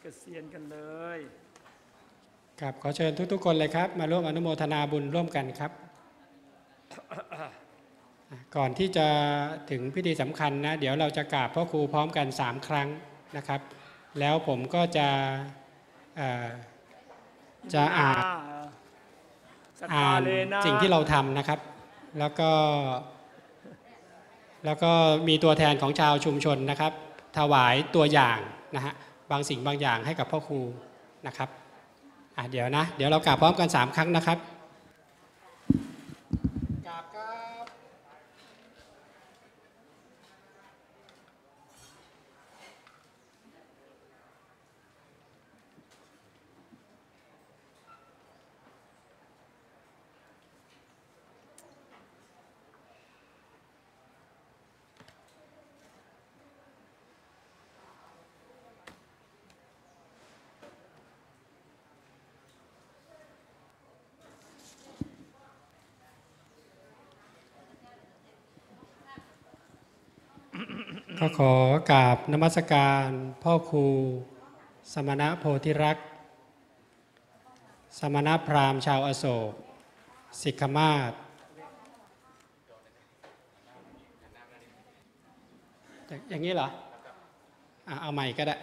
เกษียณกันเลยครับขอเชิญทุกๆคนเลยครับ มาร่วมอนุโมทนาบุญร่วมกันครับ ก่อนที่จะถึงพิธีสำคัญนะ เดี๋ยวเราจะกราบพ่อครูพร้อมกัน 3 ครั้งนะครับ แล้วผมก็จะเอ่อจะอ่านสัทอ่าธานเลนะสิ่งที่เราทำนะครับ แล้วก็ แล้วก็มีตัวแทนของชาวชุมชนนะครับ ถวายตัวอย่างนะฮะ บางสิ่งบางอย่างให้กับพ่อครูนะครับเดี๋ยวนะ เดี๋ยวเรากล่าวพร้อมกัน 3 ครั้งนะครับ ขอกราบนมัสการพ่อครู สมณะโพธิรักษ์ สมณพราหมณ์ชาวอโศก สิกขมาศอย่างนี้เหรอ เอาใหม่ก็ได้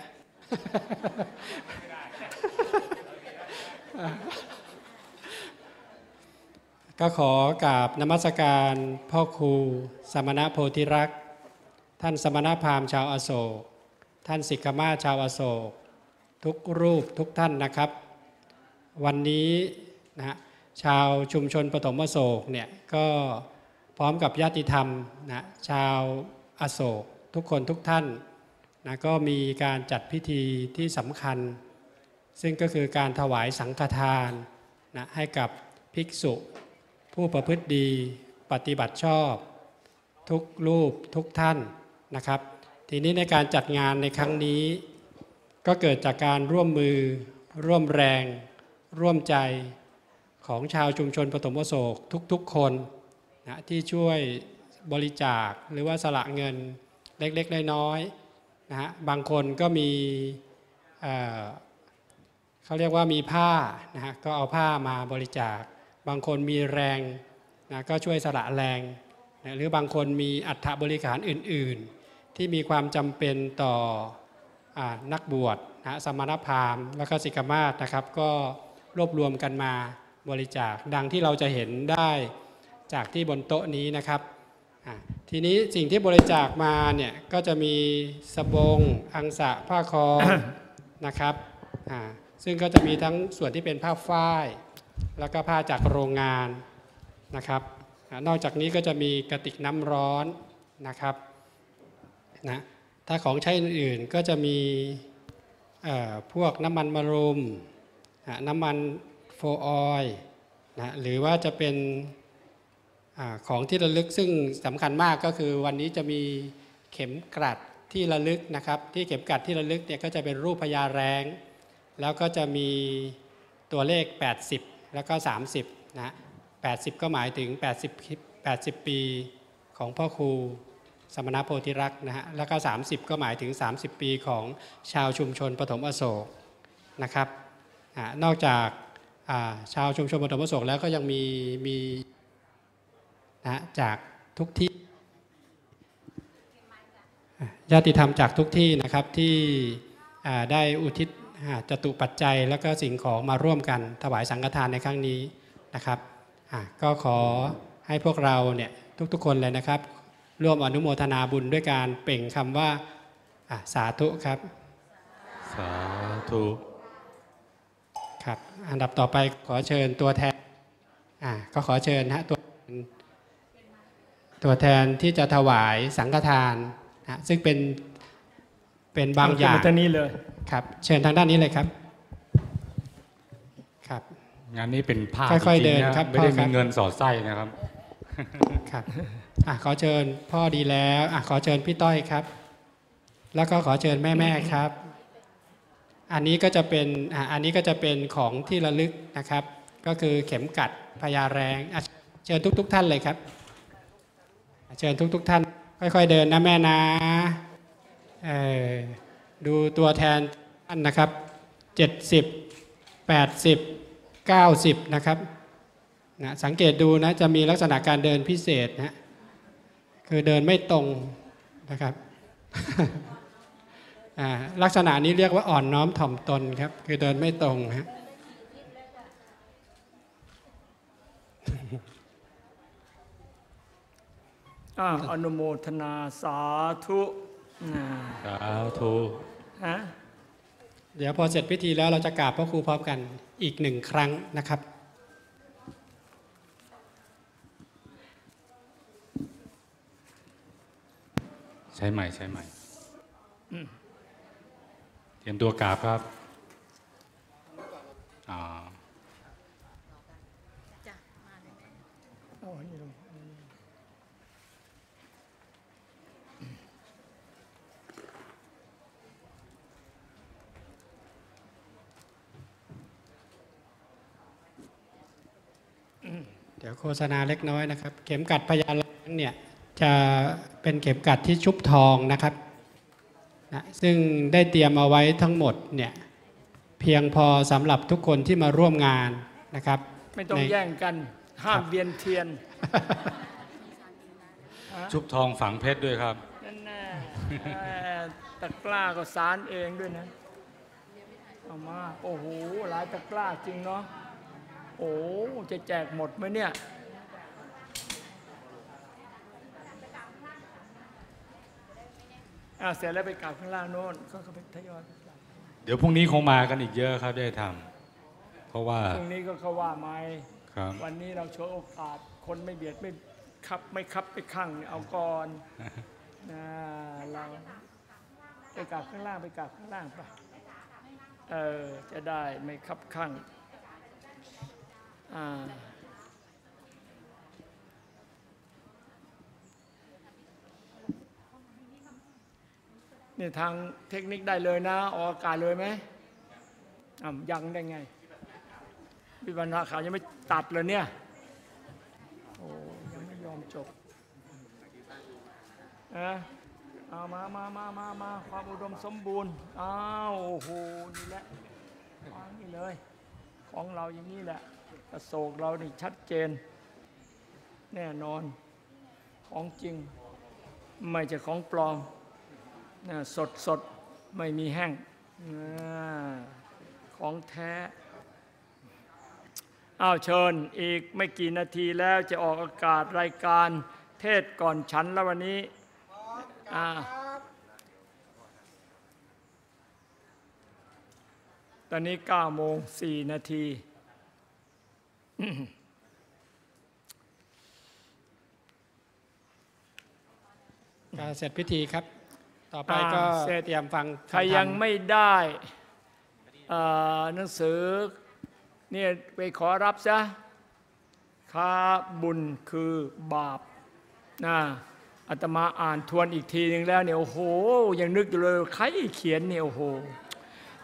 ก็ขอกราบนมัสการพ่อครู สมณะโพธิรักษ์ ท่านสมณพราหมณ์ชาวอโศก ท่านสิกขมาชาวอโศก ทุกรูปทุกท่านนะครับ วันนี้นะฮะชาวชุมชนปฐมอโศกเนี่ยก็พร้อมกับญาติธรรมนะชาวอโศก ทุกคนทุกท่านนะก็มีการจัดพิธีที่สำคัญ ซึ่งก็คือการถวายสังฆทานนะให้กับภิกษุ ผู้ประพฤติดีปฏิบัติชอบ ทุกรูปทุกท่าน นะครับ ทีนี้ในการจัดงานในครั้งนี้ ก็เกิดจากการร่วมมือ ร่วมแรง ร่วมใจของชาวชุมชนปฐมโศกทุกๆคนนะที่ช่วยบริจาคหรือว่าสละเงินเล็กๆน้อยๆนะฮะบางคนก็มีเเขาเรียกว่ามีผ้านะฮะก็เอาผ้ามาบริจาค บางคนมีแรงนะก็ช่วยสละแรงนะหรือบางคนมีอัฐบริการอื่นๆ ที่มีความจำเป็นต่ออนักบวชนะสมณพราหมณ์ แล้วก็สิกขมาศนะครับ ก็รวบรวมกันมาบริจาคดังที่เราจะเห็นได้จากที่บนโต๊ะนี้นะครับ ทีนี้สิ่งที่บริจาคมาเนี่ยก็จะมีสบง อังสะผ้าคอนะครับซึ่งก็จะมีทั้งส่วนที่เป็นผ้าฝ้าย แล้วก็ผ้าจากโรงงานนะครับอนอกจากนี้ก็จะมีกระติกน้ำร้อนนะครับ นะถ้าของใช้อื่นก็จะมีพวกน้ำมันมะรุม น้ำมันโฟออยล์นะหรือว่าจะเป็นอของที่ระลึกซึ่งสำคัญมากก็คือวันนี้จะมีเข็มกลัดที่ระลึกนะครับ ที่เข็มกลัดที่ระลึกเนี่ยก็จะเป็นรูปพญาแรง แล้วก็จะมีตัวเลข 80 แล้วก็ 30นะ80 ก็หมายถึง 80 80 ปีของพ่อครู สมณโพธิรักษ์นะฮะแล้วก็ 30 ก็หมายถึง 30 ปีของชาวชุมชนปฐมอโศกนะครับอนอกจากาชาวชุมชนปฐมอโศกแล้วก็ยังมีมีนะจากทุกที่ญาติธรรมจากทุกที่นะครับที่ได้อุทิศจตุปัจจัย แล้วก็สิ่งของมาร่วมกันถวายสังฆทานในครั้งนี้นะครับก็ขอให้พวกเราเนี่ยทุกๆคนเลยนะครับ ร่วมอนุโมทนาบุญด้วยการเปล่งคำว่าอะสาธุครับ สาธุครับ อันดับต่อไปขอเชิญตัวแทนอะก็ขอเชิญฮะตัวตัวแทนที่จะถวายสังฆทานนะซึ่งเป็นเป็นบางอย่างเมตนี้เลยครับ เชิญทางด้านนี้เลยครับ ครับ งานนี้เป็นผ้าค่อยๆจริงๆเดินครับไม่ได้พ่อครัมีบเงินสอดไส้นะครับครับ อะขอเชิญพ่อดีแล้วอะขอเชิญพี่ต้อยครับ แล้วก็ขอเชิญแม่แม่ครับ อันนี้ก็จะเป็นอะอันนี้ก็จะเป็นของที่ระลึกนะครับ ก็คือเข็มกัดพญาแรงอะเชิญทุกๆท่านเลยครับเชิญทุกๆท่าน ค่อยๆเดินนะแม่นะเออดูตัวแทนอันนะครับ70 80 90 นะครับนะสังเกตดูนะจะมีลักษณะการเดินพิเศษนะ คือเดินไม่ตรงนะครับอ่าลักษณะนี้เรียกว่าอ่อนน้อมถ่อมตนครับ คือเดินไม่ตรงฮะอ้าวอนุโมทนาสาธุนะสาธุฮะเดี๋ยวพอเสร็จพิธีแล้วเราจะกราบพระครูพร้อมกันอีกหนึ่งครั้งนะครับ ใช้ใหม่ใช้ใหม่ เตรียมตัวกราบครับอ่าเอาอันนี้ลงเดี๋ยวโฆษณาเล็กน้อยนะครับ เข็มกัดพยาล้างเนี่ย จะเป็นเข็มกัดที่ชุบทองนะครับนะซึ่งได้เตรียมเอาไว้ทั้งหมดเนี่ยเพียงพอสำหรับทุกคนที่มาร่วมงานนะครับ ไม่ต้องในแย่งกันห้ามเวียนเทียน ชุบทองฝังเพชรด้วยครับนั่นแน่เอ่อตะกร้าก็สารเองด้วยนะเอามา โอ้โห หลายตะกร้าจริงเนาะโอ้จะแจกหมดไหมเนี่ย อ่าเสร็จแล้วไปกราบข้างล่างโน้นเขาก็ไปทยอยไปกราบเดี๋ยวพรุ่งนี้คงมากันอีกเยอะครับได้ทำเพราะว่าพรุ่งนี้ก็เขาว่าไหมครับ วันนี้เราโชว์โอกาสคนไม่เบียดไม่คับไม่คับไปข้างเอาก่อนนะเราไปกราบข้างล่างไปกราบข้างล่างไปเออจะได้ไม่คับข้างอ่า นี่ทางเทคนิคได้เลยนะออกอากาศเลยไหมอะยังได้ไงวิบันหาขาวยังไม่ตัดเลยเนี่ยโอ้ยังไม่ยอมจบนะเอามามามามามาความอุดมสมบูรณ์อ้าวโอ้โหนี่แหละวางนี่เลย ของเราอย่างนี้แหละกระโศกเรานี่ชัดเจน แน่นอนของจริง ไม่ใช่ของปลอม สดสดไม่มีแห้งอของแท้อ้าวเชิญอีกไม่กี่นาทีแล้วจะออกอากาศรายการเทศก่อนฉันแล้ววันนี้อตอนนี้9โมง4นาทีก็เสร็จพิธีครับ ต่อไปก็อ่าเสร็จ เตรียมฟังใครยังไม่ได้เอ่อหนังสือเนี่ยไปขอรับซะค่าบุญคือบาปนะอาตมาอ่านทวนอีกทีหนึงแล้วเนี่ยโอ้โหยังนึกอยู่เลยใครเขียนเนี่ยโอ้โห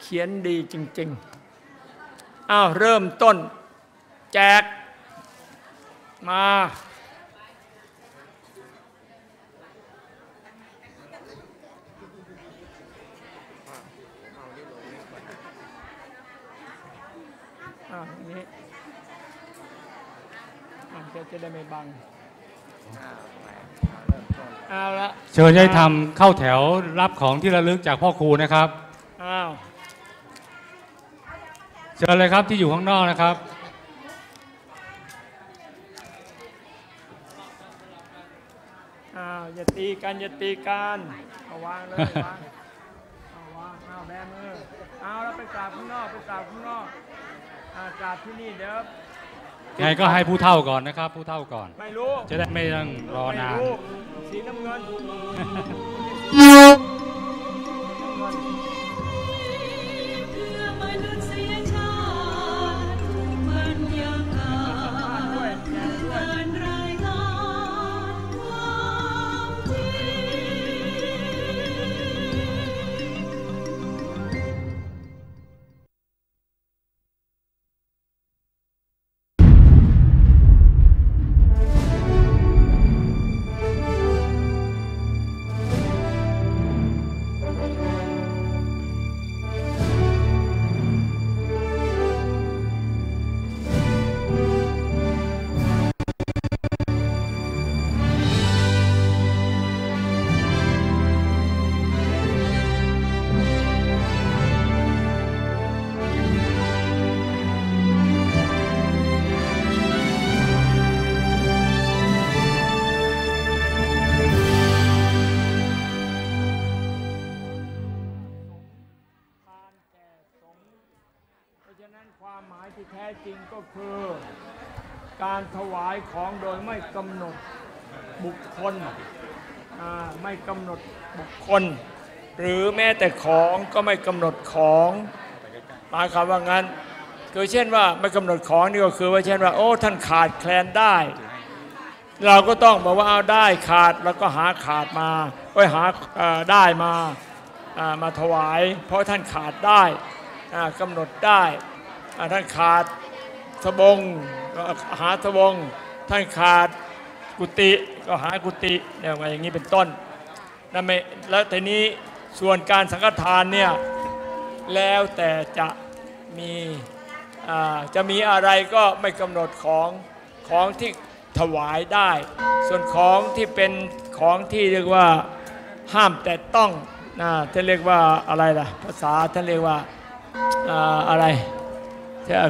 เขียนดีจริงๆอ้าวเริ่มต้น แจกมาอ่าอย่างนี้อ่า จะจะได้ไม่บังเอาละเชิญได้ทำเข้าแถวรับของที่ระลึกจากพ่อครูนะครับอ้าวเชิญเลยครับที่อยู่ข้างนอกนะครับอ้าวอย่าตีกันอย่าตีกันเอาวางเลยวางเอาวางเอาแบมือเอาแล้วไปกราบข้างนอกไปกราบข้างนอกอ่ากราบที่นี่เดี๋ยว ยังไงก็ให้ผู้เท่าก่อนนะครับ ผู้เท่าก่อน ไม่รู้ จะได้ไม่ต้องรอไม่นานรู้สีน้ำเงิน การถวายของโดยไม่กำหนดบุคคลไม่กำหนดบุคคล หรือแม้แต่ของก็ไม่กำหนดของหมายความว่างั้นคือเช่นว่าไม่กำหนดของนี่ก็คือว่าเช่นว่าโอ้ท่านขาดแคลนได้ เราก็ต้องบอกว่าเอาได้ขาดแล้วก็หาขาดมาไว้หาได้มามาถวาย เพราะท่านขาดได้กำหนดได้ท่านขาดสบง ก็หาสบงท่านขาดกุฏิก็หากุฏิเนี่ยว่าอย่างนี้เป็นต้นนั่นไม่แล้วทีนี้ส่วนการสังฆทานเนี่ยแล้วแต่จะมีจะมีอะไรก็ไม่กำหนดของของที่ถวายได้ ส่วนของที่เป็นของที่เรียกว่าห้ามแต่ต้องนะท่านเรียกว่าอะไรล่ะภาษาท่านเรียกว่าออะไร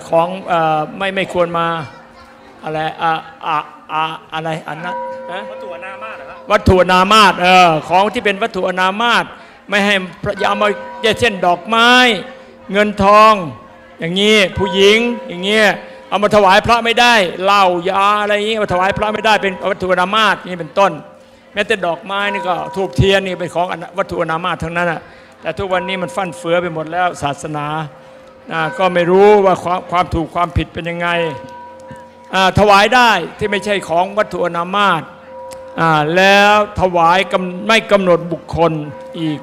ของอไม่ไม่ควรมา อะไรอะอะอะอะไรอันนั้นฮะวัตถุอนามาตเหรอครับวัตถุอนามาตเออของที่เป็นวัตถุอนามาตไม่ให้พระอยาเอามาเช่นดอกไม้ เงินทอง อย่างนี้ผู้หญิงอย่างเงี้ยเอามาถวายพระไม่ได้เหล้ายาอะไรอย่างงี้เอามาถวายพระไม่ได้เป็นวัตถุอนามาตนี่เป็นต้น แม้แต่ดอกไม้นี่ก็ทูบเทียนนี่เป็นของอนาวัตถุอนามาตทั้งนั้นอะแต่ทุกวันนี้มันฟั่นเฟือไปหมดแล้วศาสนาอ่าก็ไม่รู้ว่าความความถูกความผิดเป็นยังไงอ่า ถวายได้ที่ไม่ใช่ของวัตถุอนามาตแล้วถวายไม่กำหนดบุคคลอีก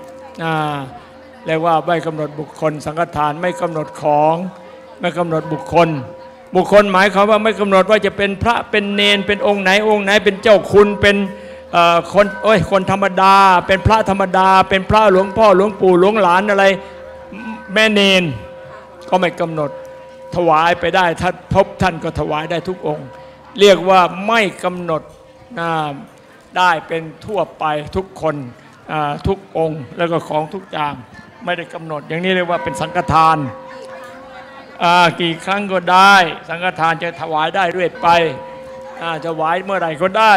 เรียกว่าไม่กำหนดบุคคล สังฆทานไม่กำหนดของไม่กำหนดบุคคล บุคคลหมายความว่าไม่กำหนดว่าจะเป็นพระเป็นเนนเป็นองค์ไหนองค์ไหน เป็นเจ้าคุณเป็นคนโอ้ยคนธรรมดา เป็นพระธรรมดา เป็นพระหลวงพ่อหลวงปู่หลวงหลานอะไรแม่เนนก็ไม่กำหนด ถวายไปได้ถ้านพบท่านก็ถวายได้ทุกองค์ เรียกว่าไม่กำหนดอ่าได้เป็นทั่วไปทุกคนทุกองค์ แล้วก็ของทุกอย่างไม่ได้กำหนด อย่างนี้เรียกว่าเป็นสังฆทานกี่ครั้งก็ได้ สังฆทานจะถวายได้เรื่อยไปอ่าถวายเมื่อไหร่ก็ได้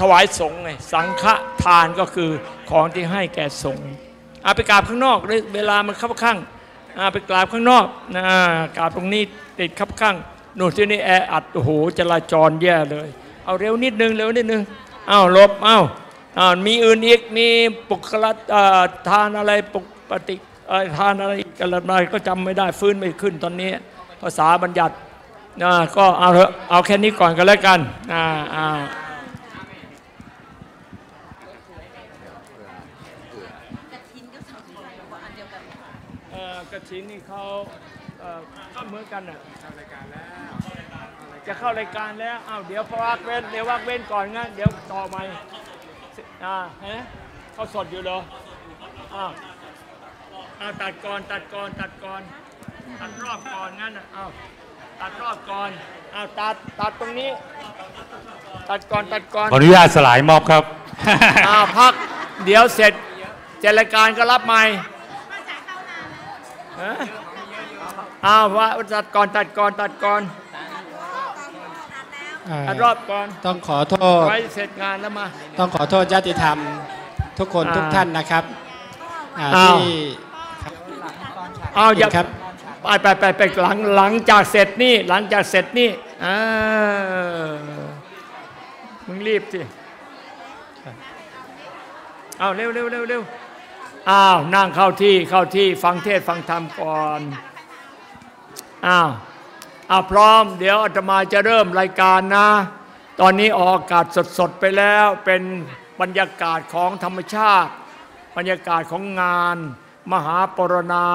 ถวายสงฆ์ไงสังฆทานก็คือของที่ให้แก่สงฆ์อาไปกราบข้างนอกเลยเวลามันเข้าข้าง ไปกราบข้างนอกนะกราบตรงนี้ติดขับข้างโน่นที่นี่แออัดโอ้โหจราจรแย่เลย เอาเร็วนิดนึงเร็วนิดนึงอ้าวลบอ้าวอ้าวมีอื่นอีกมีปกลัดอ่าทานอะไรปกปฏิอ่อทานอะไรอีกอะไรก็จำไม่ได้ฟื้นไม่ขึ้นตอนนี้ ภาษาบัญญัติก็เอาเถอะเอาแค่นี้ก่อนก็แล้วกันอ่าอ่าเอ่อกระถินนี่ เขาเอ่อก็เหมือนกันน่ะจะเข้ารายการแล้วอ้าวเดี๋ยวพักเว้นเดี๋ยวพักเว้นก่อนงั้นเดี๋ยวต่อใหม่อ่าฮะเขาสดอยู่เหรออ้าวอ้าวตัดก่อนตัดก่อนตัดก่อนตัดรอบก่อนงั้นน่ะอ้าวตัดรอบก่อนอ้าวตัดตัดตรงนี้ ตัดก่อนตัดก่อนขออนุญาตสลายม็อบครับอ้าวพักเดี๋ยวเสร็จเจรายการก็รับใหม่ฮะ อ้าวว่าตัดก่อนตัดก่อนตัดก่อนอ่าตัดรอบก่อนต้องขอโทษไว้เสร็จงานแล้วมา ต้องขอโทษญาติธรรมทุกคนอ่าทุกท่านนะครับอ่าอ้าวที่อ้าวอย่าครับไปไปไปไปหลังหลังจากเสร็จนี่หลังจากเสร็จนี่อ่ามึงรีบสิอ้าวเร็วเร็วเร็วเร็วอ้าวนั่งเข้าที่เข้าที่ฟังเทศน์ฟังธรรมก่อน อ้าวอ้าวพร้อม เดี๋ยวอาตมาจะเริ่มรายการนะ ตอนนี้ออกอากาศสดๆไปแล้วเป็นบรรยากาศของธรรมชาติ บรรยากาศของงาน มหาปรณา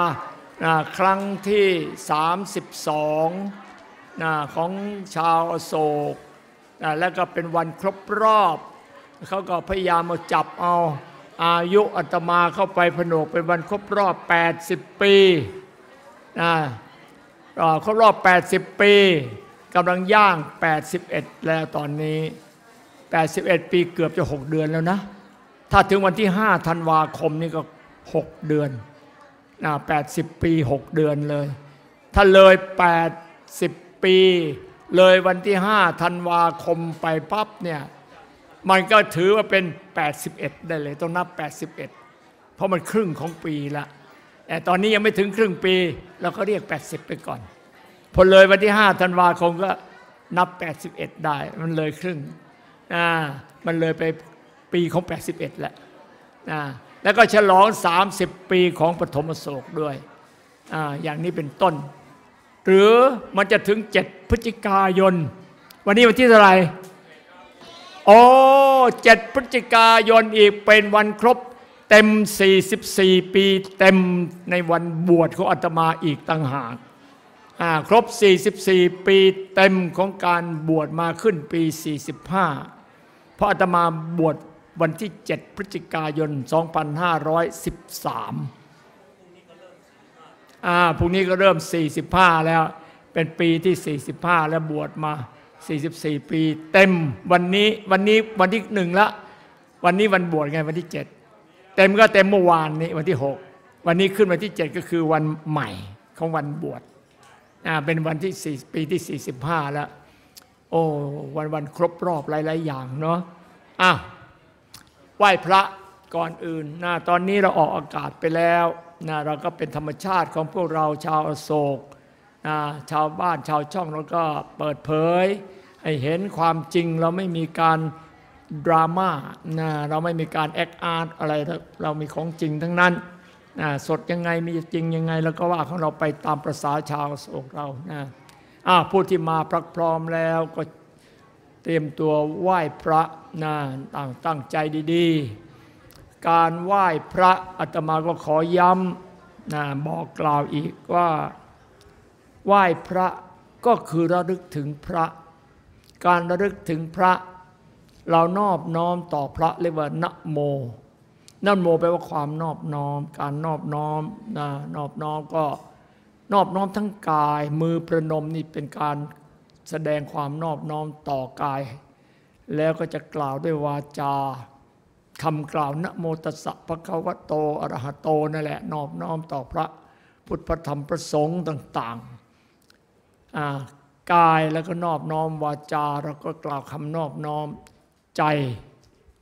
ครั้งที่ 32นะของชาวอโศกนะแล้วก็เป็นวันครบรอบ เขาก็พยายามมาจับเอาอายุอาตมาเข้าไปผนวกเป็นวันครบรอบ 80 ปีนะ ครบรอบ 80 ปีกำลังย่าง 81 แล้วตอนนี้ 81 ปีเกือบจะ 6 เดือนแล้วนะ ถ้าถึงวันที่ 5 ธันวาคมนี่ก็ 6 เดือนนะ80 ปี 6 เดือนเลย ถ้าเลย 80 ปี เลยวันที่ 5 ธันวาคมไปปั๊บเนี่ย มันก็ถือว่าเป็น 81 ได้เลย ต้องนับ 81 เพราะมันครึ่งของปีละ แต่ตอนนี้ยังไม่ถึงครึ่งปี เราก็เรียก 80 ไปก่อน พอเลยวันที่5ธันวาคมก็นับ 81 ได้ มันเลยครึ่งอ่ามันเลยไปปีของ 81 แล้วอ่าแล้วก็ฉลอง 30 ปีของปฐมโศกด้วยอ่าอย่างนี้เป็นต้น หรือมันจะถึง 7 พฤศจิกายน วันนี้วันที่เท่าไหร่โอ้เจ็ดพฤศจิกายนอีกเป็นวันครบ เต็ม 44 ปี เต็มในวันบวชของอาตมาอีกต่างหากอ่าครบ 44 ปีเต็มของการบวชมาขึ้นปี 45 เพราะอาตมาบวชวันที่ 7 พฤศจิกายน 2513อ่าพรุ่งนี้ก็เริ่ม 45 แล้ว เป็นปีที่ 45 แล้วบวชมา 44 ปี เต็มวันนี้วันนี้วันที่หนึ่งละ วันนี้วันบวชไงวันที่ 7 เต็มก็เต็มเมื่อวานนี้วันที่ 6 วันนี้ขึ้นวันที่ 7 ก็คือวันใหม่ของวันบวชเป็นวันที่ 4 ปีที่ 45 แล้ว โอ้วันวันครบรอบหลาย ๆ อย่างเนาะอ้าวไหว้พระก่อนอื่นนะตอนนี้เราออกอากาศไปแล้วนะเราก็เป็นธรรมชาติของพวกเราชาวอโศกนะชาวบ้านชาวช่องเราก็เปิดเผย ให้เห็นความจริงเราไม่มีการ ดราม่านะเราไม่มีการแอคอาร์ตอะไร เรามีของจริงทั้งนั้นนะสดยังไงมีจริงยังไง แล้วก็ว่าของเราไปตามประษาชาวโศกเรานะอ่าผู้ที่มาพรักพร้อมแล้วก็เตรียมตัวไหว้พระนะตั้งตั้งใจดีๆ การไหว้พระอาตมาก็ขอย้ำนะบอกกล่าวอีกว่าไหว้พระก็คือระลึกถึงพระ การระลึกถึงพระ เรานอบน้อมต่อพระเรียกว่านะโมนะโมแปลว่าความนอบน้อม การนอบน้อมนะนอบน้อมก็นอบน้อมทั้งกาย มือประนมนี่เป็นการแสดงความนอบน้อมต่อกาย แล้วก็จะกล่าวด้วยวาจาคำกล่าวนะโมตัสสะภะคะวะโตอรหะโตนั่นแหละนอบน้อมต่อพระพุทธธรรมพระสงฆ์ต่างๆกายแล้วก็นอบน้อมวาจาเราก็กล่าวคำนอบน้อม ใจ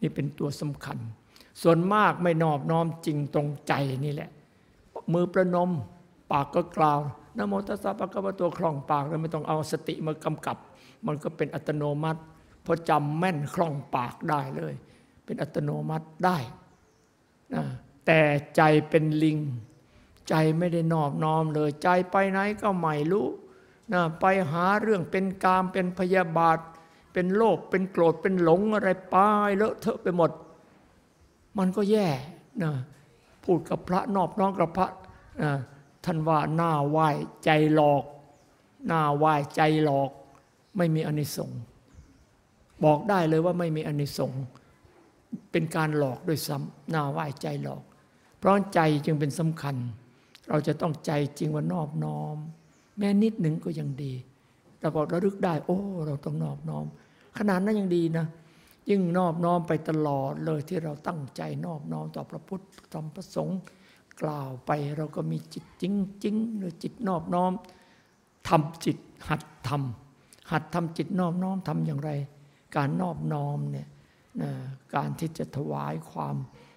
นี่เป็นตัวสำคัญ ส่วนมากไม่นอบน้อมจริงตรงใจนี่แหละ มือประนมปากก็กล่าวนโมตัสสะปะกวะตัวคล่องปากแล้วไม่ต้องเอาสติมากำกับ มันก็เป็นอัตโนมัติพราะจำแม่นคล่องปากได้เลย เป็นอัตโนมัติได้นะแต่ใจเป็นลิง ใจไม่ได้นอบน้อมเลย ใจไปไหนก็ไม่รู้นะไปหาเรื่องเป็นกามเป็นพยาบาท เป็นโลภเป็นโกรธเป็นหลงอะไรไปเลอะเทอะไปหมด มันก็แย่นะพูดกับพระนอบน้อมกับพระนะท่านว่าหน้าไหว้ใจหลอกหน้าไหว้ใจหลอก ไม่มีอนิสงส์บอกได้เลยว่าไม่มีอนิสงส์เป็นการหลอกด้วยซ้ำหน้าไหว้ใจหลอก เพราะใจจึงเป็นสำคัญ เราจะต้องใจจริงว่านอบน้อม แม้นิดหนึ่งก็ยังดีเราบอระลึกได้ โอ้ เราต้องนอบน้อม ขนาดนั้นยังดีนะ ยิ่งนอบน้อมไปตลอดเลยที่เราตั้งใจนอบน้อมต่อพระพุทธธรรมพระสงฆ์กล่าวไปเราก็มีจิตจริงจริงหรือจิตนอบน้อมทำจิตหัดทำหัดทำจิตนอบน้อมทำอย่างไร การนอบน้อมเนี่ยการที่จะถวายความ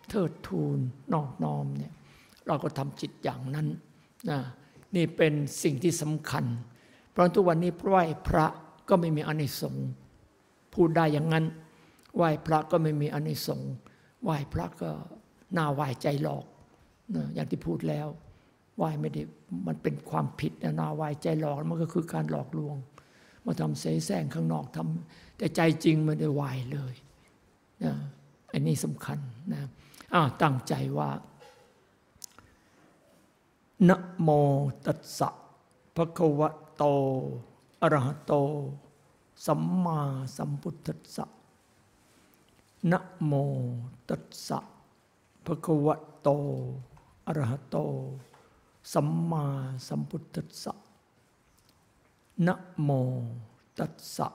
เทิดทูนนอบน้อมเนี่ยเราก็ทำจิตอย่างนั้นนะนี่เป็นสิ่งที่สำคัญ เพราะทุกวันนี้ไหว้พระก็ไม่มีอานิสงส์ พูดได้อย่างนั้น ไหว้พระก็ไม่มีอนิสงส์ไหว้พระก็น้าไหว้ใจหลอกนะอย่างที่พูดแล้วไหว้ไม่ได้มันเป็นความผิดนะน้าไหว้ใจหลอกมันก็คือการหลอกลวง มาทำเสแสร้งข้างนอกทำแต่ใจจริงไม่ได้ไหว้เลยนะอันนี้สำคัญนะอ้าวตั้งใจว่านะโมตัสสะภะคะวะโตอะระหะโต สัมมาสัมพุทธัสสะนะโมตัสสะภะคะวะโตอะระหะโต สัมมาสัมพุทธัสสะนะโมตัสสะ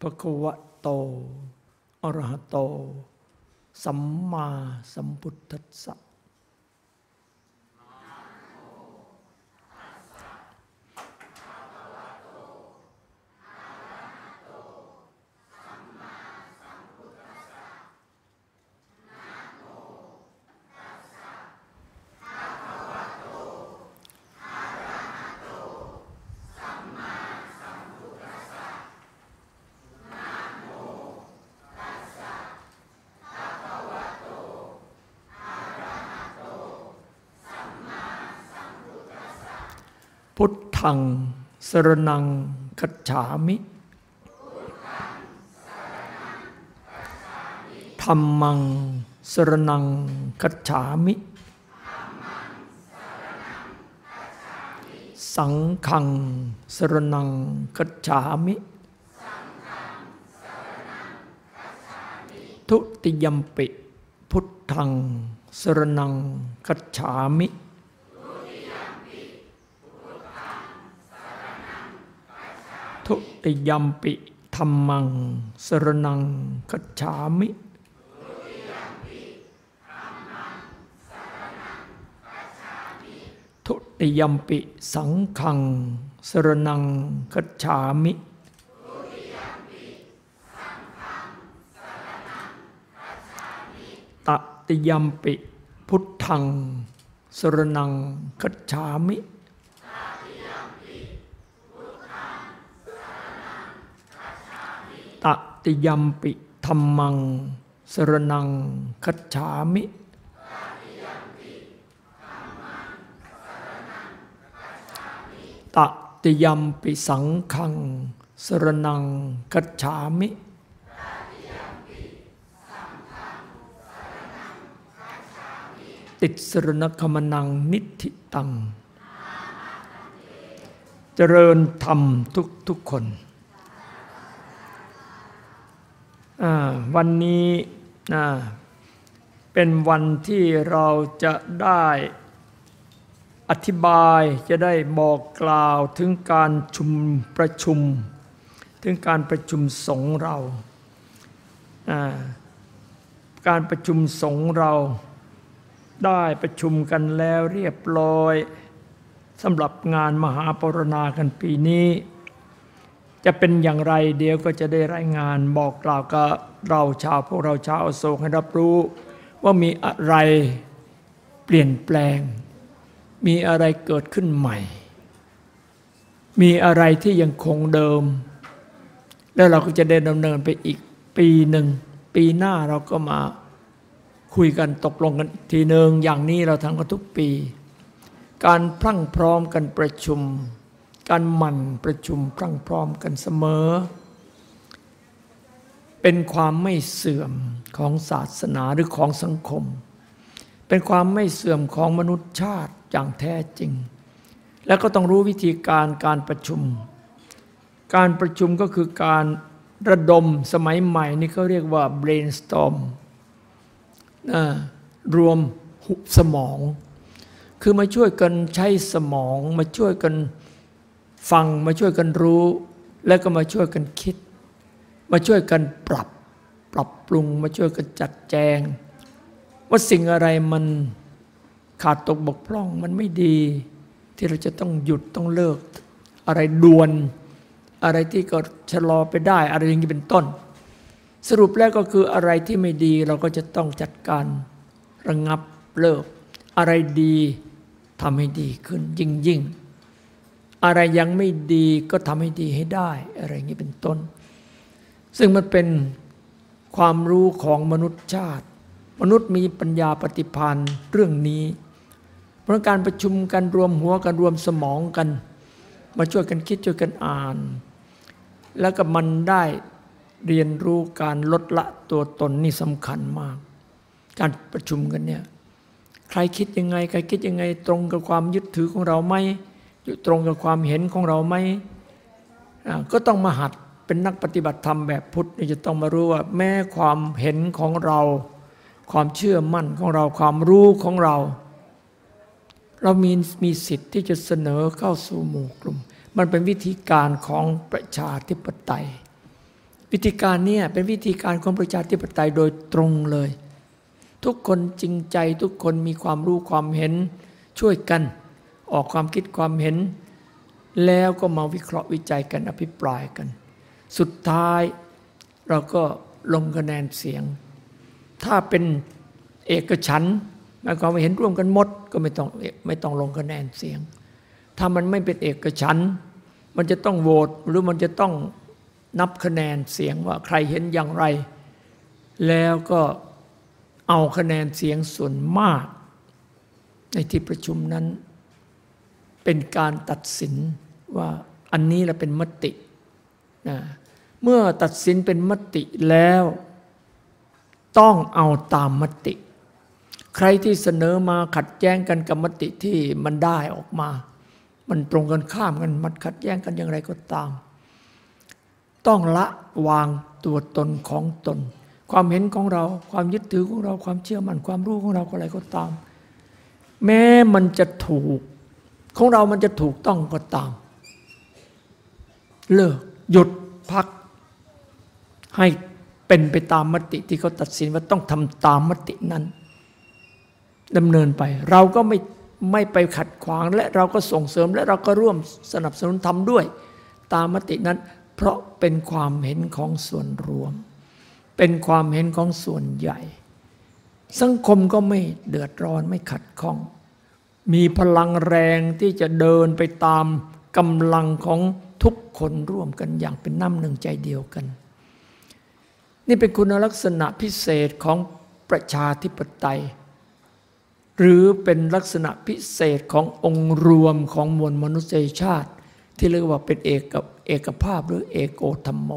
ภะคะวะโตอะระหะโต สัมมาสัมพุทธัสสะ ธังสรนังคัจฉามิธรรมังสรนังคัจฉามิ สังฆังสรนังคัจฉามิ ทุติยมปิ พุทธังสรนังคัจฉามิ ทุติยมปิธรรมัง สรนังคัจฉามิทุติยมปิสังฆัง สรนังคัจฉามิตติยมปิพุทธัง สรนังคัจฉามิ ตติยมปิธรรมัง สรนังคัจฉามิตติยมปิสังขัง สรนังคัจฉามิติดสรณคมนังนิธิตัง เจริญธรรมทุกทุกคน อ่า วันนี้เป็นวันที่เราจะได้อธิบายจะได้บอกกล่าวถึงการชุมประชุม ถึงการประชุมสงเรา การประชุมสงเราได้ประชุมกันแล้วเรียบร้อยสำหรับงานมหาปรณากันปีนี้ จะเป็นอย่างไรเดี๋ยวก็จะได้รายงานบอกกล่าวกับเราชาวพวกเราชาวอโศกให้รับรู้ ว่ามีอะไรเปลี่ยนแปลง มีอะไรเกิดขึ้นใหม่ มีอะไรที่ยังคงเดิม แล้วเราก็จะได้ดำเนินไปอีกปีหนึ่ง ปีหน้าเราก็มาคุยกันตกลงกันอีกทีหนึ่งอย่างนี้เราทำกันทุกปี การพรั่งพร้อมกันประชุม การหมั่นประชุมพรั่งพร้อมกันเสมอ เป็นความไม่เสื่อมของศาสนาหรือของสังคม เป็นความไม่เสื่อมของมนุษยชาติอย่างแท้จริง แล้วก็ต้องรู้วิธีการการประชุม การประชุมก็คือการระดมสมัยใหม่นี่เขาเรียกว่า brainstorm นะรวมหุบสมอง คือมาช่วยกันใช้สมองมาช่วยกัน ฟังมาช่วยกันรู้ แล้วก็มาช่วยกันคิด มาช่วยกันปรับ ปรับปรุงมาช่วยกันจัดแจง ว่าสิ่งอะไรมันขาดตกบกพร่องมันไม่ดี ที่เราจะต้องหยุดต้องเลิก อะไรด่วน อะไรที่ก็ชะลอไปได้ อะไรอย่างนี้เป็นต้น สรุปแล้วก็คืออะไรที่ไม่ดีเราก็จะต้องจัดการระงงับเลิก อะไรดีทำให้ดีขึ้นยิ่งยิ่ง อะไรยังไม่ดีก็ทำให้ดีให้ได้ อะไรอย่างนี้เป็นต้น ซึ่งมันเป็นความรู้ของมนุษยชาติ มนุษย์มีปัญญาปฏิพันธ์เรื่องนี้ เพราะการประชุมกันรวมหัวกันรวมสมองกัน มาช่วยกันคิดช่วยกันอ่าน แล้วก็มันได้เรียนรู้การลดละตัวตนนี่สำคัญมาก การประชุมกันเนี่ยใครคิดยังไง ใครคิดยังไงตรงกับความยึดถือของเราไหม อยู่ตรงกับความเห็นของเราไหมก็ต้องมาหัดเป็นนักปฏิบัติธรรมแบบพุทธนี่จะต้องมารู้ว่า แม้ความเห็นของเรา ความเชื่อมั่นของเราความรู้ของเรา เรามีมีสิทธิ์ที่จะเสนอเข้าสู่หมู่กลุ่ม มันเป็นวิธีการของประชาธิปไตย วิธีการเนี้เป็นวิธีการของประชาธิปไตยโดยตรงเลย ทุกคนจริงใจทุกคนมีความรู้ความเห็นช่วยกัน ออกความคิดความเห็น แล้วก็มาวิเคราะห์วิจัยกันอภิปรายกัน สุดท้ายเราก็ลงคะแนนเสียง ถ้าเป็นเอกฉันท์หมายความว่าเห็นร่วมกันหมดก็ไม่ต้องไม่ต้องลงคะแนนเสียง ถ้ามันไม่เป็นเอกฉันท์มันจะต้องโหวตหรือมันจะต้องนับคะแนนเสียงว่าใครเห็นอย่างไร แล้วก็เอาคะแนนเสียงส่วนมาก ในที่ประชุมนั้น เป็นการตัดสินว่าอันนี้แหละเป็นมตินะเมื่อตัดสินเป็นมติแล้ว ต้องเอาตามมติ ใครที่เสนอมาขัดแย้งกันกับมติที่มันได้ออกมา มันตรงกันข้ามกันมันขัดแย้งกันอย่างไรก็ตาม ต้องละวางตัวตนของตน ความเห็นของเราความยึดถือของเราความเชื่อมั่นความรู้ของเราอะไรก็ตาม แม้มันจะถูก ของเรามันจะถูกต้องก็ตาม เลิกหยุดพัก ให้เป็นไปตามมติที่เขาตัดสินว่าต้องทำตามมตินั้นดำเนินไป เราก็ไม่ไม่ไปขัดขวางและเราก็ส่งเสริมและเราก็ร่วมสนับสนุนทำด้วย ตามมตินั้น เพราะเป็นความเห็นของส่วนรวม เป็นความเห็นของส่วนใหญ่ สังคมก็ไม่เดือดร้อนไม่ขัดข้อง มีพลังแรงที่จะเดินไปตามกำลังของทุกคนร่วมกันอย่างเป็นน้ำหนึ่งใจเดียวกัน นี่เป็นคุณลักษณะพิเศษของประชาธิปไตย หรือเป็นลักษณะพิเศษขององค์รวมของมวลมนุษยชาติ ที่เรียกว่าเป็นเอกเอกภาพหรือเอโกธรรมโม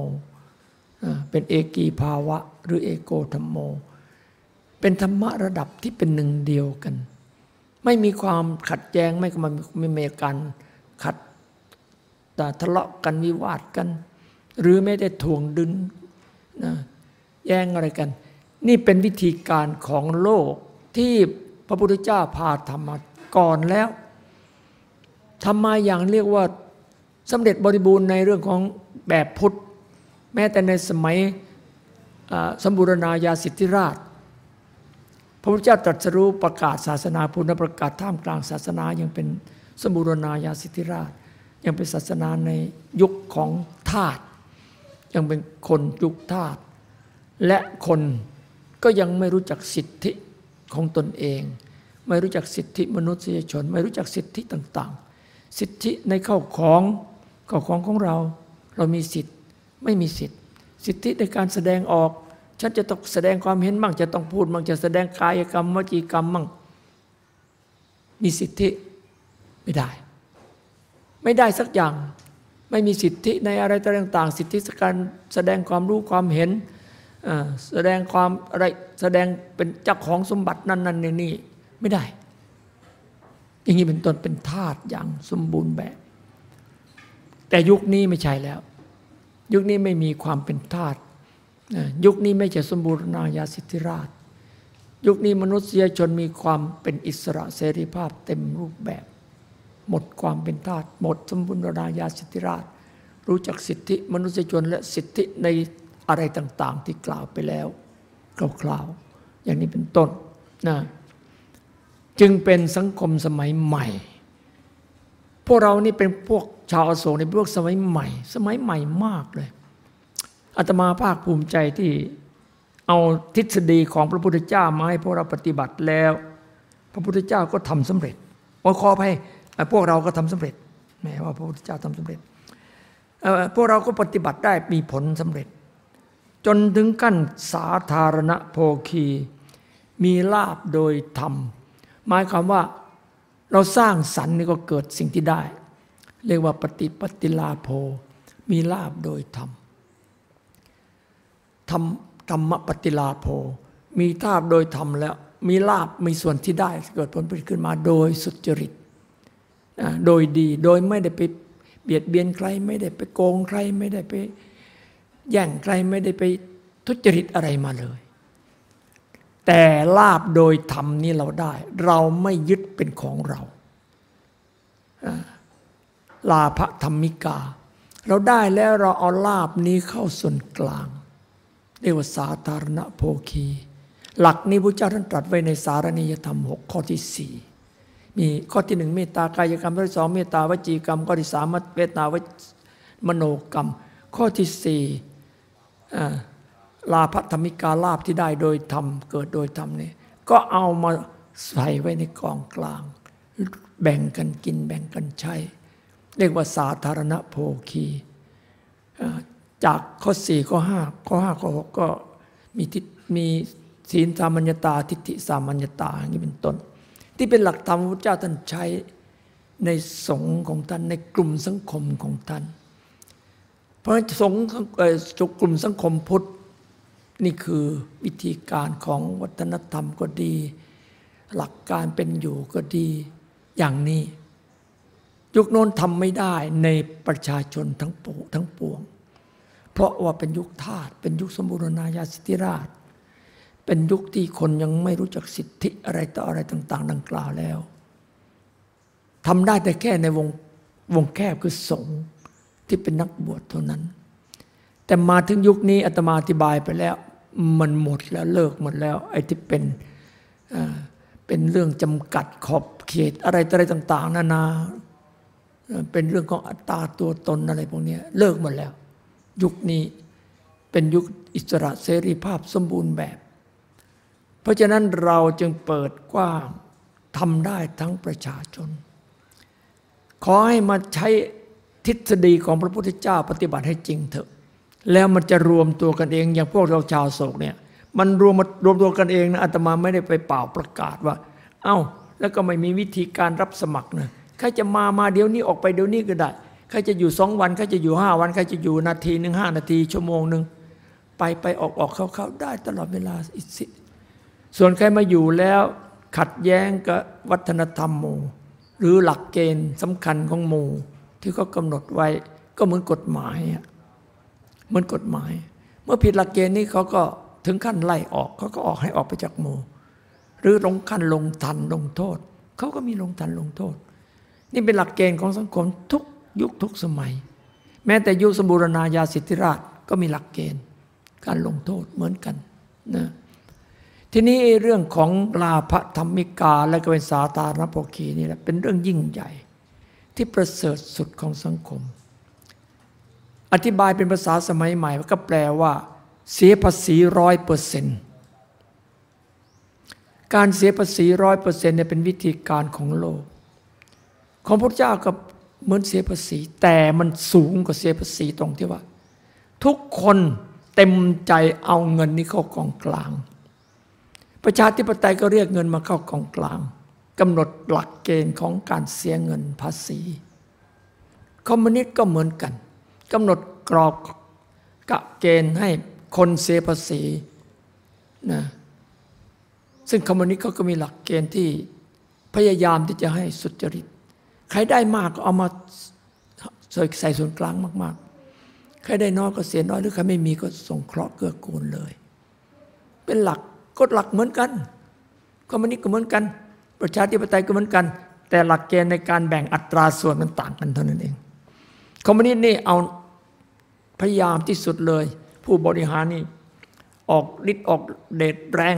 เป็นเอกีภาวะหรือเอโกธรรมโม เป็นธรรมะระดับที่เป็นหนึ่งเดียวกัน ไม่มีความขัดแย้งไม่มันไม่มีการขัดแต่ทะเลาะกันวิวาทกัน หรือไม่ได้ทวงดึงนะแย่งอะไรกัน นี่เป็นวิธีการของโลกที่พระพุทธเจ้าพาทำมาก่อนแล้วทำมาอย่างเรียกว่าสำเร็จบริบูรณ์ในเรื่องของแบบพุทธ แม้แต่ในสมัยสมบูรณาญาสิทธิราช พระพุทธเจ้าตรัสรู้ประกาศศาสนาพุทธประกาศท่ามกลางศาสนายังเป็นสมบูรณาญาสิทธิราช ยังเป็นศาสนาในยุคของทาสยังเป็นคนยุคทาสและคนก็ยังไม่รู้จักสิทธิของตนเอง ไม่รู้จักสิทธิมนุษยชน ไม่รู้จักสิทธิต่างๆ สิทธิในข้าของข้าของของเรา เรามีสิทธิ์ไม่มีสิทธิสิทธิในการแสดงออก ฉันจะต้องแสดงความเห็นมั่งจะต้องพูดมั่งจะแสดงกายกรรมวจีกรรมมั่งมีสิทธิไม่ได้ ไม่ได้สักอย่าง ไม่มีสิทธิในอะไรต่างๆ สิทธิการแสดงความรู้ความเห็นแสดงความอะไรแสดงเป็นเจ้าของสมบัตินั่นนั่นนี่นี่ไม่ได้ อย่างนี้เป็นต้นเป็นทาสอย่างสมบูรณ์แบบ แต่ยุคนี้ไม่ใช่แล้ว ยุคนี้ไม่มีความเป็นทาสนะ ยุคนี้ไม่ใช่สมบูรณาญาสิทธิราช ยุคนี้มนุษยชนมีความเป็นอิสระเสรีภาพเต็มรูปแบบ หมดความเป็นทาสหมดสมบูรณาญาสิทธิราช รู้จักสิทธิมนุษยชนและสิทธิในอะไรต่าง ๆ ที่กล่าวไปแล้วคร่าวๆอย่างนี้เป็นต้นนะจึงเป็นสังคมสมัยใหม่ พวกเรานี่เป็นพวกชาวอโศกในพวกสมัยใหม่ สมัยใหม่มากเลย อาตมาภาคภูมิใจที่เอาทฤษฎีของพระพุทธเจ้ามาให้พวกเราปฏิบัติแล้ว พระพุทธเจ้าก็ทำสำเร็จโอ้ขอให้พวกเราก็ทำสำเร็จแม้ว่าพระพุทธเจ้าทำสำเร็จพวกเราก็ปฏิบัติได้มีผลสำเร็จ จนถึงขั้นสาธารณโภคี มีลาบโดยธรรม หมายความว่าเราสร้างสรรค์นี่ก็เกิดสิ่งที่ได้ เรียกว่าปฏิปฏิลาโภ มีลาบโดยธรรม ธรรมธรรมปฏิลาโภ มีทาบโดยธรรมแล้ว มีลาบมีส่วนที่ได้เกิดผลผลิตขึ้นมาโดยสุจริต โดยดีโดยไม่ได้ไปเบียดเบียนใคร ไม่ได้ไปโกงใคร ไม่ได้ไปแย่งใครไม่ได้ไปทุจริตอะไรมาเลย แต่ลาบโดยธรรมนี่เราได้ เราไม่ยึดเป็นของเราลาภธรรมิกา เราได้แล้วเราเอาลาบนี้เข้าส่วนกลาง เรียกว่าสาธารณโภคี หลักนี้พระเจ้าท่านตรัสไว้ในสารณียธรรมหกข้อที่สี่มีข้อที่หนึ่งเมตตากายกรรมข้อที่สองเมตตาวจีกรรมข้อที่สามเมตตาวมโนกรรม ข้อที่สี่ลาภธรรมิกาลาภที่ได้โดยธรรมเกิดโดยธรรมนี่ก็เอามาใส่ไว้ในกองกลาง แบ่งกันกินแบ่งกันใช้ เรียกว่าสาธารณโภคี จากข้อสี่ข้อห้าข้อห้าข้อหกก็มีทิมีศีลสามัญญตา ทิฏฐิสามัญญตาอย่างนี้เป็นต้น ที่เป็นหลักธรรมพระพุทธเจ้าท่านใช้ในสงฆ์ของท่านในกลุ่มสังคมของท่าน เพราะสงฆ์กลุ่มสังคมพุทธนี่คือวิธีการของวัฒนธรรมก็ดี หลักการเป็นอยู่ก็ดีอย่างนี้ ยุคโน้นทำไม่ได้ในประชาชนทั้งปวงง ราะว่าเป็นยุคทาสเป็นยุคสมบูรณาญาสิทธิราช เป็นยุคที่คนยังไม่รู้จักสิทธิอะไรต่ออะไรต่าง ๆ ดังกล่าวแล้วทำได้แต่แค่ในวงวงแคบคือสงฆ์ที่เป็นนักบวชเท่านั้น แต่มาถึงยุคนี้อาตมาอธิบายไปแล้ว มันหมดแล้วเลิกหมดแล้ว ไอ้ที่เป็นเป็นเรื่องจำกัดขอบเขตอะไรต่ออะไรต่าง ๆ นานาเป็นเรื่องของอัตตาตัวตนอะไรพวกนี้เลิกหมดแล้ว ยุคนี้เป็นยุคอิสระเสรีภาพสมบูรณ์แบบ เพราะฉะนั้นเราจึงเปิดกว้างทำได้ทั้งประชาชน ขอให้มาใช้ทฤษฎีของพระพุทธเจ้าปฏิบัติให้จริงเถอะ แล้วมันจะรวมตัวกันเองอย่างพวกเราชาวโศกเนี่ยมันรวมมารวมตัวกันเองนะอาตมาไม่ได้ไปเป่าประกาศว่า เอ้า แล้วก็ไม่มีวิธีการรับสมัครนะใครจะมามาเดี๋ยวนี้ออกไปเดี๋ยวนี้ก็ได้ ใครจะอยู่สองวันใครจะอยู่ห้าวันใครจะอยู่นาทีหนึ่งห้านาที ชั่วโมงหนึ่งไปไปออกออกเข้าเข้าได้ตลอดเวลาอิสิส่วนใครมาอยู่แล้วขัดแย้งกับวัฒนธรรมหมู่หรือหลักเกณฑ์สำคัญของหมู่ที่เขากำหนดไว้ก็เหมือนกฎหมายเหมือนกฎหมาย เมื่อผิดหลักเกณฑ์นี้เขาก็ถึงขั้นไล่ออกเขาก็ออกให้ออกไปจากหมู่หรือลงขั้นลงทันลงโทษเขาก็มีลงทันลงโทษ นี่เป็นหลักเกณฑ์ของสังคมทุก ยุคทุกสมัย แม้แต่ยุคสมบูรณาญาสิทธิราชก็มีหลักเกณฑ์ การลงโทษเหมือนกันนะทีนี้เรื่องของลาภธรรมิกาและก็เป็นสาธารณโภคีนี่แหละเป็นเรื่องยิ่งใหญ่ ที่ประเสริฐสุดของสังคม อธิบายเป็นภาษาสมัยใหม่ก็แปลว่า เสียภาษีร้อยเปอร์เซ็นต์การเสียภาษีร้อยเปอร์เซ็นต์เนี่ยเป็นวิธีการของโลก ของพระเจ้าก็ เหมือนเสียภาษี แต่มันสูงกว่าเสียภาษีตรงที่ว่า ทุกคนเต็มใจเอาเงินนี้เข้ากองกลาง ประชาธิปไตยก็เรียกเงินมาเข้ากองกลางกำหนดหลักเกณฑ์ของการเสียเงินภาษี คอมมิวนิสต์ก็เหมือนกันกำหนดกรอบกะเกณฑ์ให้คนเสียภาษีนะซึ่งคอมมิวนิสต์เขาก็มีหลักเกณฑ์ที่พยายามที่จะให้สุจริต ใครได้มากก็เอามาใส่ส่วนกลางมาก ๆ ใครได้น้อยก็เสียน้อยหรือใครไม่มีก็สงเคราะห์เกื้อกูลเลย เป็นหลักกฎหลักเหมือนกันคอมมิวนิสต์ก็เหมือนกัน ประชาธิปไตยก็เหมือนกัน แต่หลักเกณฑ์ในการแบ่งอัตราส่วนมันต่างกันเท่านั้นเองคอมมิวนิสต์นี่เอาพยายามที่สุดเลย ผู้บริหารนี่ออกฤทธิ์ออกเดชแรง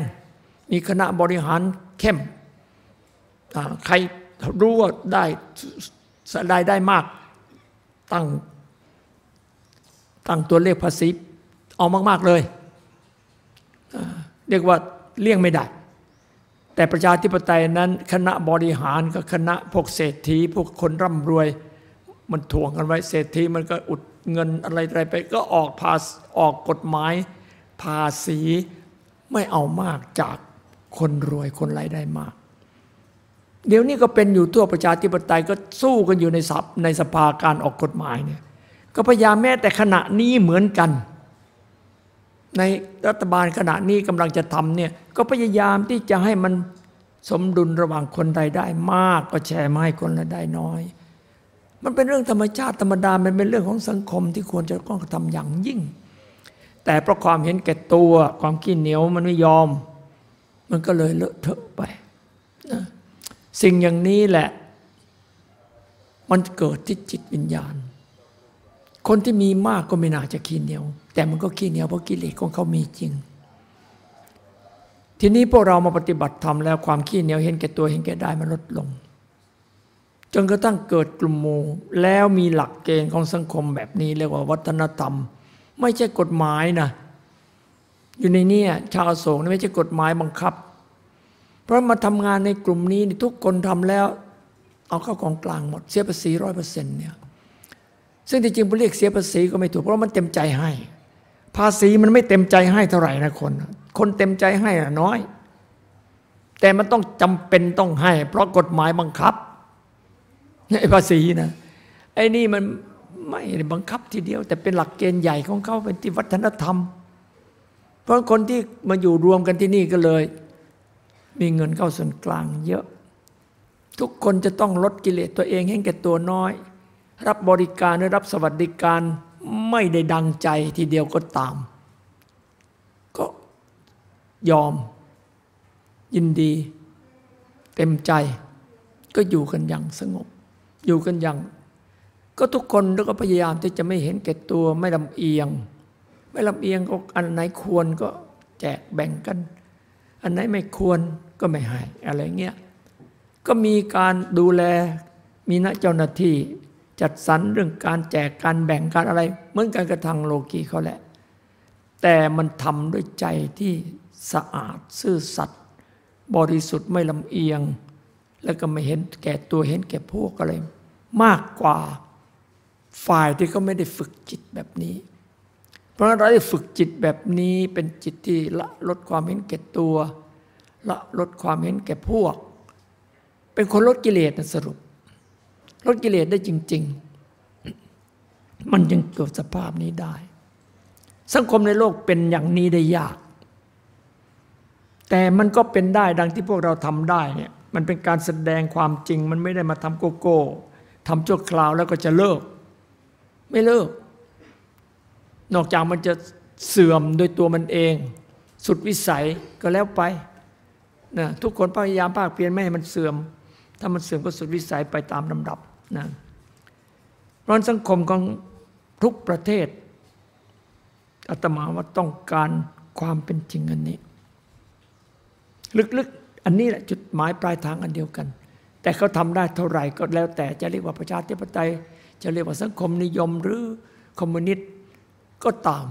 มีคณะบริหารเข้มใคร รู้ว่าได้ได้ได้มากตั้งตั้งตัวเลขภาษีเอามาก ๆ เลย เรียกว่าเลี่ยงไม่ได้ แต่ประชาธิปไตยนั้น คณะบริหารกับคณะพวกเศรษฐี พวกคนร่ำรวย มันถ่วงกันไว้เศรษฐีมันก็อุดเงินอะไรอะไรไป ก็ออกภาษออกกฎหมาย ภาษีไม่เอามากจากคนรวยคนรายได้มาก เดี๋ยวนี้ก็เป็นอยู่ทั่วประชาธิปไตยก็สู้กันอยู่ในสับในสภาการออกกฎหมายเนี่ยก็พยายามแม้แต่ขณะนี้เหมือนกัน ในรัฐบาลขณะนี้กำลังจะทำเนี่ยก็พยายามที่จะให้มันสมดุลระหว่างคนรายได้มากก็แชร์มาให้คนรายได้น้อย มันเป็นเรื่องธรรมชาติธรรมดามันเป็นเรื่องของสังคมที่ควรจะต้องทำอย่างยิ่ง แต่เพราะความเห็นแก่ตัวความขี้เหนียวมันไม่ยอม มันก็เลยเลอะเทอะไป สิ่งอย่างนี้แหละ มันเกิดที่จิตวิญญาณ คนที่มีมากก็ไม่น่าจะขี้เหนียว แต่มันก็ขี้เหนียวเพราะกิเลสของเขามีจริง ทีนี้พวกเรามาปฏิบัติธรรมแล้วความขี้เหนียวเห็นแก่ตัวเห็นแก่ได้มันลดลง จนกระทั่งเกิดกลุ่มหมู่แล้วมีหลักเกณฑ์ของสังคมแบบนี้เรียกว่าวัฒนธรรม ไม่ใช่กฎหมายนะอยู่ในนี้ชาวโศกนี่ไม่ใช่กฎหมายบังคับ ราะมาทำงานในกลุ่มนี้ทุกคนทำแล้ว เอาเข้ากองกลางหมด เสียภาษีร้อยเปอร์เซ็นต์เนี่ยซึ่งจริงผมเรียกเสียภาษีก็ไม่ถูกเพราะมันเต็มใจให้ ภาษีมันไม่เต็มใจให้เท่าไหร่นะคน คนเต็มใจให้อะน้อย แต่มันต้องจำเป็นต้องให้ เพราะกฎหมายบังคับไอ้ภาษีนะไอ้นี่มันไม่บังคับทีเดียว แต่เป็นหลักเกณฑ์ใหญ่ของเขาเป็นที่วัฒนธรรม เพราะคนที่มาอยู่รวมกันที่นี่ก็เลย มีเงินเข้าส่วนกลางเยอะ ทุกคนจะต้องลดกิเลสตัวเองให้แก่ตัวน้อย รับบริการหรือรับสวัสดิการไม่ได้ดังใจทีเดียวก็ตาม ก็ยอม ยินดี เต็มใจ ก็อยู่กันอย่างสงบ อยู่กันอย่าง ก็ทุกคนแล้วก็พยายามที่จะไม่เห็นแก่ตัวไม่ลำเอียง ไม่ลำเอียงก็อันไหนควรก็แจกแบ่งกัน อันไหนไม่ควรก็ไม่ให้อะไรเงี้ยก็มีการดูแลมีนักเจ้าหน้าที่จัดสรรเรื่องการแจกการแบ่งการอะไรเหมือนกันกระทางโลกีเขาแหละ แต่มันทำด้วยใจที่สะอาดซื่อสัตย์บริสุทธิ์ไม่ลำเอียง แล้วก็ไม่เห็นแก่ตัวเห็นแก่พวกอะไร มากกว่าฝ่ายที่เขาไม่ได้ฝึกจิตแบบนี้ ราะเราได้ฝึกจิตแบบนี้เป็นจิตที่ละลดความเห็นแก่ตัว ละลดความเห็นแก่พวก เป็นคนลดกิเลสนะสรุป ลดกิเลสได้จริง ๆ มันยังเกิดสภาพนี้ได้ สังคมในโลกเป็นอย่างนี้ได้ยาก แต่มันก็เป็นได้ดังที่พวกเราทำได้เนี่ยมันเป็นการแสดงความจริง มันไม่ได้มาทำโกโก้ทำชั่วคราวแล้วก็จะเลิก ไม่เลิก นอกจากมันจะเสื่อมโดยตัวมันเอง สุดวิสัยก็แล้วไปนะทุกคนพยายามภาคเพียรไม่ให้มันเสื่อม ถ้ามันเสื่อมก็สุดวิสัยไปตามลำดับนะเพราะสังคมของทุกประเทศอาตมาว่าต้องการความเป็นจริงอันนี้ ลึกๆ อันนี้แหละจุดหมายปลายทางอันเดียวกัน แต่เขาทำได้เท่าไหร่ก็แล้วแต่จะเรียกว่าประชาธิปไตย จะเรียกว่าสังคมนิยมหรือคอมมิวนิสต์ ก็ตาม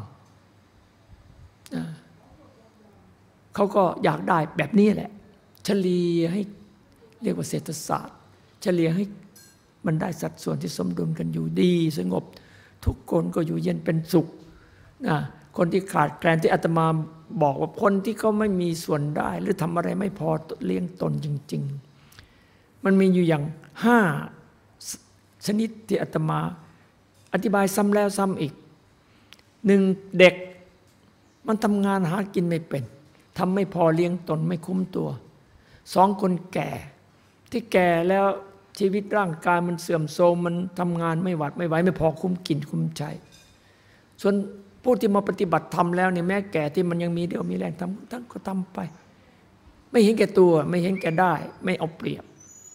เขาก็อยากได้แบบนี้แหละ เฉลี่ยให้เรียกว่าเศรษฐศาสตร์ เฉลี่ยให้มันได้สัดส่วนที่สมดุลกันอยู่ดี สงบ ทุกคนก็อยู่เย็นเป็นสุขนะคนที่ขาดแคลนที่อาตมาบอกว่าคนที่เขาไม่มีส่วนได้ หรือทำอะไรไม่พอเลี้ยงตนจริง ๆ มันมีอยู่อย่างห้าชนิดที่อาตมา อธิบายซ้ำแล้วซ้ำอีก หนึ่งเด็กมันทำงานหากินไม่เป็นทำไม่พอเลี้ยงตนไม่คุ้มตัว สองคนแก่ ที่แก่แล้วชีวิตร่างกายมันเสื่อมโทรมมันทำงานไม่หวัดไม่ไหวไม่พอคุ้มกินคุ้มใช้ส่วนผู้ที่มาปฏิบัติธรรมแล้วเนี่ยแม้แก่ที่มันยังมีเดียวมีแรงทำท่านก็ทำไป ไม่เห็นแก่ตัวไม่เห็นแก่ได้ ไม่เอาเปรียบ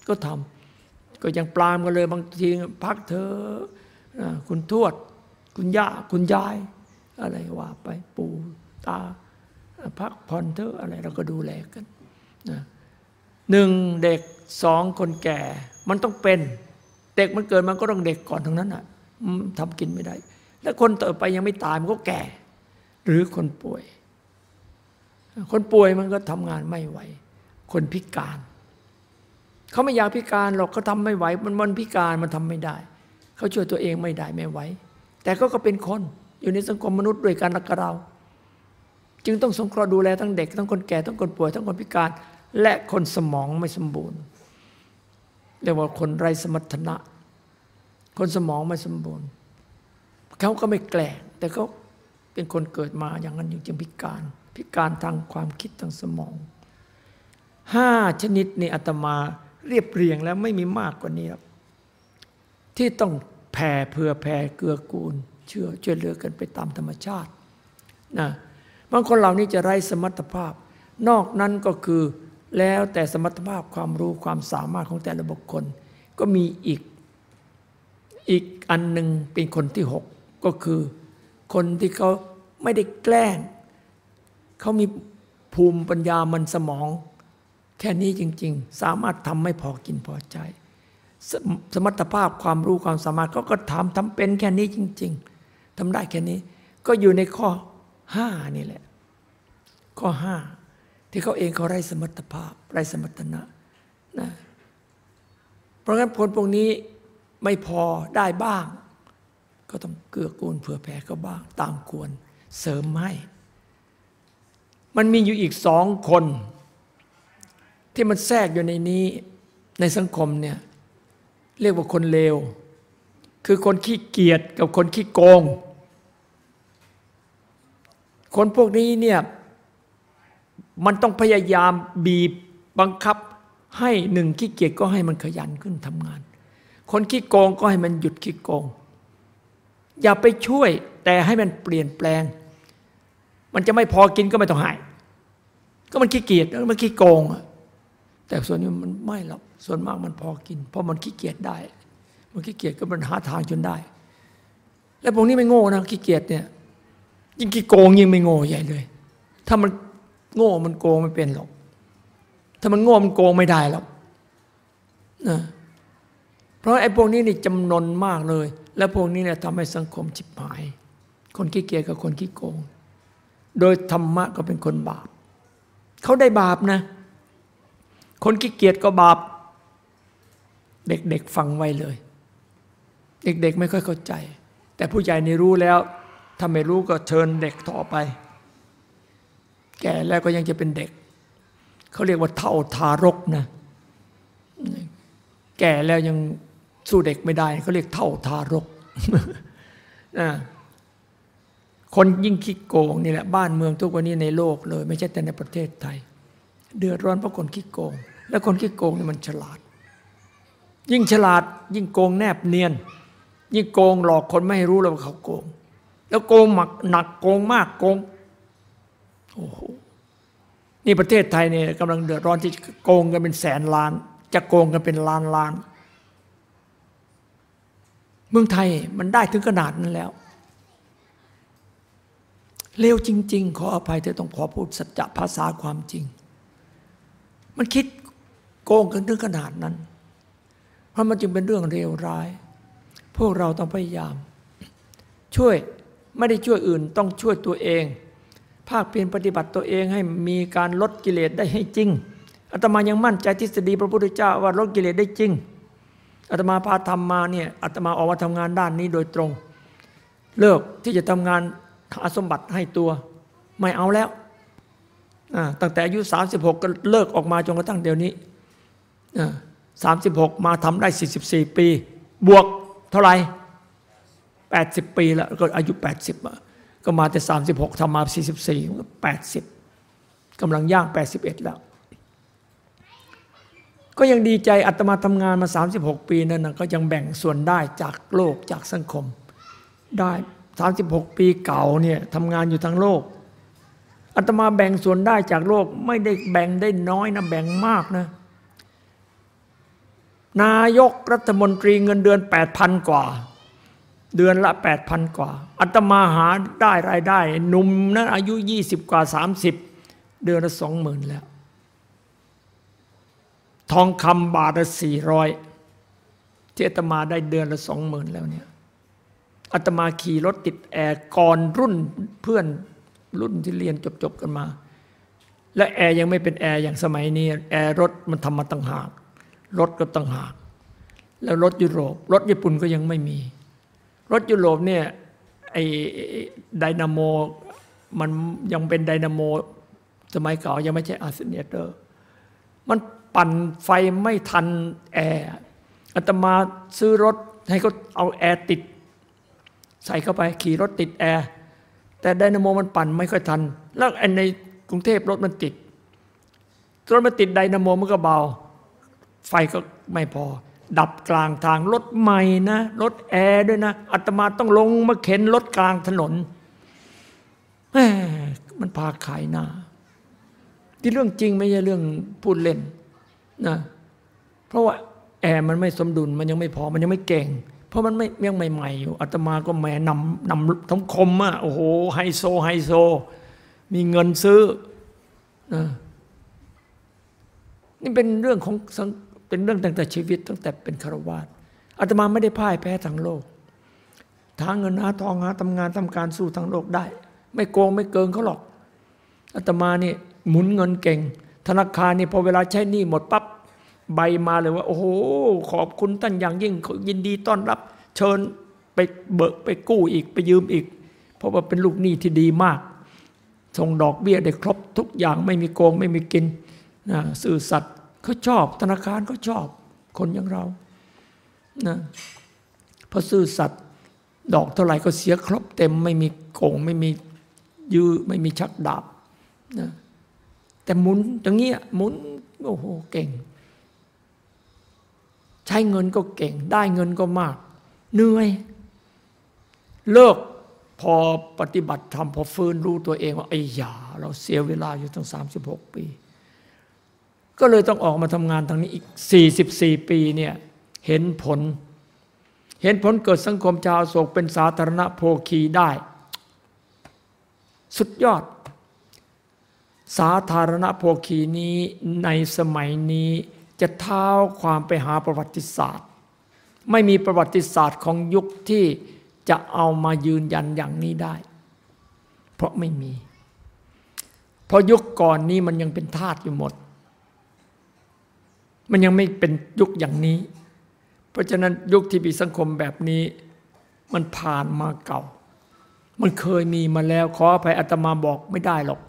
ก็ทำก็ยังปรามกันเลยบางทีพักเธอคุณทวด คุณย่าคุณยาย อะไรว่าไปปู่ตาพักผ่อนเธอะอะไรเราก็ดูแลกันนะหนึ่งเด็กสองคนแก่ มันต้องเป็น เด็กมันเกิดมันก็ต้องเด็กก่อนทั้งนั้นอะทำกินไม่ได้ แล้วคนต่อไปยังไม่ตายมันก็แก่ หรือคนป่วย คนป่วยมันก็ทำงานไม่ไหว คนพิการ เขาไม่อยากพิการหรอกเขาทาไม่ไหว มันมันพิการมันทำไม่ได้ เขาช่วยตัวเองไม่ได้ไม่ไหว แต่เขาก็เป็นคนอยู่ในสังคมมนุษย์ด้วยกันกับเรา จึงต้องสงเคราะห์ดูแลทั้งเด็กทั้งคนแก่ทั้งคนป่วยทั้งคนพิการ และคนสมองไม่สมบูรณ์เรียกว่าคนไร้สมรรถนะ คนสมองไม่สมบูรณ์เขาก็ไม่แกล้งแต่เขาเป็นคนเกิดมาอย่างนั้นจึงพิการ พิการทางความคิดทางสมองห้าชนิดนี่อาตมาเรียบเรียงแล้วไม่มีมากกว่านี้ครับที่ต้อง แผ่เพื่อแผ่เกื้อกูล เชื่อช่วยเหลือกันไปตามธรรมชาตินะบางคนเหล่านี้จะไร้สมรรถภาพ นอกนั้นก็คือแล้วแต่สมรรถภาพความรู้ความสามารถของแต่ละบุคคล ก็มีอีกอีกอันหนึ่งเป็นคนที่หกก็คือ คนที่เขาไม่ได้แกล้งเขามีภูมิปัญญามันสมอง แค่นี้จริง ๆ สามารถทำไม่พอกินพอใจ สสมรรถภาพความรู้ความสามารถเขาก็ทำทำเป็นแค่นี้จริง ๆทำได้แค่นี้ ก็อยู่ในข้อห้านี่แหละ ข้อห้าที่เขาเองเขาไร้สมรรถภาพไร้สมรรถนะนะเพราะงั้นผลพวกนี้ไม่พอได้บ้าง ก็ต้องเกื้อกูลเผื่อแผ่ก็บ้าง ตามควรเสริมให้ มันมีอยู่อีกสองคน ที่มันแทรกอยู่ในนี้ในสังคมเนี่ย เรียกว่าคนเลว คือคนขี้เกียจกับคนขี้โกง คนพวกนี้เนี่ยมันต้องพยายามบีบบังคับให้หนึ่งขี้เกียจก็ให้มันขยันขึ้นทำงาน คนขี้โกงก็ให้มันหยุดขี้โกง อย่าไปช่วยแต่ให้มันเปลี่ยนแปลง มันจะไม่พอกินก็ไม่ต้องให้ก็มันขี้เกียจมันขี้โกงแต่ส่วนนี้มันไม่หรอก ส่วนมากมันพอกิน เพราะมันขี้เกียจได้ มันขี้เกียจก็มันหาทางจนได้ แล้วพวกนี้ไม่โง่นะขี้เกียจเนี่ย ยิ่งขี้โกงยิ่งไม่โง่ใหญ่เลย ถ้ามันโง่มันโกงไม่เป็นหรอก ถ้ามันโง่มันโกงไม่ได้หรอกนะเพราะไอ้พวกนี้นี่จำนวนมากเลย และพวกนี้เนี่ยทำให้สังคมฉิบหาย คนขี้เกียจกับคนขี้โกง โดยธรรมะก็เป็นคนบาปเขาได้บาปนะ คนขี้เกียจก็บาป เด็กๆฟังไว้เลย เด็กๆไม่ค่อยเข้าใจ แต่ผู้ใหญ่นี่รู้แล้ว ถ้าไม่รู้ก็เชิญเด็กต่อไป แก่แล้วก็ยังจะเป็นเด็ก เขาเรียกว่าเท่าทารกนะ แก่แล้วยังสู้เด็กไม่ได้เขาเรียกเท่าทารกนะคนยิ่งคิดโกงนี่แหละบ้านเมืองทุกวันนี้ในโลกเลย ไม่ใช่แต่ในประเทศไทย เดือดร้อนเพราะคนคิดโกง และคนคิดโกงนี่มันฉลาด ยิ่งฉลาดยิ่งโกงแนบเนียน ยิ่งโกงหลอกคนไม่ให้รู้เลยว่าเขาโกง แล้วโกงหมักหนักโกงมากโกงโอ้โหนี่ประเทศไทยเนี่ยกำลังเดือดร้อนที่โกงกันเป็นแสนล้าน จะโกงกันเป็นล้านล้าน เมืองไทยมันได้ถึงขนาดนั้นแล้วเลวจริง ๆ ขออภัยที่ต้องขอพูดสัจจะภาษาความจริง มันคิดโกงกันถึงขนาดนั้น เพราะมันจึงเป็นเรื่องเลวร้าย พวกเราต้องพยายาม ช่วยไม่ได้ช่วยอื่นต้องช่วยตัวเอง ภาคเพียรปฏิบัติตัวเองให้มีการลดกิเลสได้ให้จริงอาตมายังมั่นใจทฤษฎีพระพุทธเจ้าว่าลดกิเลสได้จริงอาตมาพาทำมาเนี่ยอาตมาออกมาทำงานด้านนี้โดยตรง เลิกที่จะทำงานหาสมบัติให้ตัว ไม่เอาแล้วตั้งแต่อายุ36 ก็เลิกออกมาจนกระทั่งเดี๋ยวนี้ สามสิบหกมาทำได้ 44 ปี บวกเท่าไหร่ 80 ปีแล้วก็อายุ 80 ก็มาแต่ 36ทำมา 44ก็80กำลังย่าง 81 แล้ว ก็ยังดีใจอัตมาทำงานมา 36 ปีนั่นนะก็ยังแบ่งส่วนได้จากโลกจากสังคมได้ 36 ปีเก่าเนี่ยทำงานอยู่ทั้งโลกอัตมาแบ่งส่วนได้จากโลกไม่ได้แบ่งได้น้อยนะแบ่งมากนะ นายกรัฐมนตรีเงินเดือน 8,000 กว่า เดือนละ 8,000 กว่าอัตมาหาได้รายได้หนุ่มนะอายุ 20 กว่า 30 เดือนละ20,000แล้ว ทองคำบาทละ400ที่อาตมาได้เดือนละ20,000แล้วเนี่ยอาตมาขี่รถติดแอร์ก่อนรุ่นเพื่อนรุ่นที่เรียนจบๆกันมา และแอร์ยังไม่เป็นแอร์อย่างสมัยนี้ แอร์รถมันทำมาต่างหาก รถก็ต่างหาก แล้วรถยุโรป รถญี่ปุ่นก็ยังไม่มี รถยุโรปเนี่ยไอ้ไดนาโมมันยังเป็นไดนาโมสมัยเก่ายังไม่ใช่ alternator มันปั่นไฟไม่ทันแอร์อาตมาซื้อรถให้เขาเอาแอร์ติด ใส่เข้าไปขี่รถติดแอร์แต่ไดนาโมมันปั่นไม่ค่อยทัน แล้วในกรุงเทพรถมันติดรถมันติดไดนาโมมันก็เบา ไฟก็ไม่พอ ดับกลางทางรถใหม่นะรถแอร์ด้วยนะอาตมาต้องลงมาเข็นรถกลางถนนแมมันพาขายหน้า ที่เรื่องจริงไม่ใช่เรื่องพูดเล่นนะเพราะว่าแอร์มันไม่สมดุลมันยังไม่พอมันยังไม่เก่ง เพราะมันไม่ยังใหม่ๆอยู่อาตมาก็แหมนำนำทั้งคมอะโอ้โหไฮโซไฮโซ มีเงินซื้อนะนี่เป็นเรื่องของ เป็นเรื่องตั้งแต่ชีวิตตั้งแต่เป็นคารวาสอาตมาไม่ได้พ่ายแพ้ทางโลกทางเงินหาทองหาทำงานทำการสู้ทางโลกได้ ไม่โกงไม่เกินเขาหรอกอาตมานี่หมุนเงินเก่ง ธนาคารนี่พอเวลาใช้หนี้หมดปั๊บใบมาเลยว่า โอ้โห ขอบคุณท่านอย่างยิ่งยินดีต้อนรับ เชิญไปเบิกไปกู้อีกไปยืมอีก เพราะว่าเป็นลูกหนี้ที่ดีมาก ส่งดอกเบี้ยได้ครบทุกอย่างไม่มีโกงไม่มีกินนะสื่อสัตย์ เขาชอบธนาคารเขาชอบ คนอย่างเรานะเพราะซื่อสัตย์ดอกเท่าไหร่ก็เสียครบเต็ม ไม่มีโกงไม่มียื้อไม่มีชักดาบนะแต่หมุนอย่างเงี้ยหมุนโอ้โหเก่ง ใช้เงินก็เก่ง ได้เงินก็มากเหนื่อย เลิกพอปฏิบัติธรรมพอฟื้นรู้ตัวเองว่าไอ้ยา เราเสียเวลาอยู่ตั้ง 36 ปี ก็เลยต้องออกมาทำงานทางนี้อีก 44 ปีเนี่ยเห็นผล เห็นผลเกิดสังคมชาวโศกเป็นสาธารณโภคีได้ สุดยอด สาธารณโภคีนี้ในสมัยนี้จะเท้าความไปหาประวัติศาสตร์ ไม่มีประวัติศาสตร์ของยุคที่จะเอามายืนยันอย่างนี้ได้ เพราะไม่มี เพราะยุคก่อนนี้มันยังเป็นทาสอยู่หมด มันยังไม่เป็นยุคอย่างนี้ เพราะฉะนั้นยุคที่มีสังคมแบบนี้ มันผ่านมาเก่า มันเคยมีมาแล้วขออภัยอาตมาบอกไม่ได้หรอก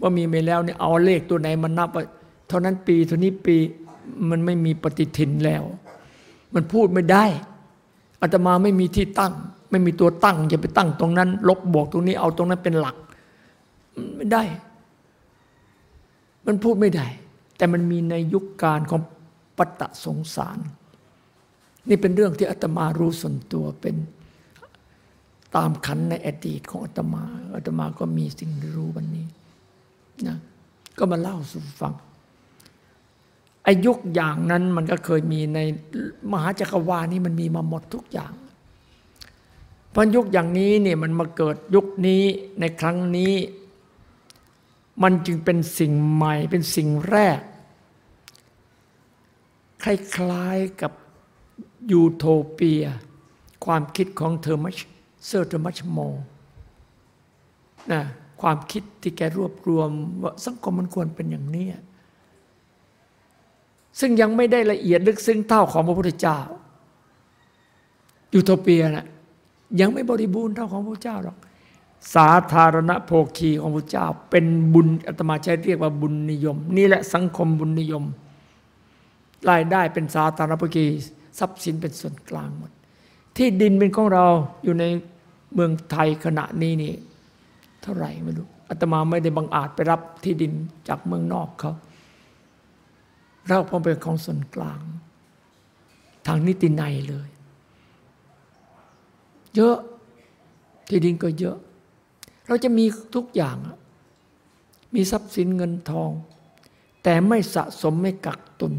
ว่ามีมาแล้วเนี่ยเอาเลขตัวไหนมันนับว่าเท่านั้นปีเท่านี้ปีมันไม่มีปฏิทินแล้ว มันพูดไม่ได้อาตมาไม่มีที่ตั้ง ไม่มีตัวตั้งจะไปตั้งตรงนั้น ลบบวกตรงนี้เอาตรงนั้นเป็นหลักไม่ได้ มันพูดไม่ได้ แต่มันมีในยุคการของ ปัตตะสงสาร นี่เป็นเรื่องที่อาตมารู้ส่วนตัวเป็นตามขันในอดีตของอาตมาอาตมาก็มีสิ่งรู้วันนี้นะก็มาเล่าสู่ฟังอ่ายุคอย่างนั้นมันก็เคยมีในมหาจักรวาลนี้มันมีมาหมดทุกอย่างเพราะยุคอย่างนี้เนี่ยมันมาเกิดยุคนี้ในครั้งนี้ มันจึงเป็นสิ่งใหม่เป็นสิ่งแรก คล้ายๆกับยูโทเปีย ความคิดของเทอร์มัชเซอร์เทอร์มัชโมนะความคิดที่แกรวบรวมว่าสังคมมันควรเป็นอย่างนี้ ซึ่งยังไม่ได้ละเอียดลึกซึ้งเท่าของพระพุทธเจ้า ยูโทเปียนะ่ะยังไม่บริบูรณ์เท่าของพระเจ้าหรอก สาธารณโภคีของพระเจ้า เป็นบุญอาตมาใช้เรียกว่าบุญนิยม นี่แหละสังคมบุญนิยม รายได้เป็นสาธารณโภคีทรัพย์สินเป็นส่วนกลางหมด ที่ดินเป็นของเราอยู่ในเมืองไทยขณะนี้นี่เท่าไหร่ไม่รู้อาตมาไม่ได้บังอาจไปรับที่ดินจากเมืองนอกเขาเราพอเป็นของส่วนกลาง ทางนิตินัยเลย เยอะที่ดินก็เยอะ เราจะมีทุกอย่าง มีทรัพย์สินเงินทอง แต่ไม่สะสมไม่กักตุน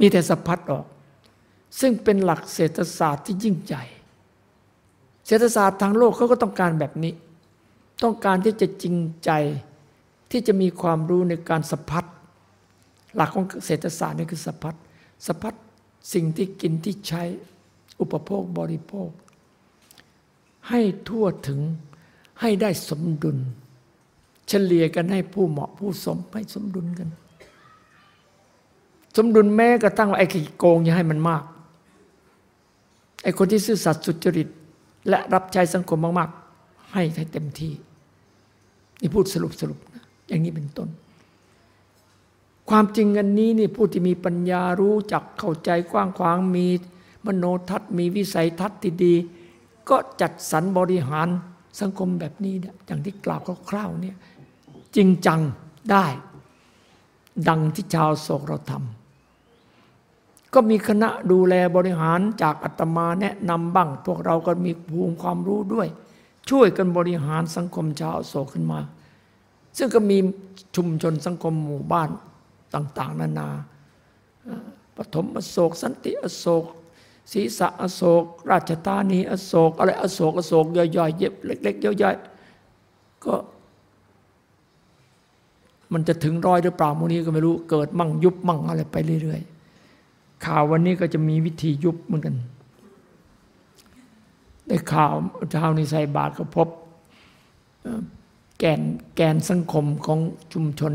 มีแต่สะพัดออก ซึ่งเป็นหลักเศรษฐศาสตร์ที่ยิ่งใหญ่ เศรษฐศาสตร์ทางโลกเขาก็ต้องการแบบนี้ ต้องการที่จะจริงใจที่จะมีความรู้ในการสะพัดหลักของเศรษฐศาสตร์นี่คือสะพัดสะพัดสิ่งที่กินที่ใช้อุปโภคบริโภค ให้ทั่วถึงให้ได้สมดุล เฉลี่ยกันให้ผู้เหมาะผู้สมให้สมดุลกัน สมดุลแม้กระทั่งว่าไอ้ขี้โกงอย่าให้มันมาก ไอ้คนที่ซื่อสัตย์สุจริต และรับใช้สังคมมากๆ ให้ให้เต็มที่ นี่พูดสรุปสรุปนะอย่างนี้เป็นต้น ความจริงอันนี้นี่ผู้ที่มีปัญญารู้จักเข้าใจกว้างขวางมีมโนทัศน์มีวิสัยทัศน์ที่ดี ก็จัดสรรบริหารสังคมแบบนี้เนี่ยอย่างที่กล่าวคร่าวๆเนี่ยจริงจังได้ ดังที่ชาวโศกเราทำ ก็มีคณะดูแลบริหารจากอาตมาแนะนำบ้าง พวกเราก็มีภูมิความรู้ด้วย ช่วยกันบริหารสังคมชาวโศกขึ้นมา ซึ่งก็มีชุมชนสังคมหมู่บ้านต่าง ๆ นานาปฐมอโศก สันติอโศกศรีษะอโศก ราชธานีอโศก อะไรอโศกอโศกย่อยๆเย็บเล็ก ๆย่อยๆก็มันจะถึงร้อยหรือเปล่าโมนี้ก็ไม่รู้ เกิดมั่งยุบมั่งอะไรไปเรื่อย ๆ ข่าววันนี้ก็จะมีวิธียุบเหมือนกันได้ข่าวเช้านี้ใส่บาทก็พบแกนแกนสังคมของชุมชน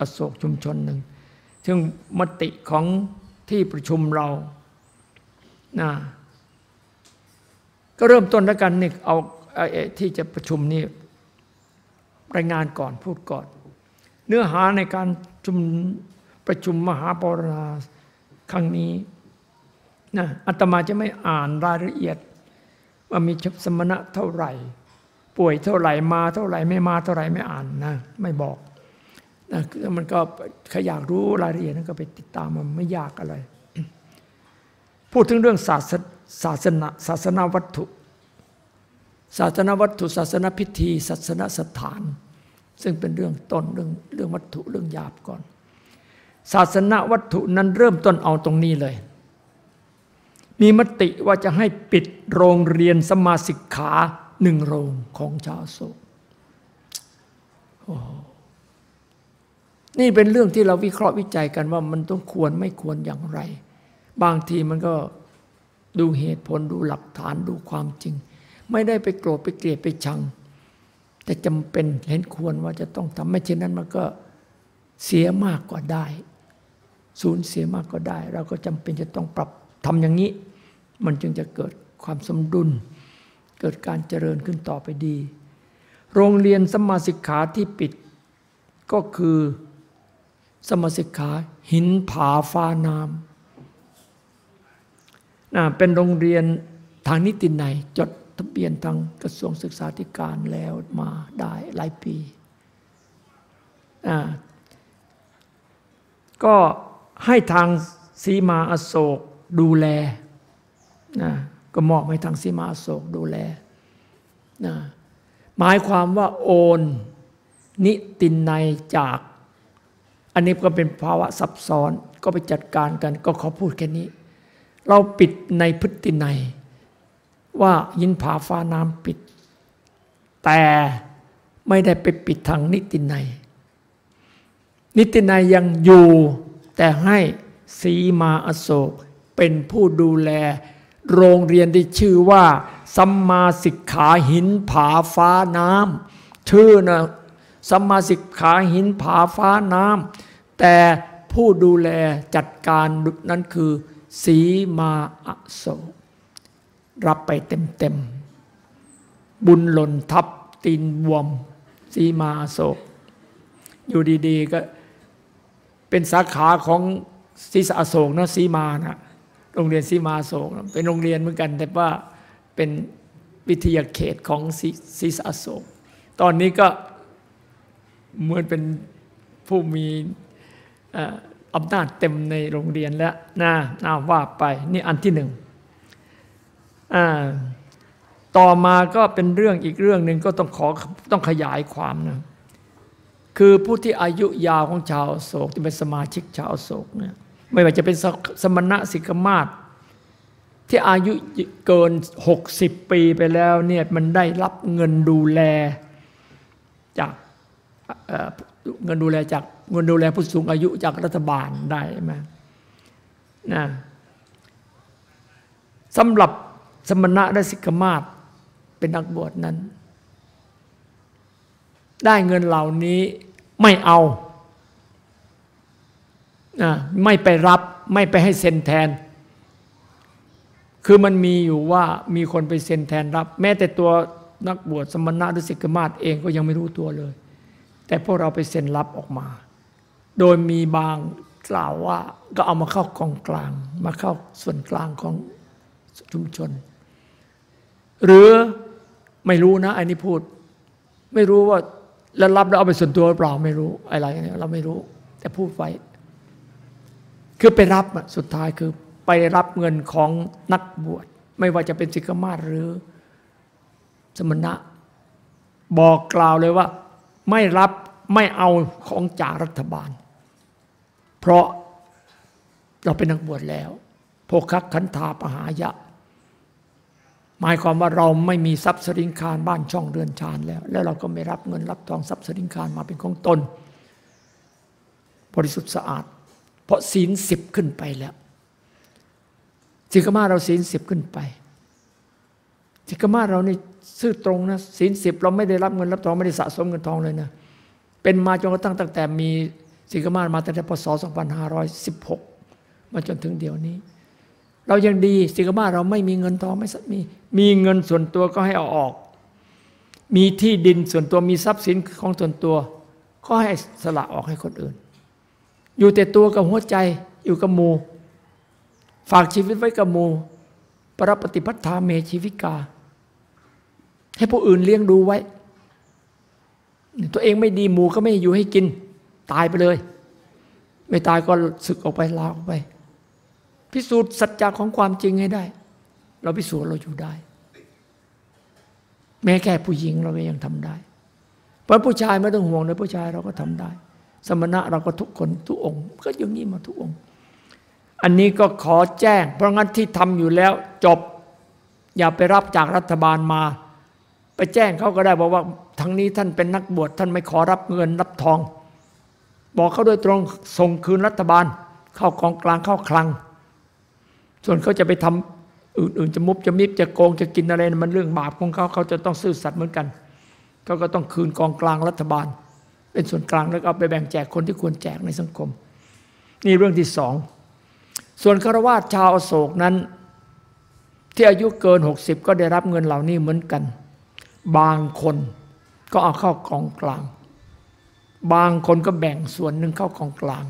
อโศกชุมชนหนึ่ง ซึ่งมติของที่ประชุมเรานะก็เริ่มต้นแล้วกันนี่เอาที่จะประชุมนี่รายงานก่อนพูดก่อน เนื้อหาในการชุมประชุมมหาปรณา ครั้งนี้นะอาตมาจะไม่อ่านรายละเอียด ว่ามีสมณะเท่าไหร่ ป่วยเท่าไหร่มาเท่าไหร่ไม่มาเท่าไหร่ไม่อ่านนะไม่บอกนะมันก็ใครอยากรู้รายละเอียดนั้นก็ไปติดตามมันไม่ยากอะไร พูดถึงเรื่องศาสศาสนาศาสนาวัตถุ ศาสนาวัตถุศาสนาพิธี ศาสนาสถาน ซึ่งเป็นเรื่องต้นเรื่องเรื่องวัตถุเรื่องหยาบก่อน ศาสนาวัตถุนั้นเริ่มต้นเอาตรงนี้เลย มีมติว่าจะให้ปิดโรงเรียนสมาสิกขาหนึ่งโรงของชาวโศกนี่เป็นเรื่องที่เราวิเคราะห์วิจัยกันว่ามันต้องควรไม่ควรอย่างไร บางทีมันก็ดูเหตุผลดูหลักฐานดูความจริง ไม่ได้ไปโกรธไปเกลียดไปชัง แต่จำเป็นเห็นควรว่าจะต้องทำไม่เช่นนั้นมันก็เสียมากกว่าได้ สูญเสียมากก็ได้ เราก็จำเป็นจะต้องปรับทำอย่างนี้ มันจึงจะเกิดความสมดุล เกิดการเจริญขึ้นต่อไปดี โรงเรียนสมมาสิกขาที่ปิดก็คือสมมาสิกขาหินผาฟ้านามนะเป็นโรงเรียนทางนิติในยจดทะเบียนทางกระทรวงศึกษาธิการแล้วมาได้หลายปีอ่าก็ ให้ทางสีมาอโศกดูแลนะก็มอบให้ทางสีมาอโศกดูแลนะหมายความว่าโอน นิตินในยจาก อันนี้ก็เป็นภาวะซับซ้อนก็ไปจัดการกัน ก็ขอพูดแค่นี้ เราปิดในพฤติในยว่ายินผาฟ้าน้ำปิด แต่ไม่ได้ไปปิดทางนิติในยนิตินัยยังอยู่ แต่ให้สีมาอโศกเป็นผู้ดูแล โรงเรียนที่ชื่อว่าสัมมาสิกขาหินผาฟ้าน้ำชื่อนะสัมมาสิกขาหินผาฟ้าน้ำแต่ผู้ดูแลจัดการนั้นคือ สีมาอโศกรับไปเต็มๆ บุญหล่นทับตีนบวม สีมาอโศก อยู่ดีๆก็ เป็นสาขาของศรีสะโศกนะสีมานะโรงเรียนสีมาโศกนะเป็นโรงเรียนเหมือนกัน แต่ว่าเป็นวิทยาเขตของศรีสะโศก ตอนนี้ก็เหมือนเป็นผู้มีอำนาจเต็มในโรงเรียนแล้วนะน่าว่าไปนี่อันที่หนึ่งต่อมาก็เป็นเรื่องอีกเรื่องหนึ่งก็ต้องขอต้องขยายความนะ คือผู้ที่อายุยาวของชาวโศกที่เป็นสมาชิกชาวโศกเนี่ยไม่ว่าจะเป็นสสมณะสิกมาศที่อายุเกิน 60 ปีไปแล้วเนี่ยมันได้รับเงินดูแลจากเเงินดูแลจากเงินดูแลผู้สูงอายุจากรัฐบาลได้ไหมนะสำหรับสมณะและสิกมาศเป็นนักบวชนั้น ได้เงินเหล่านี้ไม่เอาไม่ไปรับไม่ไปให้เซ็นแทน คือมันมีอยู่ว่ามีคนไปเซ็นแทนรับ แม้แต่ตัวนักบวชสมณะหรือสิกขามาศเองก็ยังไม่รู้ตัวเลย แต่พวกเราไปเซ็นรับออกมา โดยมีบางกล่าวว่าก็เอามาเข้ากองกลาง มาเข้าส่วนกลางของชุมชน หรือไม่รู้นะอันนี้พูด ไม่รู้ว่า แล้วรับแล้วเอาไปส่วนตัวเปล่าไม่รู้อะไรเนี่ยเราไม่รู้ แต่พูดไว้ คือไปรับอะสุดท้ายคือไปรับเงินของนักบวชไม่ว่าจะเป็นสิกขามาศหรือสมณะ บอกกล่าวเลยว่า ไม่รับไม่เอาของจากรัฐบาล เพราะเราเป็นนักบวชแล้วโภคักขันธาปหายะ หมายความว่าเราไม่มีทรัพย์สริงคารบ้านช่องเรือนชานแล้ว แล้วเราก็ไม่รับเงินรับทองทรัพย์สริงคารมาเป็นของตน บริสุทธิ์สะอาด เพราะศีลสิบขึ้นไปแล้วสิกมาเราศีลสิบขึ้นไปสิกมาเรานี่ซื่อตรงนะศีลสิบเราไม่ได้รับเงินรับทองไม่ได้สะสมเงินทองเลยนะเป็นมาจนกระทั่งตั้งแต่มีสิกมามาตั้งแต่พศ2516 มาจนถึงเดี๋ยวนี้ เรายังดีสิกขามาเราไม่มีเงินทองไม่มีมีเงินส่วนตัวก็ให้เอาออก มีที่ดินส่วนตัวมีทรัพย์สินของส่วนตัว ก็ให้สละออกให้คนอื่น อยู่แต่ตัวกับหัวใจอยู่กับหมูฝากชีวิตไว้กับหมูปรปฏิพัทธาเมชีวิกา ให้ผู้อื่นเลี้ยงดูไว้ ตัวเองไม่ดีหมูก็ไม่อยู่ให้กิน ตายไปเลย ไม่ตายก็สึกออกไปลาออกไป พิสูจน์สัจจะของความจริงให้ได้ เราพิสูจน์เราอยู่ได้ แม้แค่ผู้หญิงเราก็ยังทำได้ เพราะผู้ชายไม่ต้องห่วงเลยผู้ชายเราก็ทำได้ สมณะเราก็ทุกคนทุกองค์ ก็อย่างนี้มาทุกองค์ อันนี้ก็ขอแจ้ง เพราะงั้นที่ทำอยู่แล้วจบอย่าไปรับจากรัฐบาลมา ไปแจ้งเขาก็ได้บอกว่าทั้งนี้ท่านเป็นนักบวชท่านไม่ขอรับเงินรับทอง บอกเขาโดยตรงส่งคืนรัฐบาล เข้ากองกลางเข้าคลัง ส่วนเขาจะไปทำอื่นๆจะมุบจะมิบจะโกงจะกินอะไรมันเรื่องบาปของเขาเขาจะต้องซื่อสัตย์เหมือนกันเขาก็ต้องคืนกองกลางรัฐบาล เป็นส่วนกลางแล้วก็เอาไปแบ่งแจกคนที่ควรแจกในสังคม นี่เรื่องที่สองส่วนคารวาสชาวโศกนั้น ที่อายุเกิน 60 ก็ได้รับเงินเหล่านี้เหมือนกัน บางคนก็เอาเข้ากองกลาง บางคนก็แบ่งส่วนหนึ่งเข้ากองกลาง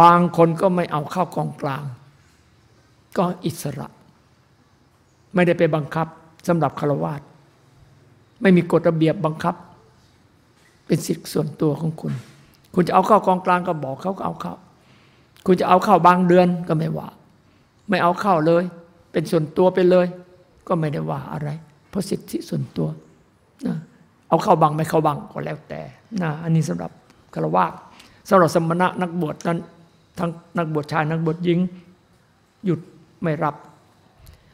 บางคนก็ไม่เอาเข้ากองกลาง ก็อิสระ ไม่ได้ไปบังคับสำหรับคารวาสไม่มีกฎระเบียบบังคับ เป็นสิทธิส่วนตัวของคุณ คุณจะเอาเข้ากองกลางก็บอกเขาก็เอาเข้า คุณจะเอาเข้าบางเดือนก็ไม่ว่า ไม่เอาเข้าเลย เป็นส่วนตัวไปเลย ก็ไม่ได้ว่าอะไร เพราะสิทธิส่วนตัวนะเอาเข้าบางไม่เข้าบางก็แล้วแต่นะอันนี้สำหรับคารวะสำหรับสมณะนักบวชนั้นทั้งนักบวชชายนักบวชหญิง หยุด ไม่รับ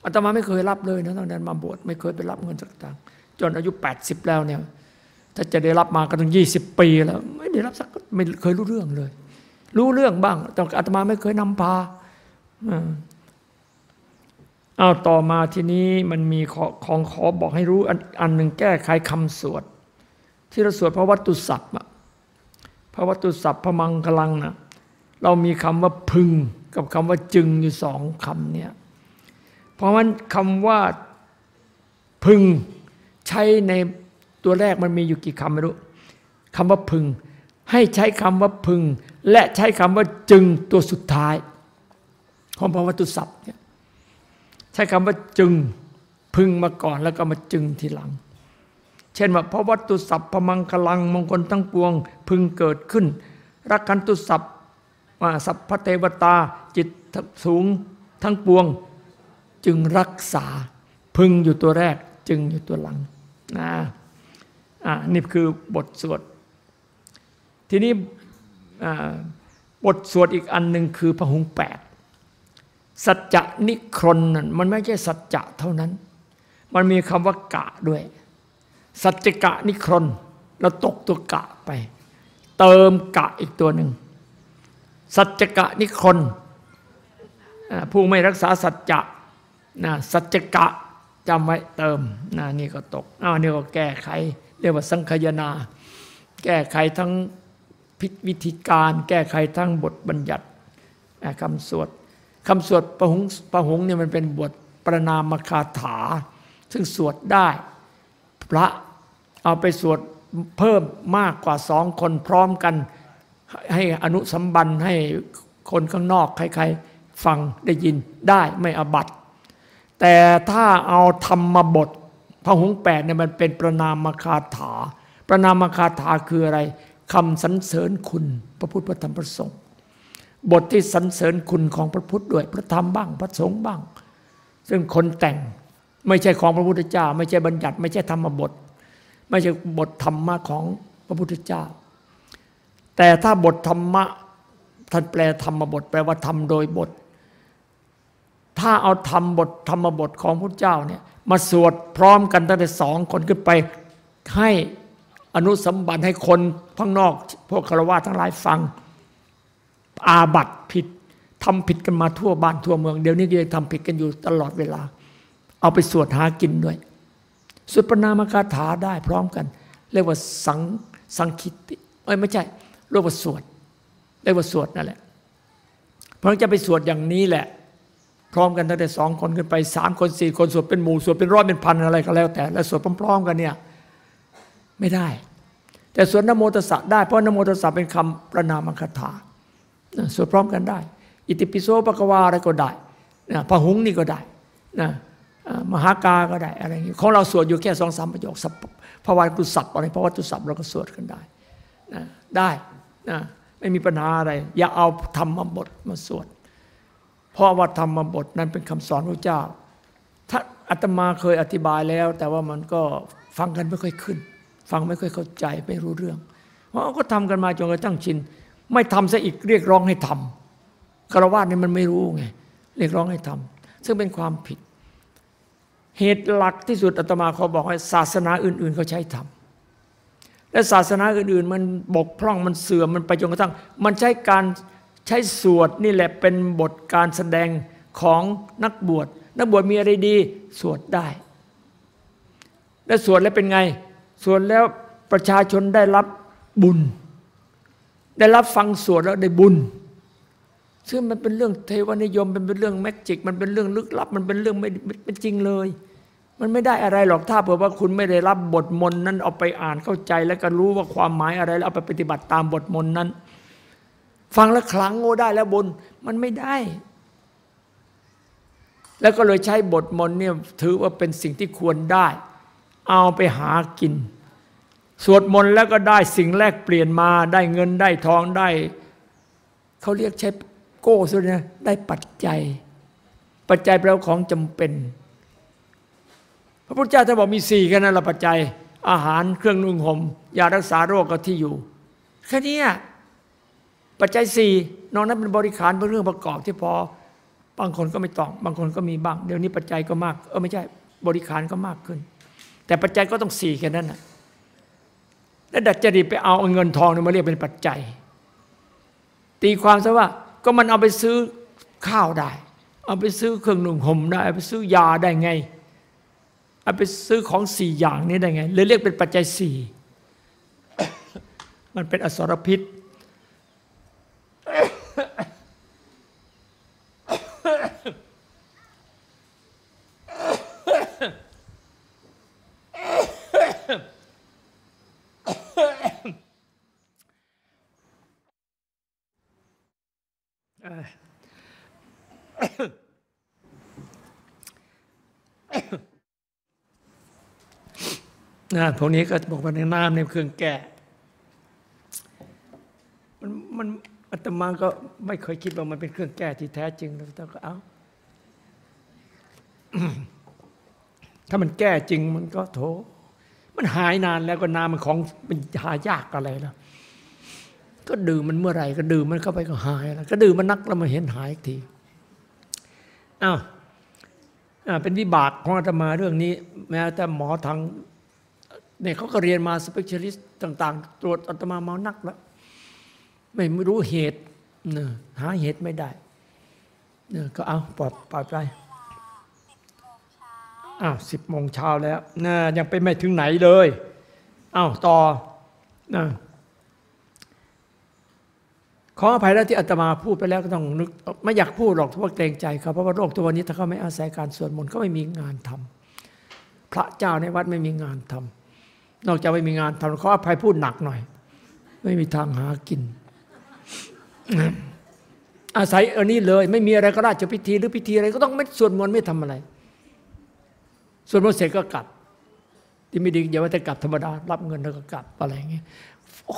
อาตมาไม่เคยรับเลยนะตั้งแต่มาบวชไม่เคยไปรับเงินสักตังจนอายุ 80 แล้วเนี่ย ถ้าจะได้รับมาก็ต้อง 20 ปีแล้ว ไม่ได้รับสักไม่เคยรู้เรื่องเลย รู้เรื่องบ้าง แต่อาตมาไม่เคยนำพาเอาต่อมาทีนี้มันมีของขอบอกให้รู้อันหนึ่งแก้ไขคำสวด ที่เราสวดพระวัตตุสัพท์พระวัตตุสัพพระมังคลังนะเรามีคำว่าพึง กับคำว่าจึงอยู่สองคำเนี่ยเพราะมันคำว่าพึงใช้ในตัวแรกมันมีอยู่กี่คำไม่รู้คำว่าพึง ให้ใช้คำว่าพึง และใช้คำว่าจึงตัวสุดท้าย ของพระวัตตุสัพท์เนี่ยใช้คำว่าจึงพึงมาก่อนแล้วก็มาจึงทีหลัง เช่นว่าพระวัตตุสัพท์พมังคลังมงคลทั้งปวง พึงเกิดขึ้น รักขันตุสัพท์ ว่าสัพพเทวตาจิตสูงทั้งปวง จึงรักษาพึงอยู่ตัวแรกจึงอยู่ตัวหลังนะอ่านี่คือบทสวด ทีนี้บทสวดอีกอันหนึ่งคือพระหุงแปดสัจจะนิครนนั่นมันไม่ใช่สัจจะเท่านั้น มันมีคำว่ากะด้วย สัจจกะนิครนเราตกตัวกะไป เติมกะอีกตัวหนึ่ง สัจจกะนิครนผู้ไม่รักษาสัจจะนะสัจจกะจำไว้เติมนะนี่ก็ตกอ้าวนี่ก็แก้ไข เรียกว่าสังคยนา แก้ไขทั้งพิวิธีการ แก้ไขทั้งบทบัญญัติคำสวดคำสวดประหงประหงเนี่ยมันเป็นบทประนามคาถา ซึ่งสวดได้ พระเอาไปสวดเพิ่มมากกว่าสองคนพร้อมกัน ให้อนุสัมบันให้คนข้างนอกใครๆ ฟังได้ยินได้ไม่อบัตแต่ถ้าเอาธรรมบทพระหงแปดเนี่ยมันเป็นประนามคาถา ประนามคาถาคืออะไรคำสรรเสริญคุณพระพุทธพระธรรมพระสงฆ์บทที่สรรเสริญคุณของพระพุทธด้วยพระธรรมบ้างพระสงฆ์บ้าง ซึ่งคนแต่งไม่ใช่ของพระพุทธเจ้า ไม่ใช่บัญญัติ ไม่ใช่ธรรมบท ไม่ใช่บทธรรมะของพระพุทธเจ้า แต่ถ้าบทธรรมะท่านแปลธรรมบท แปลว่าธรรมโดยบท ถ้าเอาธรรมบทธรรมบทของพระเจ้าเนี่ยมาสวดพร้อมกันตั้งแต่สองคนขึ้นไปให้อนุสัมบันให้คนข้างนอก พวกคารวะทั้งหลายฟัง อาบัตผิดทำผิดกันมาทั่วบ้านทั่วเมือง เดี๋ยวนี้ก็ยังทำผิดกันอยู่ตลอดเวลา เอาไปสวดหากินด้วยสวดปนามคาถาได้พร้อมกัน เรียกว่าสังสังคิติเอ้ยไม่ใช่ เรียกว่าสวดเรียกว่าสวดนั่นแหละ เพราะจะไปสวดอย่างนี้แหละ พร้อมกันตั้งแต่สองคนขึ้นไปสามคนสี่คนสวดเป็นหมู่สวดเป็นร้อยเป็นพันอะไรก็แล้วแต่ แล้วสวดพร้อม ๆ กันเนี่ยไม่ได้ แต่สวดนโมตสะได้เพราะนโมตสะเป็นคำประนามคถาสวดพร้อมกันได้ อิติปิโสปะกวาอะไรก็ได้นะพหุงนี่ก็ได้นะมหากาก็ได้อะไรอย่างนี้ของเราสวดอยู่แค่สองสามประโยคสัพพระวันตุสัพอะไรพระวัตุสัพเราก็สวดกันได้นะได้ นะไม่มีปัญหาอะไร อย่าเอาธรรมบทมาสวดเพราะว่าธรรมบทนั้นเป็นคำสอนพระเจ้า ถ้าอาตมาเคยอธิบายแล้ว แต่ว่ามันก็ฟังกันไม่ค่อยขึ้น ฟังไม่ค่อยเข้าใจไม่รู้เรื่อง เพราะก็ทำกันมาจนกระทั่งชิน ไม่ทำซะอีกเรียกร้องให้ทำคารวะนี่มันไม่รู้ไงเรียกร้องให้ทำซึ่งเป็นความผิด เหตุหลักที่สุดอาตมาเขาบอกให้ศาสนาอื่น ๆเขาใช้ทำ และศาสนาอื่นๆ มันบกพร่องมันเสื่อมมันไปจนกระทั่ง มันใช้การใช้สวดนี่แหละเป็นบทการแสดงของนักบวชนักบวชมีอะไรดี สวดได้ และสวดแล้วเป็นไง สวดแล้วประชาชนได้รับบุญ ได้รับฟังสวดแล้วได้บุญ ซึ่งมันเป็นเรื่องเทวนิยมมันเป็นเรื่องแมกจิก มันเป็นเรื่องลึกลับ มันเป็นเรื่องไม่ไม่เป็นจริงเลย มันไม่ได้อะไรหรอกถ้าเผื่อว่าคุณไม่ได้รับบทมนต์นั้นเอาไปอ่านเข้าใจ แล้วก็รู้ว่าความหมายอะไรแล้วเอาไปปฏิบัติตามบทมนต์นั้น ฟังแล้วคลังโง่ได้แล้วบุญมันไม่ได้ แล้วก็เลยใช้บทมนต์เนี่ยถือว่าเป็นสิ่งที่ควรได้ เอาไปหากิน สวดมนต์แล้วก็ได้สิ่งแลกเปลี่ยนมาได้เงินได้ทองได้เขาเรียกใช้โก้สุดนะได้ปัจจัย ปัจจัยแปลว่าของจำเป็น พระพุทธเจ้าท่านบอกมีสี่แค่นั้นละปัจจัย อาหารเครื่องนุ่งห่มยารักษาโรคก็ที่อยู่ แค่นี้ปัจจัยสี่นอกนั้นเป็นบริขารเป็นเรื่องประกอบที่พอบางคนก็ไม่ต้อง บางคนก็มีบ้าง เดี๋ยวนี้ปัจจัยก็มาก เออไม่ใช่ บริขารก็มากขึ้น แต่ปัจจัยก็ต้องสี่แค่นั้นนะแล้วดัดจริตไปเอาเงินทองนี่มาเรียกเป็นปัจจัย ตีความซะว่าก็มันเอาไปซื้อข้าวได้ เอาไปซื้อเครื่องนุ่งห่มได้เอาไปซื้อยาได้ไง เอาไปซื้อของสี่อย่างนี้ได้ไงเลยเรียกเป็นปัจจัยสี่มันเป็นอสรพิษ นะพวกนี้ก็บอกว่าในน้ำในเครื่องแก้มันมันอาตมาก็ไม่เคยคิดว่ามันเป็นเครื่องแก้ที่แท้จริงแล้วแต่ก็เอาถ้ามันแก้จริงมันก็โถ มันหายนานแล้วก็น้ำมันของมันหายากอะไรแล้วก็ดื่มมันเมื่อไหร่ก็ดื่มมันเข้าไปก็หายแล้วก็ดื่มมันนักแล้วมันเห็นหายอีกทีอ้าวอ่าเป็นวิบากของอาตมาเรื่องนี้ แม้แต่หมอทาง เนี่ยเขาก็เรียนมา specialist ต่าง ๆ ตรวจอาตมามานักแล้วไม่รู้เหตุเนี่ยหาเหตุไม่ได้เนี่ยก็เอาปลอดปลอดไปอ้าวสิบโมงเช้าแล้วนะยังไปไม่ถึงไหนเลยอ้าวต่อนะขออภัยแล้วที่อาตมาพูดไปแล้วก็ต้องนึกไม่อยากพูดหรอกเพราะว่าเกรงใจเขาเพราะว่าโลกตัวนี้ถ้าเขาไม่อาศัยการสวดมนต์เขาไม่มีงานทำพระเจ้าในวัดไม่มีงานทำ นอกจากไม่มีงานทำขออภัยพูดหนักหน่อย ไม่มีทางหากิน อาศัยอันนี้เลย ไม่มีอะไรก็ราชพิธี หรือพิธีอะไรก็ต้องไม่สวดมนต์ไม่ทำอะไรสวดมนต์เสร็จก็กลับ ที่ไม่ดีอย่าว่าแต่กลับธรรมดา รับเงินแล้วก็กลับอะไรอย่างเงี้ย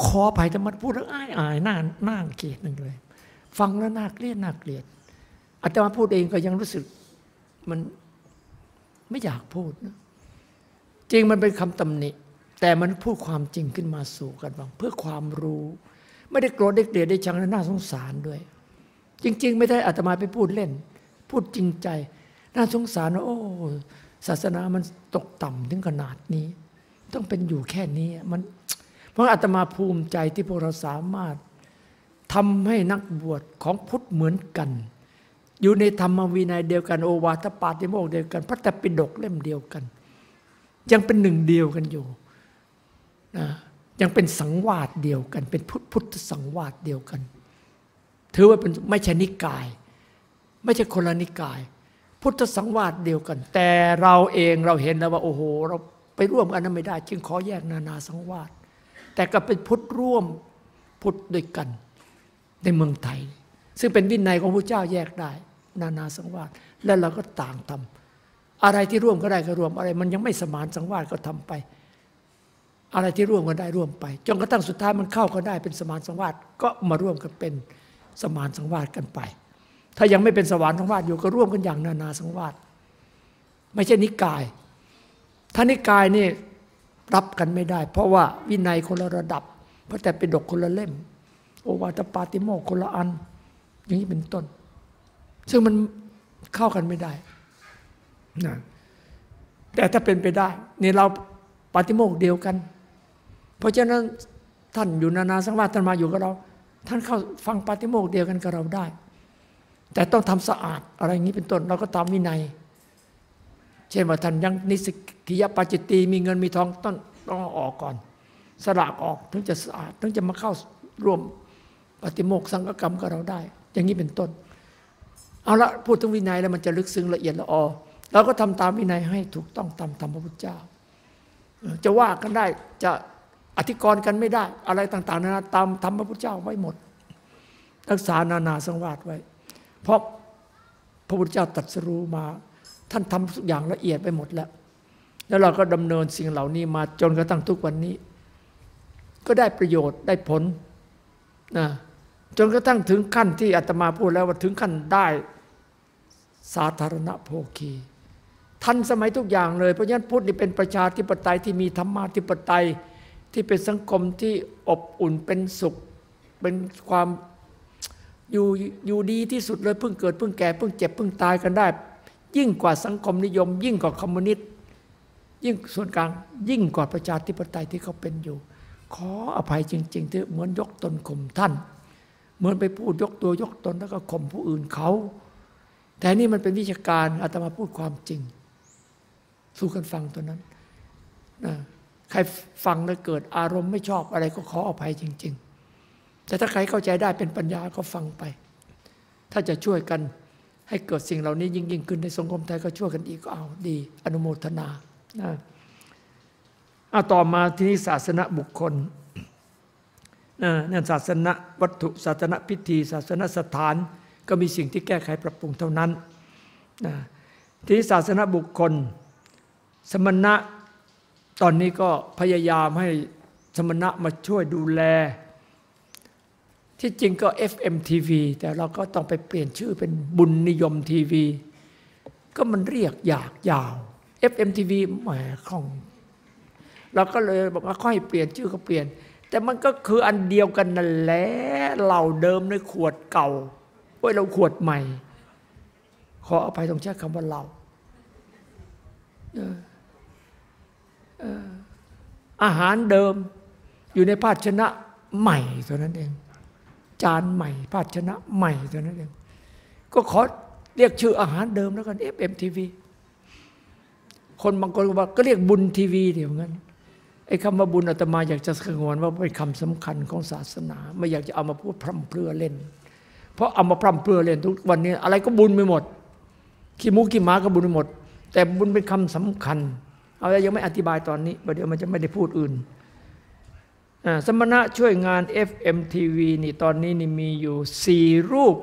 ขออภัยแต่มันพูดแล้วอายอายหน้าหน้าเกลียดหนึ่งเลย ฟังแล้วน่าเกลียดน่าเกลียดอาตมาพูดเองก็ยังรู้สึกมันไม่อยากพูดนะจริงมันเป็นคำตำหนิ แต่มันพูดความจริงขึ้นมาสู่กันบ้างเพื่อความรู้ ไม่ได้โกรธได้เกลียดได้ชังและน่าสงสารด้วย จริง ๆ ไม่ได้อาตมาไปพูดเล่น พูดจริงใจ น่าสงสารว่าโอ้ศาสนามันตกต่ำถึงขนาดนี้ ต้องเป็นอยู่แค่นี้มันเพราะอาตมาภูมิใจที่พวกเราสามารถทำให้นักบวชของพุทธเหมือนกัน อยู่ในธรรมวินัยเดียวกันโอวาทปาติโมกเดียวกัน พระตปิฎกเล่มเดียวกัน ยังเป็นหนึ่งเดียวกันอยู่ นะยังเป็นสังวาสเดียวกัน เป็นพุทธพุทธสังวาสเดียวกัน ถือว่าเป็นไม่ใช่นิกาย ไม่ใช่คนละนิกาย พุทธสังวาสเดียวกัน แต่เราเองเราเห็นแล้วว่าโอ้โห เราไปร่วมกันนั้นไม่ได้ จึงขอแยกนานาสังวาสแต่ก็เป็นพุทธร่วมพุทธด้วยกันในเมืองไทย ซึ่งเป็นวินัยของพระเจ้าแยกได้ นานาสังวาสแล้วเราก็ต่างทำอะไรที่ร่วมก็ได้ก็รวมอะไร มันยังไม่สมานสังวาสก็ทำไป อะไรที่ร่วมกันได้ร่วมไปจนกระทั่งสุดท้ายมันเข้ากันได้เป็นสมานสังวาสก็มาร่วมกันเป็นสมานสังวาสกันไป ถ้ายังไม่เป็นสวรรค์สังวาสอยู่ก็ร่วมกันอย่างนานาสังวาสไม่ใช่นิกาย ถ้านิกายนี่รับกันไม่ได้ เพราะว่าวินัยคนละระดับเพราะแต่เป็นดกคนละเล่ม โอวาทปาติโมกคนละอัน อย่างนี้เป็นต้น ซึ่งมันเข้ากันไม่ได้นะแต่ถ้าเป็นไปได้นี่เราปาติโมกเดียวกัน เพราะฉะนั้นท่านอยู่นานาสังวาสท่านมาอยู่กับเรา ท่านเข้าฟังปาติโมกข์เดียวกันกับเราได้ แต่ต้องทำสะอาดอะไรอย่างนี้เป็นต้นเราก็ตามวินัย เช่นว่าท่านยังนิสกิยปาจิตตีมีเงินมีทองต้องต้องออกก่อน สลากออกถึงจะสะอาดถึงจะมาเข้าร่วมปฏิโมกสังฆกรรมกับเราได้ อย่างนี้เป็นต้น เอาละพูดถึงวินัยแล้วมันจะลึกซึ้งละเอียดละออเราก็ทำตามวินัยให้ถูกต้องตามธรรมพระพุทธเจ้า จะว่ากันได้จะ อธิกรณ์กันไม่ได้ อะไรต่างๆนานาตามธรรมพระพุทธเจ้าไว้หมด รักษานานาสังวาสไว้ เพราะพระพุทธเจ้าตรัดสรู้มา ท่านทำทุกอย่างละเอียดไปหมดแล้ว แล้วเราก็ดำเนินสิ่งเหล่านี้มาจนกระทั่งทุกวันนี้ ก็ได้ประโยชน์ได้ผลนะจนกระทั่งถึงขั้นที่อาตมาพูดแล้วว่าถึงขั้นได้สาธารณโภคีทันสมัยทุกอย่างเลย เพราะฉะนั้นพุทธนี่เป็นประชาธิปไตยที่มีธรรมาธิปไตย ที่เป็นสังคมที่อบอุ่นเป็นสุข เป็นความอยู่อยู่ดีที่สุดเลยเพิ่งเกิดเพิ่งแก่เพิ่งเจ็บเพิ่งตายกันได้ ยิ่งกว่าสังคมนิยม ยิ่งกว่าคอมมิวนิสต์ยิ่งส่วนกลางยิ่งกว่าประชาธิปไตยที่เขาเป็นอยู่ ขออภัยจริงๆที่เหมือนยกตนข่มท่าน เหมือนไปพูดยกตัวยกตนแล้วก็ข่มผู้อื่นเขา แต่นี่มันเป็นวิชาการอาตมาพูดความจริง สู้กันฟังตัวนั้นนะ ใครฟังแล้วเกิดอารมณ์ไม่ชอบอะไรก็ขออภัยจริง ๆ แต่ถ้าใครเข้าใจได้เป็นปัญญาก็ฟังไป ถ้าจะช่วยกันให้เกิดสิ่งเหล่านี้ยิ่งยิ่งขึ้นในสังคมไทยก็ช่วยกันอีกก็เอาดี อนุโมทนานะเอาต่อมาที่นี้ศาสนาบุคคลนะนั่นศาสนาวัตถุศาสนาพิธี ศาสนาสถานก็มีสิ่งที่แก้ไขปรับปรุงเท่านั้นนะทีนี้ศาสนาบุคคล สมณะ ตอนนี้ก็พยายามให้สมณะมาช่วยดูแล ที่จริงก็ FMTV แต่เราก็ต้องไปเปลี่ยนชื่อเป็นบุญนิยมทีวี ก็มันเรียกยากยาว FMTV แหมของเราก็เลยบอกว่าค่อยเปลี่ยนชื่อก็เปลี่ยน แต่มันก็คืออันเดียวกันนั่นแหละเหล่าเดิมในขวดเก่าไว้เราขวดใหม่ ขออภัยต้องใช้คำว่าเราเอ อาหารเดิมอยู่ในภาชนะใหม่เท่านั้นเอง จานใหม่ ภาชนะใหม่เท่านั้นเอง ก็ขอเรียกชื่ออาหารเดิมแล้วกัน FMTV คนบางคนก็บอกก็เรียกบุญทีวีเดี๋ยวงั้นไอ้คำว่าบุญอาตมาอยากจะสงวนว่าเป็นคำสำคัญของศาสนา ไม่อยากจะเอามาพูดพร่ำเพรื่อเล่น เพราะเอามาพร่ำเพรื่อเล่นทุกวันนี้ อะไรก็บุญไปหมดขี้มูกขี้หมาก็บุญไปหมด แต่บุญเป็นคำสำคัญ เอาแล้วยังไม่อธิบายตอนนี้ประเดี๋ยวมันจะไม่ได้พูดอื่น สมณะช่วยงาน FMTV นี่ตอนนี้นี่มีอยู่สี่รูป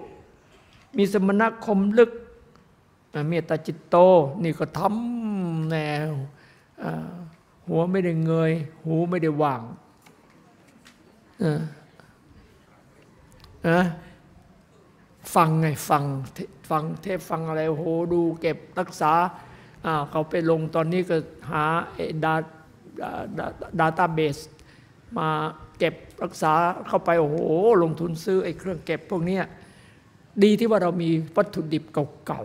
มีสมณะคมลึกเมตตาจิตโต นี่ก็ทำแนวหัวไม่ได้เงย หูไม่ได้ว่างฟังไงฟังฟังเทปฟังอะไรโหดูเก็บรักษา อ่าเขาไปลงตอนนี้ก็หาดาดาต้าเบสมาเก็บรักษาเข้าไป โอ้โห ลงทุนซื้อไอ้เครื่องเก็บพวกนี้ดีที่ว่าเรามีวัตถุดิบเก่า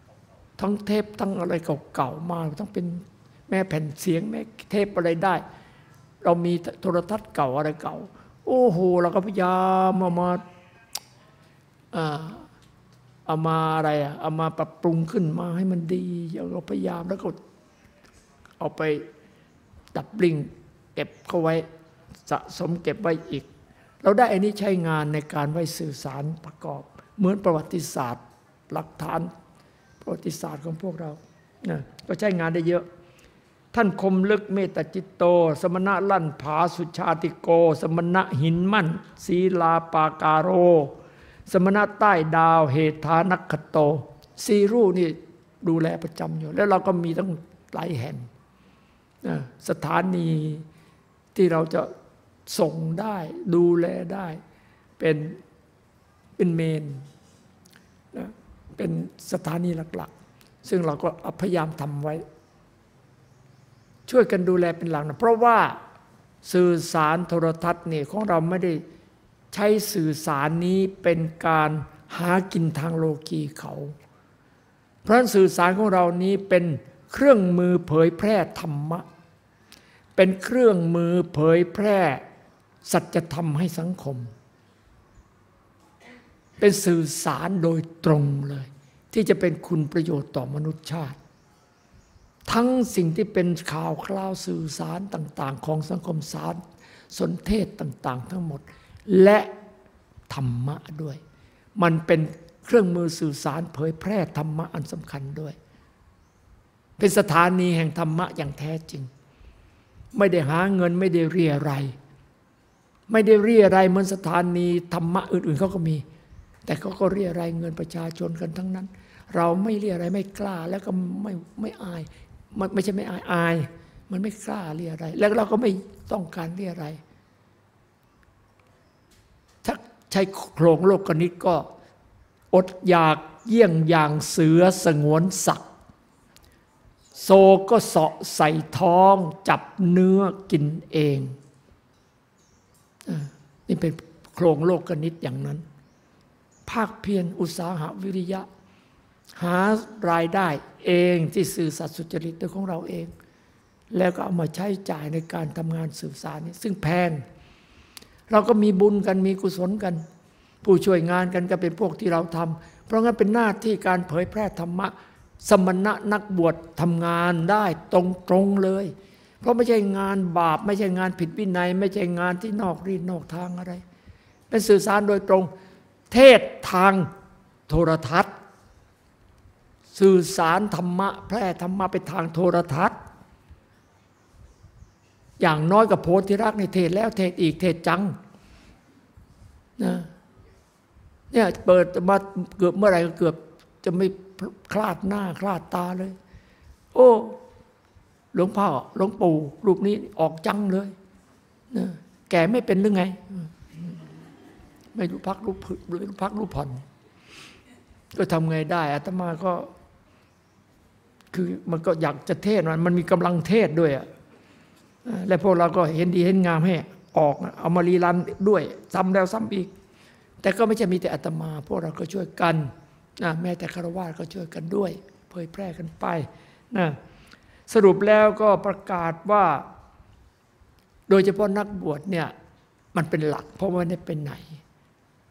ๆ ทั้งเทปทั้งอะไรเก่าๆ มาต้องเป็นแม่แผ่นเสียงแม่เทปอะไรได้ เรามีโทรทัศน์เก่าอะไรเก่า โอ้โห เราก็พยายามเอามาอา เอามาอะไรอะเอามาปรับปรุงขึ้นมาให้มันดีเราพยายามแล้วก็เอาไปดับลิงเก็บเข้าไว้สะสมเก็บไว้อีก เราได้อันนี้ใช้งานในการไว้สื่อสารประกอบ เหมือนประวัติศาสตร์ หลักฐาน ประวัติศาสตร์ของพวกเรานะก็ใช้งานได้เยอะ ท่านคมลึกเมตจิตโต สมณะลั่นผาสุชาติโก สมณะหินมั่นศีลาปาการโร สมณะใต้ดาวเหตุฐานักขโตซีรูนี่ดูแลประจำอยู่ แล้วเราก็มีตั้งหลายแห่งสถานีที่เราจะส่งได้ดูแลได้เป็นเป็นเมนนะเป็นสถานีหลักๆ ซึ่งเราก็พยายามทำไว้ ช่วยกันดูแลเป็นหลักนะเพราะว่าสื่อสารโทรทัศน์นี่ของเราไม่ได้ ใช้สื่อสารนี้เป็นการหากินทางโลกีเขา เพราะสื่อสารของเรานี้เป็นเครื่องมือเผยแพร่ธรรมะ เป็นเครื่องมือเผยแพร่ สัจธรรมให้สังคม เป็นสื่อสารโดยตรงเลย ที่จะเป็นคุณประโยชน์ต่อมนุษยชาติ ทั้งสิ่งที่เป็นข่าวคราวสื่อสารต่าง ๆ ของสังคมสารสนเทศต่าง ๆ ทั้งหมด และธรรมะด้วย มันเป็นเครื่องมือสื่อสารเผยแพร่ธรรมะอันสำคัญด้วย เป็นสถานีแห่งธรรมะอย่างแท้จริง ไม่ได้หาเงินไม่ได้เรียอะไร ไม่ได้เรียอะไรเหมือนสถานีธรรมะอื่นๆเขาก็มี แต่เขาก็เรียอะไรเงินประชาชนกันทั้งนั้น เราไม่เรียอะไรไม่กล้าแล้วก็ไม่ไม่อายไม่ไม่ใช่ไม่อายอาย มันไม่กล้าเรียอะไร แล้วเราก็ไม่ต้องการเรียอะไรย ถ้าใช้โครงโลกนิตก็ อดอยากเยี่ยงอย่างเสือสงวนสักโซก็เสาะใส่ท้องจับเนื้อกินเอง นี่เป็นโครงโลกนิตอย่างนั้น ภาคเพียรอุตสาหวิริยะ หารายได้เองที่สื่อสัตย์สุจริตด้วของเราเอง แล้วก็เอามาใช้จ่ายในการทำงานสื่อสารนี้ซึ่งแพง เราก็มีบุญกันมีกุศลกัน ผู้ช่วยงานกันก็เป็นพวกที่เราทำเพราะงั้นเป็นหน้าที่การเผยแพร่ธรรมะ สมณะนักบวชทำงานได้ตรงๆเลย เพราะไม่ใช่งานบาป ไม่ใช่งานผิดวินัย ไม่ใช่งานที่นอกรีดนอกทางอะไร เป็นสื่อสารโดยตรงเทศทางโทรทัศน์ สื่อสารธรรมะ แพร่ธรรมะไปทางโทรทัศน์ อย่างน้อยกับโพธิรักในเทศแล้วเทศอีกเทศจังนะเนี่ยเปิดมาเกือบเมื่อไหร่ก็เกือบ จะไม่คลาดหน้าคลาดตาเลย โอ้หลวงพ่อหลวงปู่รูปนี้ออกจังเลยนะแก่ไม่เป็นหรือไง ไม่รู้พักรู้ผึไม่รู้พักรู้ผ่อนก็ทำไงได้อาตมาก็ คือมันก็อยากจะเทศมันมันมีกำลังเทศด้วยอะ และพวกเราก็เห็นดีเห็นงามให้ออกเอามารีรันด้วย ซ้ำแล้วซ้ำอีก แต่ก็ไม่ใช่มีแต่อาตมา พวกเราก็ช่วยกันนะแม้แต่คารวะก็ช่วยกันด้วย เผยแพร่กันไปนะสรุปแล้วก็ประกาศว่า โดยเฉพาะนักบวชเนี่ยมันเป็นหลัก เพราะว่าไม่ได้เป็นไหน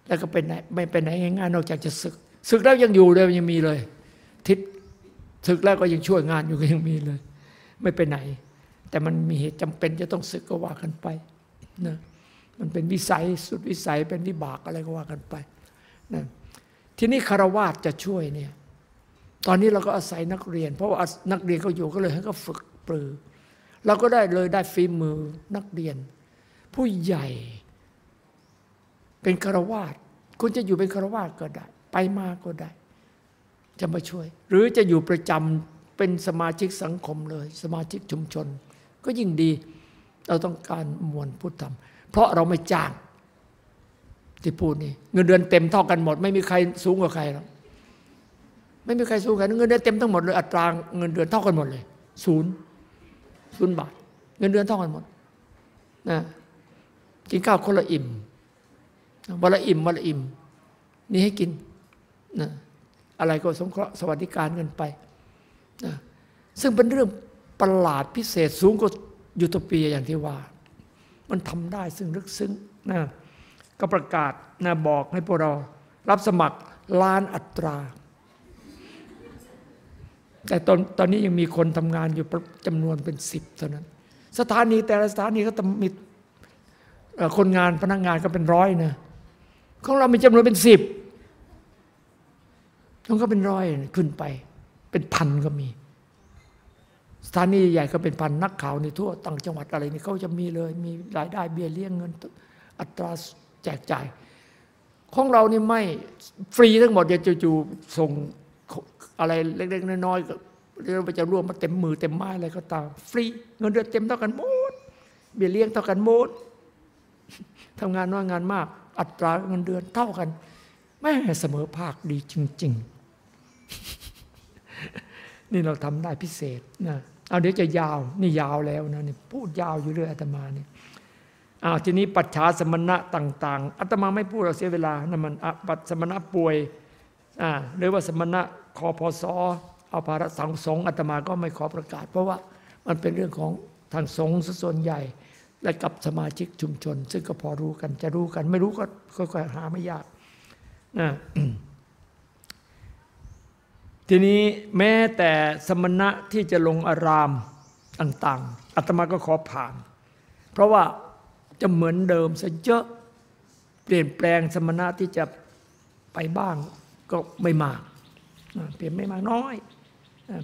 แล้วก็เป็นไหนไม่เป็นไหนง่ายๆนอกจากจะศึกศึกแล้วยังอยู่เลยยังมีเลย ทิศศึกแล้วก็ยังช่วยงานอยู่ก็ยังมีเลย ไม่ไปไหน แต่มันมีเหตุจำเป็นจะต้องศึกก็ว่ากันไปนะมันเป็นวิสัยสุดวิสัยเป็นวิบากอะไรก็ว่ากันไปนะทีนี้คารวาสจะช่วยเนี่ยตอนนี้เราก็อาศัยนักเรียน เพราะว่านักเรียนเขาอยู่ก็เลยให้เขาฝึกปรือ เราก็ได้เลยได้ฝีมือนักเรียน ผู้ใหญ่ เป็นคารวาสคุณจะอยู่เป็นคารวาสก็ได้ ไปมาก็ได้ จะมาช่วย หรือจะอยู่ประจำเป็นสมาชิกสังคมเลย สมาชิกชุมชน ก็ยิ่งดี เราต้องการมวลพุทธธรรม เพราะเราไม่จ้าง ที่พูดนี่เงินเดือนเต็มเท่ากันหมด ไม่มีใครสูงกว่าใครหรอกไม่มีใครสูงกว่าเงินเดือนเต็มทั้งหมดเลยอัตราเงินเดือนเท่ากันหมดเลยศูนย์ศูนย์บาท เงินเดือนเท่ากันหมดนะกินข้าวคนละอิ่มวันละอิ่มวันละอิ่ม นี่ให้กินนะอะไรก็สงเคราะห์สวัสดิการกันไปนะซึ่งเป็นเรื่อง ประหลาดพิเศษสูงกว่ายูโทเปียอย่างที่ว่า มันทำได้ซึ่งลึกซึ้งนะก็ประกาศนะบอกให้พวกเรา รับสมัครล้านอัตรา แต่ตอนตอนนี้ยังมีคนทำงานอยู่จำนวนเป็นสิบเท่านั้น สถานีแต่ละสถานีก็ต้องมีคนงานพนักงานก็เป็นร้อยนะของเรามีจำนวนเป็นสิบของก็เป็นร้อยขึ้นไป เป็นพันก็มี สถานีใหญ่ก็เป็นพันนักข่าวในทั่วต่างจังหวัดอะไรนี่เขาจะมีเลย มีรายได้เบี้ยเลี้ยงเงิน อัตราแจกจ่าย ของเรานี่ไม่ฟรีทั้งหมดอย่าจู่ๆส่งอะไรเล็กๆน้อยๆก็เรียกว่าจะร่วมมาเต็มมือเต็มไม้อะไรก็ตาม ฟรีเงินเดือนเต็มเท่ากันหมดเบี้ยเลี้ยงเท่ากันหมดทำงานน้อยงานมาก อัตราเงินเดือนเท่ากันแม่เสมอภาคดีจริง ๆ นี่เราทำได้พิเศษนะ เอาเดี๋ยวจะยาวนี่ยาวแล้วนะนี่พูดยาวอยู่เรื่อยอาตมาเนี่ยอ้าวทีนี้ปัจฉาสมณะต่าง ๆอาตมาไม่พูดเราเสียเวลานะมันปัจสมณะป่วยอ่าหรือว่าสมณะคอพศเอาภาระสังสงฆ์อาตมาก็ไม่ขอประกาศ เพราะว่ามันเป็นเรื่องของทางสงฆ์ส่วนใหญ่ และกับสมาชิกชุมชน ซึ่งก็พอรู้กันจะรู้กัน ไม่รู้ก็ค่อยๆหาไม่ยากนะ ทีนี้แม้แต่สมณะที่จะลงอารามต่างๆอาตมาก็ขอผ่าน เพราะว่าจะเหมือนเดิมซะเยอะเปลี่ยนแปลงสมณะที่จะไปบ้างก็ไม่มาก เปลี่ยนไม่มากน้อย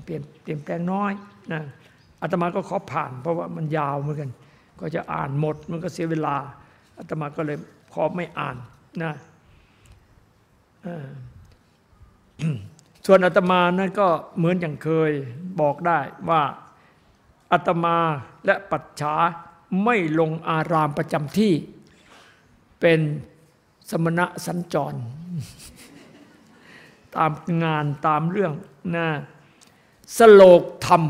เปลี่ยนเปลี่ยนแปลงน้อยนะอาตมาก็ขอผ่าน เพราะว่ามันยาวเหมือนกัน ก็จะอ่านหมดมันก็เสียเวลาอาตมาก็เลยขอไม่อ่านนะ ส่วนอาตมานั้นก็เหมือนอย่างเคยบอกได้ว่าอาตมาและปัจฉาไม่ลงอารามประจำที่ เป็นสมณะสัญจร ตามงานตามเรื่องนะสโลกธรรม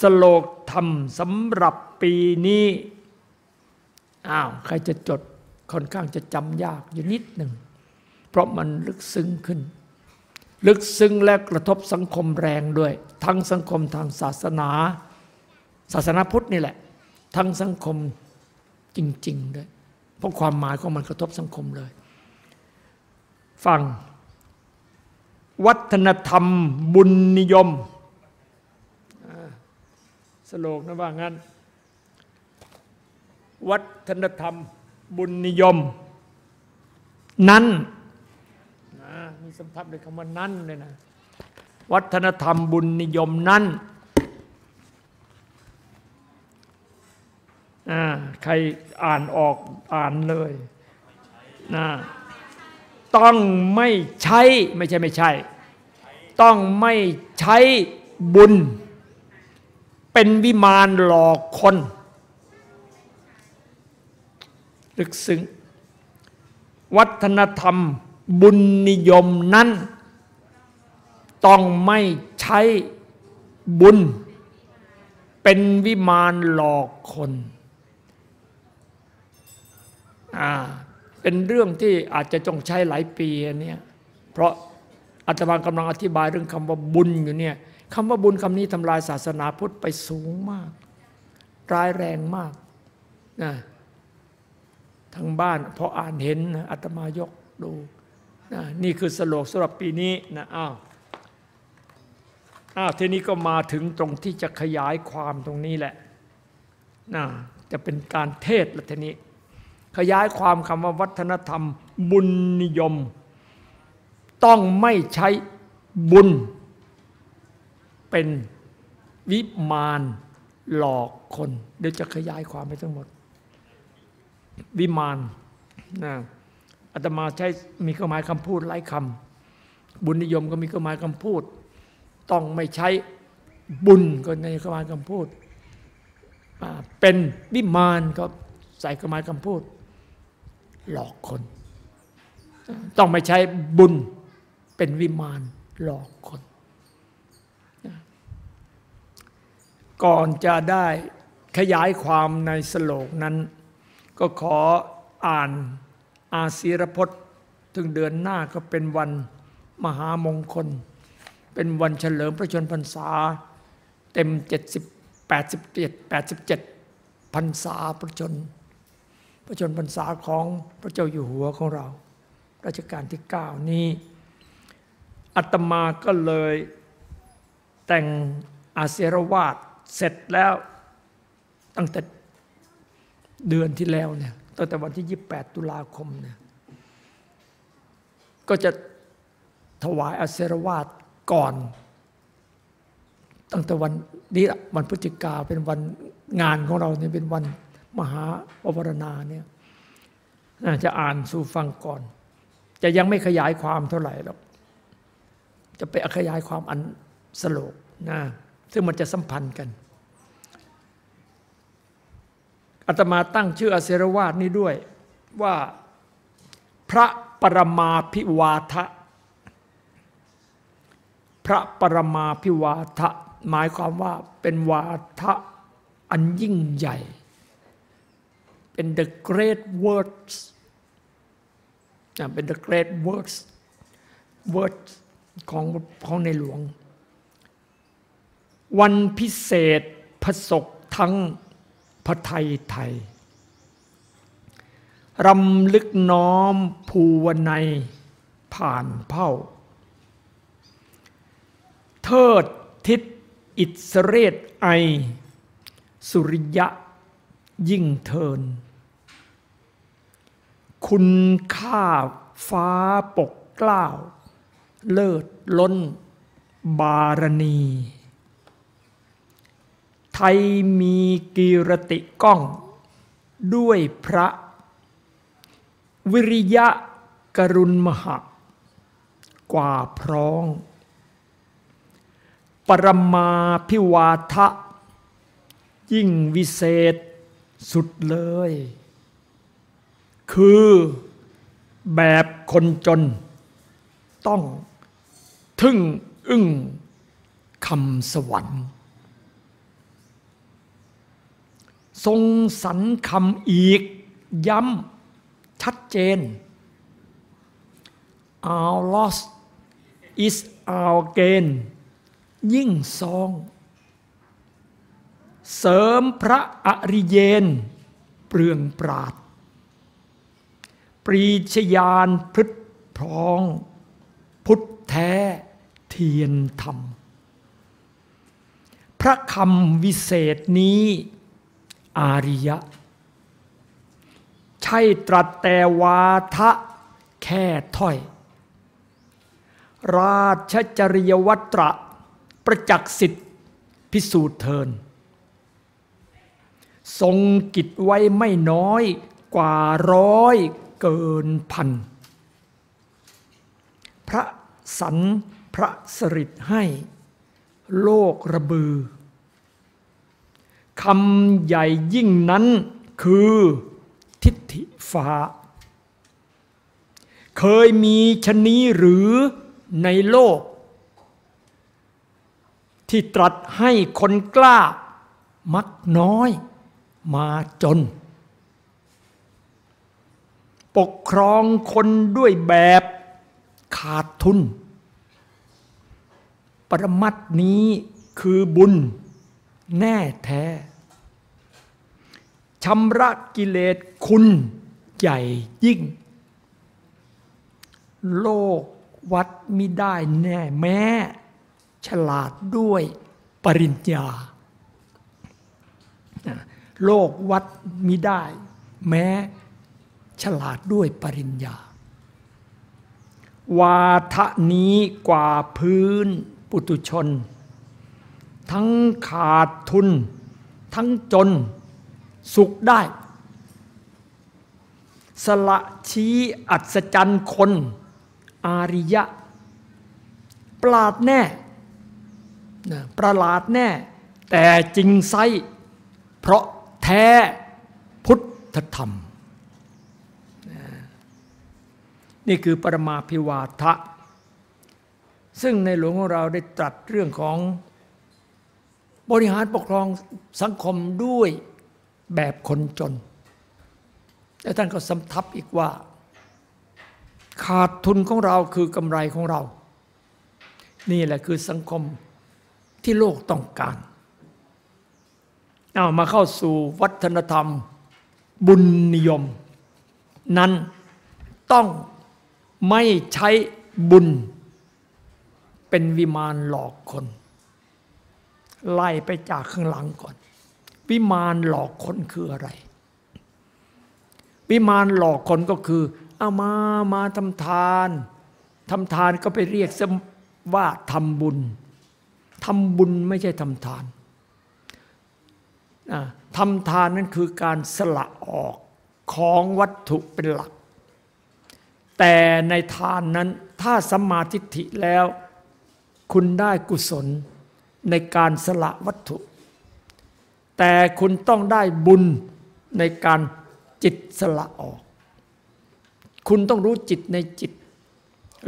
สโลกธรรมสำหรับปีนี้อ้าวใครจะจดค่อนข้างจะจำยากอยู่นิดหนึ่ง เพราะมันลึกซึ้งขึ้น ลึกซึ้งและกระทบสังคมแรงด้วย ทั้งสังคมทางศาสนา ศาสนาพุทธนี่แหละ ทั้งสังคมจริงๆด้วยเพราะความหมายของมันกระทบสังคมเลย ฟัง วัฒนธรรมบุญนิยมสโลกนะว่างั้น วัฒนธรรมบุญนิยม นั้น มีสำทับด้วยคำว่านั้นเลยนะ วัฒนธรรมบุญนิยมนั้นใครอ่านออกอ่านเลยนะต้องไม่ใช้ไม่ใช่ไม่ใช่ ต้องไม่ใช้บุญ เป็นวิมานหลอกคนลึกซึ้งวัฒนธรรม บุญนิยมนั้น ต้องไม่ใช้บุญ เป็นวิมานหลอกคนอ่าเป็นเรื่องที่อาจจะต้องใช้หลายปีอันเนี้ยเพราะอาตมากำลังอธิบายเรื่องคำว่าบุญอยู่เนี่ยคำว่าบุญคำนี้ทำลายศาสนาพุทธไปสูงมาก ร้ายแรงมากนะทางบ้านพออ่านเห็นนะอาตมายกดู นี่คือสโลกสำหรับปีนี้นะอ้าวอ้าวทีนี้ก็มาถึงตรงที่จะขยายความตรงนี้แหละนะจะเป็นการเทศละทีนี้ ขยายความคำว่าวัฒนธรรม บุญนิยม ต้องไม่ใช้บุญ เป็นวิมานหลอกคน เดี๋ยวจะขยายความไปทั้งหมด วิมานนะ อาตมาใช้มีเครื่องหมายคำพูดหลายคำบุญนิยมก็มีเครื่องหมายคำพูด ต้องไม่ใช้บุญก็ในเครื่องหมายคำพูดเป็นวิมานก็ใส่เครื่องหมายคำพูด หลอกคน ต้องไม่ใช้บุญเป็นวิมานหลอกคน ก่อนจะได้ขยายความในสโลกนั้น ก็ขออ่าน อาศีรพจน์ถึงเดือนหน้าก็เป็นวันมหามงคล เป็นวันเฉลิมพระชนพรรษา เต็ม 70 87 87พรรษาพระชน พระชนพรรษาของพระเจ้าอยู่หัวของเรารัชกาลที่ 9 นี้อัตมาก็เลยแต่งอาเสรวาดเสร็จแล้วตั้งแต่เดือนที่แล้วเนี่ย ตั้งแต่วันที่ 28 ตุลาคมเนี่ยก็จะถวายอาเสรวาดก่อน ตั้งแต่วันนี้วันพฤศจิกาเป็นวันงานของเราเนี่ยเป็นวันมหาวรณาเนี่ยจะอ่านสู่ฟังก่อน จะยังไม่ขยายความเท่าไหร่หรอกจะไปขยายความอันสโลกนะซึ่งมันจะสัมพันธ์กัน อาตมาตั้งชื่ออเสรวาทนี้ด้วยว่าพระปรมาภิวาทะ พระปรมาภิวาทะ หมายความว่าเป็นวาทะอันยิ่งใหญ่ เป็น the great words นะเป็น the great words words ของของในหลวง วันพิเศษพระศกทั้ง ระไทยไทยรำลึกน้อมภูวนัยผ่านเผ่า เทิดทิศอิสเรศไอ สุริยะยิ่งเทิน คุณค่าฟ้าปกเกล้าเลิศล้น บารณี ไทยมีกีรติก้อง ด้วยพระ วิริยะกรุณมหะกว่าพร้อง ปรมาพิวาทะ ยิ่งวิเศษสุดเลย คือแบบคนจน ต้องทึ่งอึ้งคำสวรรค์ ทรงสรรคำอีก ย้ำชัดเจน Our loss is our gain ยิ่งซอง เสริมพระอริเยน เปลืองปราด ปรีชยานพฤตพรอง พุทธแท้เทียนธรรม พระคำวิเศษนี้ อาริยะ ใช่ตรัสแต่วาทะแค่ถ้อย ราชจริยวัตระ ประจักษ์สิทธิ์พิสูจน์เทิน ทรงกิจไว้ไม่น้อยกว่าร้อยเกินพัน พระสันพระสริตให้ โลกระบือ คำใหญ่ยิ่งนั้นคือทิฏฐิฟ้า เคยมีชนี้หรือในโลก ที่ตรัสให้คนกล้า มักน้อยมาจน ปกครองคนด้วยแบบขาดทุน ปรมัดนี้คือบุญแน่แท้ ชำระกิเลสคุณใหญ่ยิ่ง โลกวัดมิได้แน่แม้ ฉลาดด้วยปริญญา โลกวัดมิได้ แม้ ฉลาดด้วยปริญญา วาทะนี้กว่าพื้นปุตุชน ทั้งขาดทุน ทั้งจน สุขได้ สละชี้อัศจรรย์คน อาริยะ ปราดแน่นะประหลาดแน่ แต่จริงไซเพราะแท้พุทธธรรม นี่คือปรมาภิวาทะ ซึ่งในหลวงของเราได้ตรัสเรื่องของบริหารปกครองสังคมด้วย แบบคนจนและท่านก็สำทับอีกว่า ขาดทุนของเราคือกำไรของเรา นี่แหละคือสังคมที่โลกต้องการ เอามาเข้าสู่วัฒนธรรม บุญนิยม นั้นต้องไม่ใช้บุญ เป็นวิมานหลอกคน ไล่ไปจากข้างหลังก่อน วิมานหลอกคนคืออะไร วิมานหลอกคนก็คือเอามามาทำทานทำทานก็ไปเรียกซะว่าทำบุญทำบุญไม่ใช่ทำทานทำทานนั้นคือการสละออกของวัตถุเป็นหลัก แต่ในทานนั้นถ้าสมาทิฏฐิแล้ว คุณได้กุศลในการสละวัตถุ แต่คุณต้องได้บุญในการจิตสละออก คุณต้องรู้จิตในจิต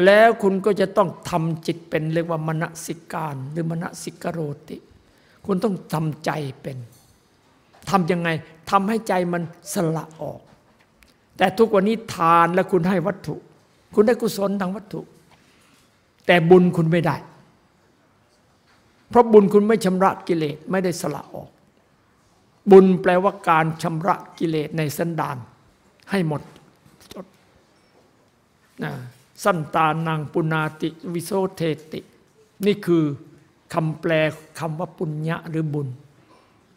แล้วคุณก็จะต้องทำจิตเป็นเรียกว่ามณสิการหรือมณสิกโรติ คุณต้องทำใจเป็นทำยังไงทำให้ใจมันสละออก แต่ทุกวันนี้ทานแล้วคุณให้วัตถุ คุณได้กุศลทางวัตถุ แต่บุญคุณไม่ได้ เพราะบุญคุณไม่ชำระกิเลสไม่ได้สละออก บุญแปลว่าการชำระกิเลสในสันดานให้หมดจดนะสั้นตานังปุนาติวิโสเทติ นี่คือคำแปลคำว่าปุญญะหรือบุญ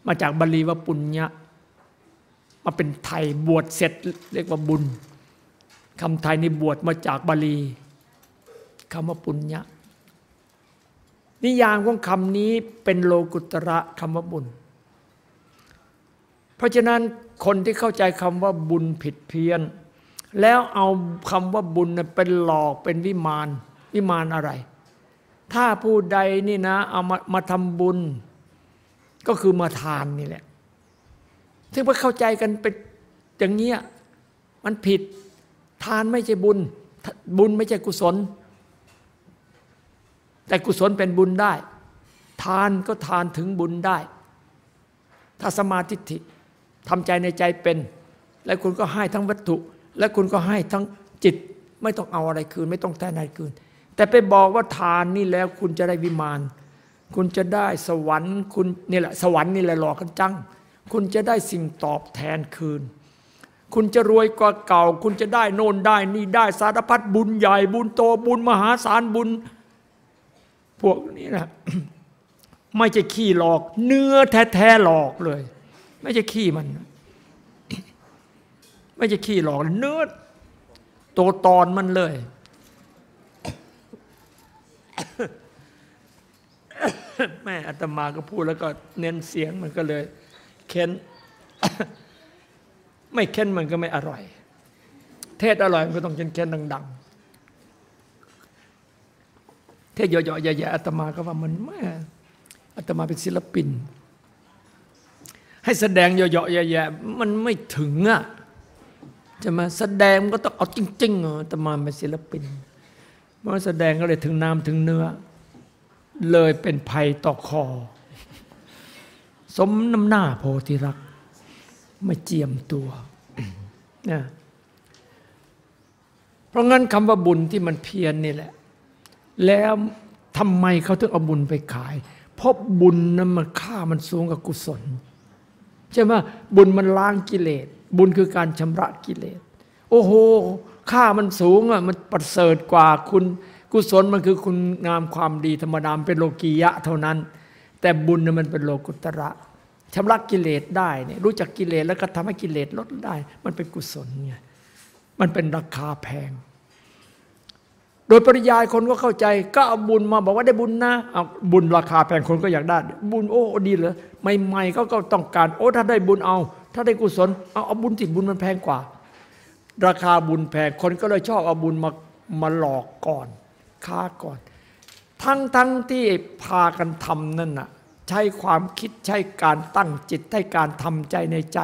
มาจากบาลีว่าปุญญะมาเป็นไทยบวชเสร็จเรียกว่าบุญคำไทยนี่บวชมาจากบาลีคำว่าปุญญะนิยามของคำนี้เป็นโลกุตระคำว่าบุญ เพราะฉะนั้นคนที่เข้าใจคำว่าบุญผิดเพี้ยน แล้วเอาคำว่าบุญเป็นหลอกเป็นวิมานวิมานอะไร ถ้าผู้ใดนี่นะเอามามาทำบุญ ก็คือมาทานนี่แหละ ซึ่งพอเข้าใจกันเป็นอย่างเงี้ยมันผิดทานไม่ใช่บุญ บุญไม่ใช่กุศล แต่กุศลเป็นบุญได้ ทานก็ทานถึงบุญได้ ถ้าสมาธิ ทำใจในใจเป็น และคุณก็ให้ทั้งวัตถุ และคุณก็ให้ทั้งจิตไม่ต้องเอาอะไรคืน ไม่ต้องแทนอะไรคืน แต่ไปบอกว่าทานนี่แล้วคุณจะได้วิมาน คุณจะได้สวรรค์คุณนี่แหละสวรรค์นี่แหละหลอกกันจัง คุณจะได้สิ่งตอบแทนคืน คุณจะรวยกว่าเก่า คุณจะได้โน่นได้นี่ได้สารพัดบุญใหญ่บุญโตบุญมหาศาลบุญ พวกนี้นะไม่ใช่ขี้หลอก เนื้อแท้ๆหลอกเลย ไม่ใช่ขี้มัน ไม่ใช่ขี้หลอกเนื้อโตวตอนมันเลย แม่อาตมาก็พูดแล้วก็เน้นเสียงมันก็เลย เค้น ไม่เค้นมันก็ไม่อร่อย เทศอร่อยมันก็ต้องเค้นเค้นดัง ๆ เทศเยอะๆแย่ๆอาตมาก็ว่ามันแม่อาตมาเป็นศิลปิน ให้แสดงเยอะๆแย่ๆมันไม่ถึงอะจะมาแสดงก็ต้องเอาจริงๆอาตมาเป็นศิลปินเมื่อแสดงก็เลยถึงน้ำถึงเนื้อ เลยเป็นภัยต่อคอ สมน้ำหน้าโพธิรัก ไม่เจียมตัวนะเพราะงั้นคำว่าบุญที่มันเพียนนี่แหละ แล้วทำไมเขาถึงเอาบุญไปขาย เพราะบุญนั้นมันค่ามันสูงกับกุศล ใช่ไหมบุญมันล้างกิเลส บุญคือการชำระกิเลส โอ้โห ค่ามันสูงอะมันประเสริฐกว่าคุณ กุศลมันคือคุณงามความดีธรรมดามเป็นโลกียะเท่านั้น แต่บุญน่ะมันเป็นโลกุตระชำระกิเลสได้เนี่ยรู้จักกิเลสแล้วก็ทำให้กิเลสลดได้ มันเป็นกุศลไงมันเป็นราคาแพง โดยปริยายคนก็เข้าใจ ก็เอาบุญมาบอกว่าได้บุญนะเอาบุญราคาแพงคนก็อยากได้ บุญโอ้ดีเลยใหม่ๆเขาก็ต้องการ โอ้ถ้าได้บุญเอา ถ้าได้กุศลเอาเอาบุญติบุญมันแพงกว่า ราคาบุญแพงคนก็เลยชอบเอาบุญมามาหลอกก่อนค้าก่อน ทั้งทั้งที่พากันทำนั่นน่ะใช้ความคิดใช้การตั้งจิตใช้การทำใจในใจ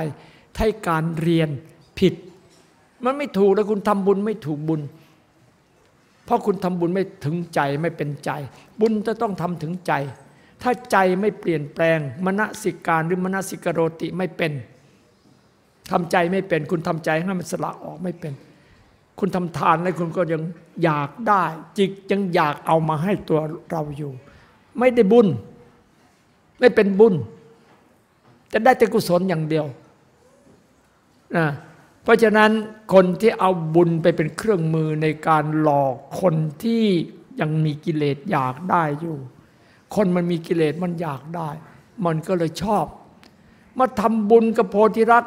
ใช้การเรียนผิด มันไม่ถูกแล้วคุณทำบุญไม่ถูกบุญ เพราะคุณทำบุญไม่ถึงใจไม่เป็นใจ บุญจะต้องทำถึงใจ ถ้าใจไม่เปลี่ยนแปลงมณสิการหรือมณสิกโรติไม่เป็นทำใจไม่เป็น คุณทำใจให้มันสละออกไม่เป็น คุณทำทานแล้วคุณก็ยังอยากได้ จิตยังอยากเอามาให้ตัวเราอยู่ ไม่ได้บุญ ไม่เป็นบุญ จะได้แต่กุศลอย่างเดียวนะ เพราะฉะนั้นคนที่เอาบุญไปเป็นเครื่องมือในการหลอกคนที่ยังมีกิเลสอยากได้อยู่ คนมันมีกิเลสมันอยากได้ มันก็เลยชอบ มาทำบุญกับโพธิรัก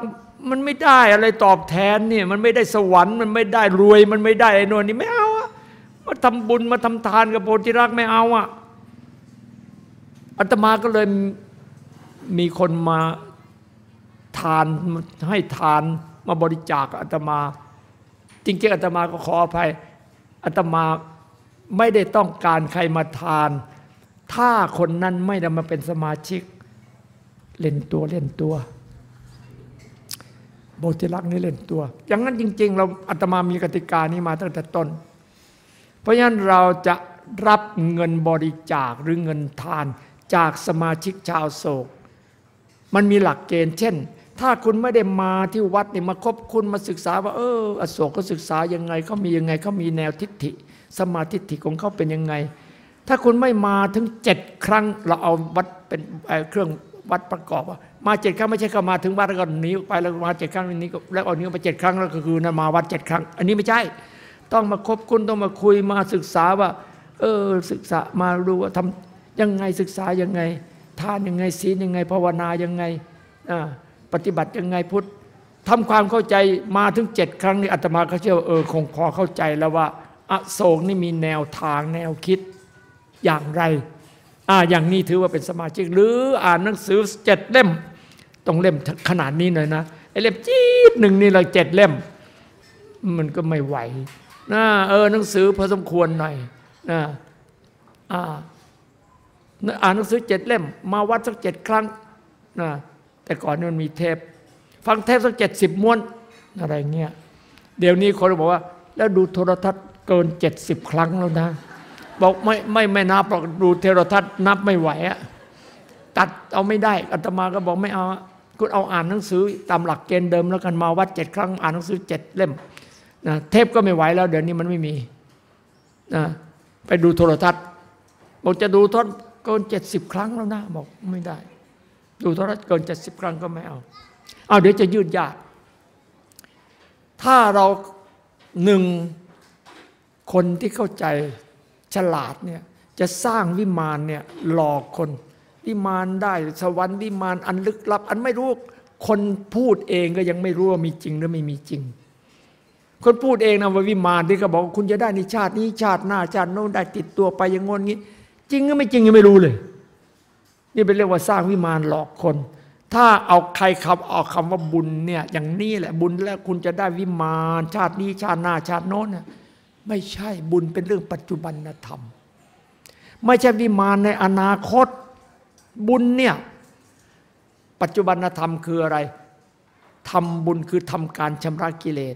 มันไม่ได้อะไรตอบแทนเนี่ยมันไม่ได้สวรรค์มันไม่ได้รวย มันไม่ได้ไอ้นวลนี่ไม่เอาอะมาทำบุญมาทำทานกับโพธิรักไม่เอาอะอาตมาก็เลยมีคนมาทานให้ทาน มาบริจาคอาตมา จริงๆอาตมาก็ขออภัยอาตมาไม่ได้ต้องการใครมาทาน ถ้าคนนั้นไม่ได้มาเป็นสมาชิก เล่นตัวเล่นตัวโบธิลักษณ์นี่เล่นตัว อย่างนั้นจริง ๆ เราอาตมามีกติกานี้มาตั้งแต่ต้น เพราะฉะนั้นเราจะรับเงินบริจาคหรือเงินทานจากสมาชิกชาวโศก มันมีหลักเกณฑ์ เช่น ถ้าคุณไม่ได้มาที่วัดเนี่ยมาคบคุณมาศึกษาว่า เอออโศกก็ศึกษายังไงเขามียังไงเขามีแนวทิฏฐิ สมาธิฏฐิของเขาเป็นยังไง ถ้าคุณไม่มาถึงเจ็ดครั้ง เราเอาวัดเป็นเเครื่องวัดประกอบว่ามาเจ็ดครั้งไม่ใช่เข้ามาถึงวัดแล้วก็หนีออกไปแล้วมาเจ็ดครั้งนี้ก็แล้วเอานี้ไปเจ็ดครั้งแล้วก็คือนั่นมาวัดเจ็ดครั้ง อันนี้ไม่ใช่ ต้องมาคบคุณต้องมาคุยมาศึกษาว่า เออศึกษามาดูว่าทำยังไงศึกษายังไง ทานยังไงศีลยังไงภาวนายังไงอ่า ปฏิบัติยังไงพุทธทำความเข้าใจมาถึงเจ็ดครั้งนี่อาตมาก็เชื่อว่าเออคงพอเข้าใจแล้วว่าอโศกนี่มีแนวทางแนวคิดอย่างไรอ่าอย่างนี้ถือว่าเป็นสมาชิก หรืออ่านหนังสือเจ็ดเล่มต้องเล่มขนาดนี้หน่อยนะไอเล่มจี๊ดหนึ่งนี่เราเจ็ดเล่ม มันก็ไม่ไหวนะเออหนังสือพอสมควรหน่อยนะอ่าอ่านหนังสือเจ็ดเล่ม มาวัดสักเจ็ดครั้งนะ แต่ก่อนมันมีเทป ฟังเทปสักเจ็ดสิบม้วนอะไรเงี้ยเดี๋ยวนี้คนบอกว่า แล้วดูโทรทัศน์เกินเจ็ดสิบครั้งแล้วนะ บอกไม่ไม่ไม่นับหรอกดูโทรทัศน์นับไม่ไหวอะตัดเอาไม่ได้อาตมาก็บอกไม่เอาคุณเอาอ่านหนังสือตามหลักเกณฑ์เดิมแล้วกันมาวัดเจ็ดครั้งอ่านหนังสือเจ็ดเล่มนะเทปก็ไม่ไหวแล้วเดี๋ยวนี้มันไม่มีนะไปดูโทรทัศน์บอกจะดูทรทัศน์เกินเจ็ดสิบครั้งแล้วนะบอกไม่ได้ ดูโทรทัศน์เกินเจ็ดสิบครั้งก็ไม่เอา เอาเดี๋ยวจะยืดยาดถ้าเราหนึ่งคนที่เข้าใจฉลาดเนี่ยจะสร้างวิมานเนี่ยหลอกคน วิมานได้สวรรค์วิมานอันลึกลับ อันไม่รู้คนพูดเองก็ยังไม่รู้ว่ามีจริงหรือไม่มีจริง คนพูดเองนะว่าวิมานที่เขาบอกคุณจะได้ในชาตินี้ชาติหน้าชาติโน้นได้ติดตัวไปอย่างงนงี้ จริงหรือไม่จริงยังไม่รู้เลย นี่เป็นเรียกว่าสร้างวิมานหลอกคน ถ้าเอาใครคำเอาคำว่าบุญเนี่ยอย่างนี้แหละบุญแล้วคุณจะได้วิมานชาตินี้ชาติหน้าชาติโน้นน่ะไม่ใช่บุญเป็นเรื่องปัจจุบันธรรม ไม่ใช่วิมานในอนาคตบุญเนี่ยปัจจุบันธรรมคืออะไรทำบุญคือทำการชำระกิเลส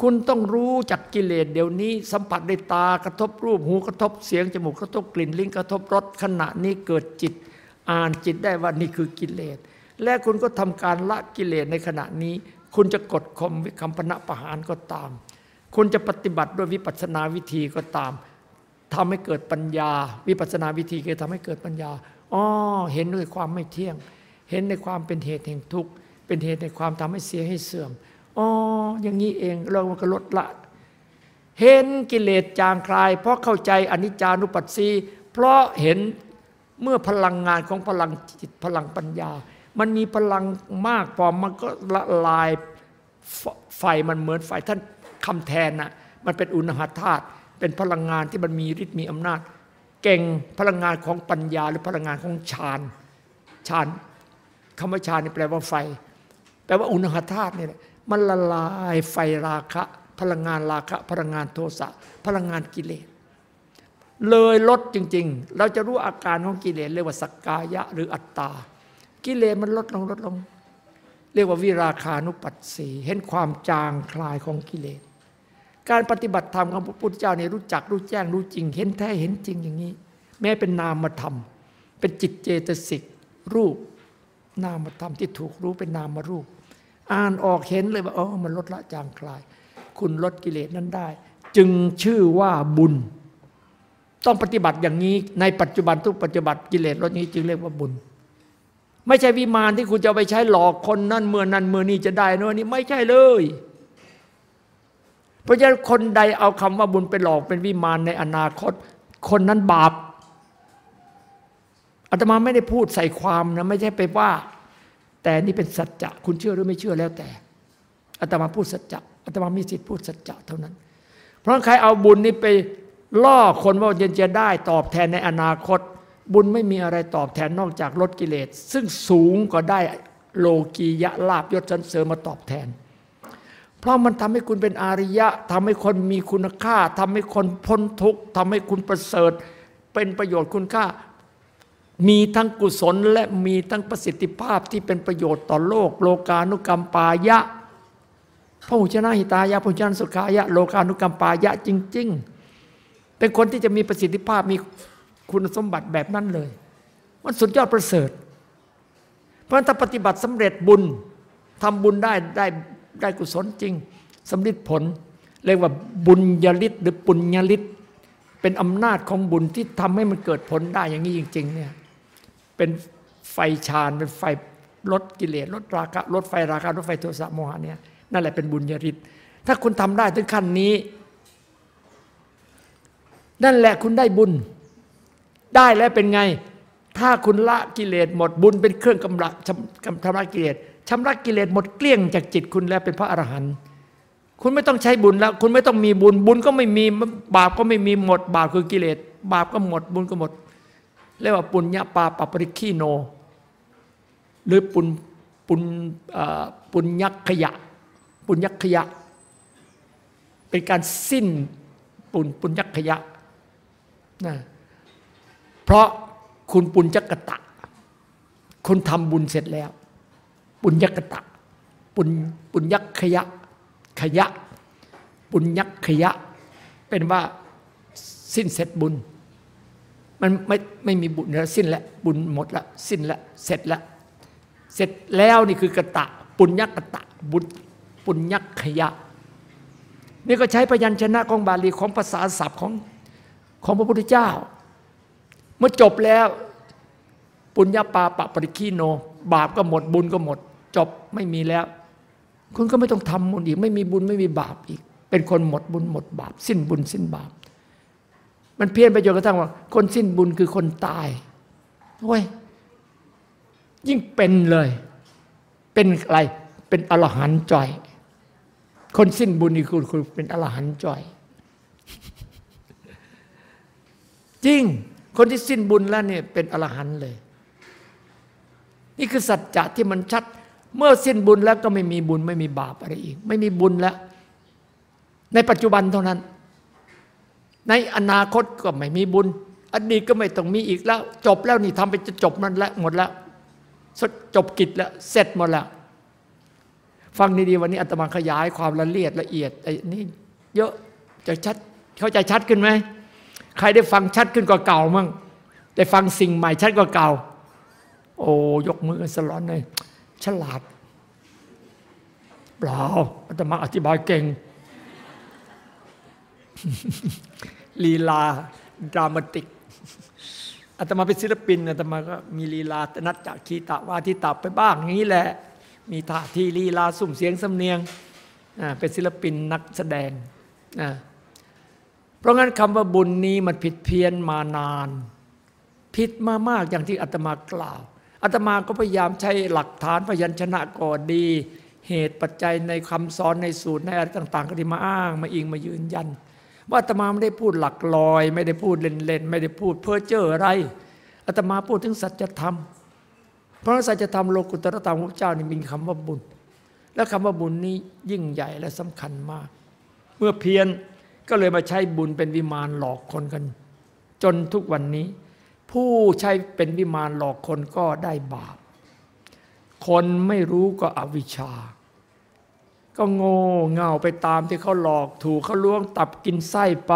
คุณต้องรู้จักกิเลสเดี๋ยวนี้ สัมผัสได้ตากระทบรูปหูกระทบเสียงจมูกกระทบกลิ่นลิ้นกระทบรสขณะนี้เกิดจิต อ่านจิตได้ว่านี่คือกิเลส และคุณก็ทำการละกิเลสในขณะนี้ คุณจะกดข่มวิคัมปนะประหารก็ตาม คุณจะปฏิบัติด้วยวิปัสนาวิธีก็ตามทำให้เกิดปัญญา วิปัสสนาวิธีคือทำให้เกิดปัญญาอ๋อเห็นด้วยความไม่เที่ยง เห็นในความเป็นเหตุแห่งทุกข์เป็นเหตุในความทำให้เสียให้เสื่อมอ๋ออย่างนี้เองเราก็ลดละ เห็นกิเลสจางคลาย เพราะเข้าใจอนิจจานุปัสสีเพราะเห็น เมื่อพลังงานของพลังจิตพลังปัญญา มันมีพลังมากพอมันก็ละลายไฟมันเหมือนไฟท่านคำแทนน่ะมันเป็นอุณหธาตุเป็นพลังงานที่มันมีฤทธิ์มีอำนาจ เก่งพลังงานของปัญญา หรือพลังงานของฌานฌานคำว่าฌานนี่แปลว่าไฟ แปลว่าอุณหธาตุนี่แหละมันละลายไฟราคะ พลังงานราคะ พลังงานโทสะพลังงานกิเลส เลยลดจริง ๆ เราจะรู้อาการของกิเลสเรียกว่าสักกายะ หรืออัตตา กิเลสมันลดลงลดลง เรียกว่าวิราคานุปัสสีเห็นความจางคลายของกิเลส การปฏิบัติธรรมของพระพุทธเจ้าเนี่ยรู้จักรู้แจ้งรู้จริง เห็นแท้เห็นจริงอย่างนี้ แม้เป็นนามธรรม เป็นจิตเจตสิกรูป นามธรรมที่ถูกรู้เป็นนามรูป อ่านออกเห็นเลยว่าอ๋อมันลดละจางคลาย คุณลดกิเลสนั้นได้ จึงชื่อว่าบุญ ต้องปฏิบัติอย่างนี้ในปัจจุบันทุกปัจจุบันกิเลสลดนี้จึงเรียกว่าบุญ ไม่ใช่วิมานที่คุณจะไปใช้หลอกคนนั่นเมื่อนั้นเมื่อนี้จะได้โน่นนี่ไม่ใช่เลย เพราะฉะนั้นคนใดเอาคำว่าบุญไปหลอกเป็นวิมานในอนาคต คนนั้นบาปอาตมาไม่ได้พูดใส่ความนะไม่ใช่ไปว่า แต่นี่เป็นสัจจะคุณเชื่อหรือไม่เชื่อแล้วแต่อาตมาพูดสัจจะอาตมามีสิทธิ์พูดสัจจะเท่านั้น เพราะใครเอาบุญนี้ไป ล่อคนว่าจะจะได้ตอบแทนในอนาคต บุญไม่มีอะไรตอบแทนนอกจากลดกิเลส ซึ่งสูงก็ได้โลกียะลาบยศสันเสริญมาตอบแทน เพราะมันทำให้คุณเป็นอาริยะทำให้คนมีคุณค่าทำให้คนพ้นทุกข์ทำให้คุณประเสริฐ เป็นประโยชน์คุณค่า มีทั้งกุศลและมีทั้งประสิทธิภาพที่เป็นประโยชน์ต่อโลก โลกานุกรรมปายะพระหุชนะหิตายะพระหุชนะสุขายะ โลกานุกรรมปายะจริง ๆ เป็นคนที่จะมีประสิทธิภาพมีคุณสมบัติแบบนั้นเลย มันสุดยอดประเสริฐ เพราะมันถ้าปฏิบัติสำเร็จบุญทำบุญได้ได้ได้กุศลจริงสำลิดผล เรียกว่าบุญญาลิศหรือปุญญาลิศเป็นอำนาจของบุญที่ทำให้มันเกิดผลได้อย่างนี้จริง ๆ เนี่ยเป็นไฟฌานเป็นไฟลดกิเลสลดราคะลดไฟราคะลดไฟโทสะโมหะเนี่ยนั่นแหละเป็นบุญญาลิศถ้าคุณทำได้ถึงขั้นนี้ นั่นแหละคุณได้บุญ ได้แล้วเป็นไง ถ้าคุณละกิเลสหมดบุญเป็นเครื่องกำลังชำระกิเลสชำระกิเลสหมดเกลี้ยงจากจิตคุณแล้วเป็นพระอรหันต์คุณไม่ต้องใช้บุญแล้ว คุณไม่ต้องมีบุญ บุญก็ไม่มีบาปก็ไม่มีหมด บาปคือกิเลสบาปก็หมด บุญก็หมดเรียกว่าปุญญาปาปปริคีโน หรือปุญปุญปุญญักขยะ ปุญญักขยะ เป็นการสิ้นปุญปุญญักขยะ นะเพราะคุณปุญญกตะ คุณทำบุญเสร็จแล้ว ปุญญกตะ ปุญปุญญขยะ ขยะ ปุญญขยะ เป็นว่าสิ้นเสร็จบุญ มันไม่ไม่มีบุญแล้วสิ้นแล้วบุญหมดแล้วสิ้นแล้วเสร็จแล้วเสร็จแล้วนี่คือกตะ ปุญญกตะบุญปุญญขยะ นี่ก็ใช้พยัญชนะของบาลีของภาษาศัพท์ของ ของพระพุทธเจ้า เมื่อจบแล้ว ปุญญาปาปะปริคีโน บาปก็หมดบุญก็หมด จบไม่มีแล้ว คุณก็ไม่ต้องทำบุญอีก ไม่มีบุญไม่มีบาปอีก เป็นคนหมดบุญหมดบาป สิ้นบุญสิ้นบาป มันเพี้ยนไปจนกระทั่งว่า คนสิ้นบุญคือคนตายโอ้ยยิ่งเป็นเลย เป็นอะไร เป็นอรหันต์จ่อย คนสิ้นบุญนี่คือคือเป็นอรหันต์จ่อย จริง คนที่สิ้นบุญแล้วเนี่ยเป็นอรหันต์เลย นี่คือสัจจะที่มันชัด เมื่อสิ้นบุญแล้วก็ไม่มีบุญ ไม่มีบาปอะไรอีก ไม่มีบุญแล้ว ในปัจจุบันเท่านั้น ในอนาคตก็ไม่มีบุญ อดีตก็ไม่ต้องมีอีกแล้ว จบแล้วนี่ทำไปจะจบนั่นแล้วหมดแล้วจบกิจแล้ว เสร็จหมดแล้วฟังดีๆวันนี้อาตมาขยายความละเอียดละเอียดไอ้นี่เยอะจะชัดเข้าใจชัดขึ้นไหม ใครได้ฟังชัดขึ้นกว่าเก่ามั่งได้ฟังสิ่งใหม่ชัดกว่าเก่า โอ้ยกมือสลอนเลยฉลาดเปล่าอาตมาอธิบายเก่ง ลีลา ดรามาติกอาตมาเป็นศิลปินอาตมาก็มีลีลาตนัดจากคีตะวาทิตะไปบ้างอย่างนี้แหละ มีท่าทีลีลาสุ่มเสียงสำเนียงอ่าเป็นศิลปินนักแสดงอ่า ราะงั้นคำว่าบุญนี้มันผิดเพี้ยนมานาน ผิดมามากอย่างที่อาตมากล่าวอาตมาก็พยายามใช้หลักฐานพยัญชนะก่อดี เหตุปัจจัยในคำสอนในสูตรในอะไรต่าง ๆ ก็ที่มาอ้างมาอิงมายืนยัน ว่าอาตมาไม่ได้พูดหลักลอย ไม่ได้พูดเล่นๆไม่ได้พูดเพ้อเจ้ออะไรอาตมาพูดถึงสัจธรรม เพราะสัจธรรมโลกุตรธรรมของพระเจ้านี่มีคำว่าบุญ และคำว่าบุญนี้ยิ่งใหญ่และสำคัญมาก เมื่อเพียร ก็เลยมาใช้บุญเป็นวิมานหลอกคนกัน จนทุกวันนี้ ผู้ใช้เป็นวิมานหลอกคนก็ได้บาป คนไม่รู้ก็อวิชชา ก็โง่เง่าไปตามที่เขาหลอกถูกเขาล้วงตับกินไส้ไป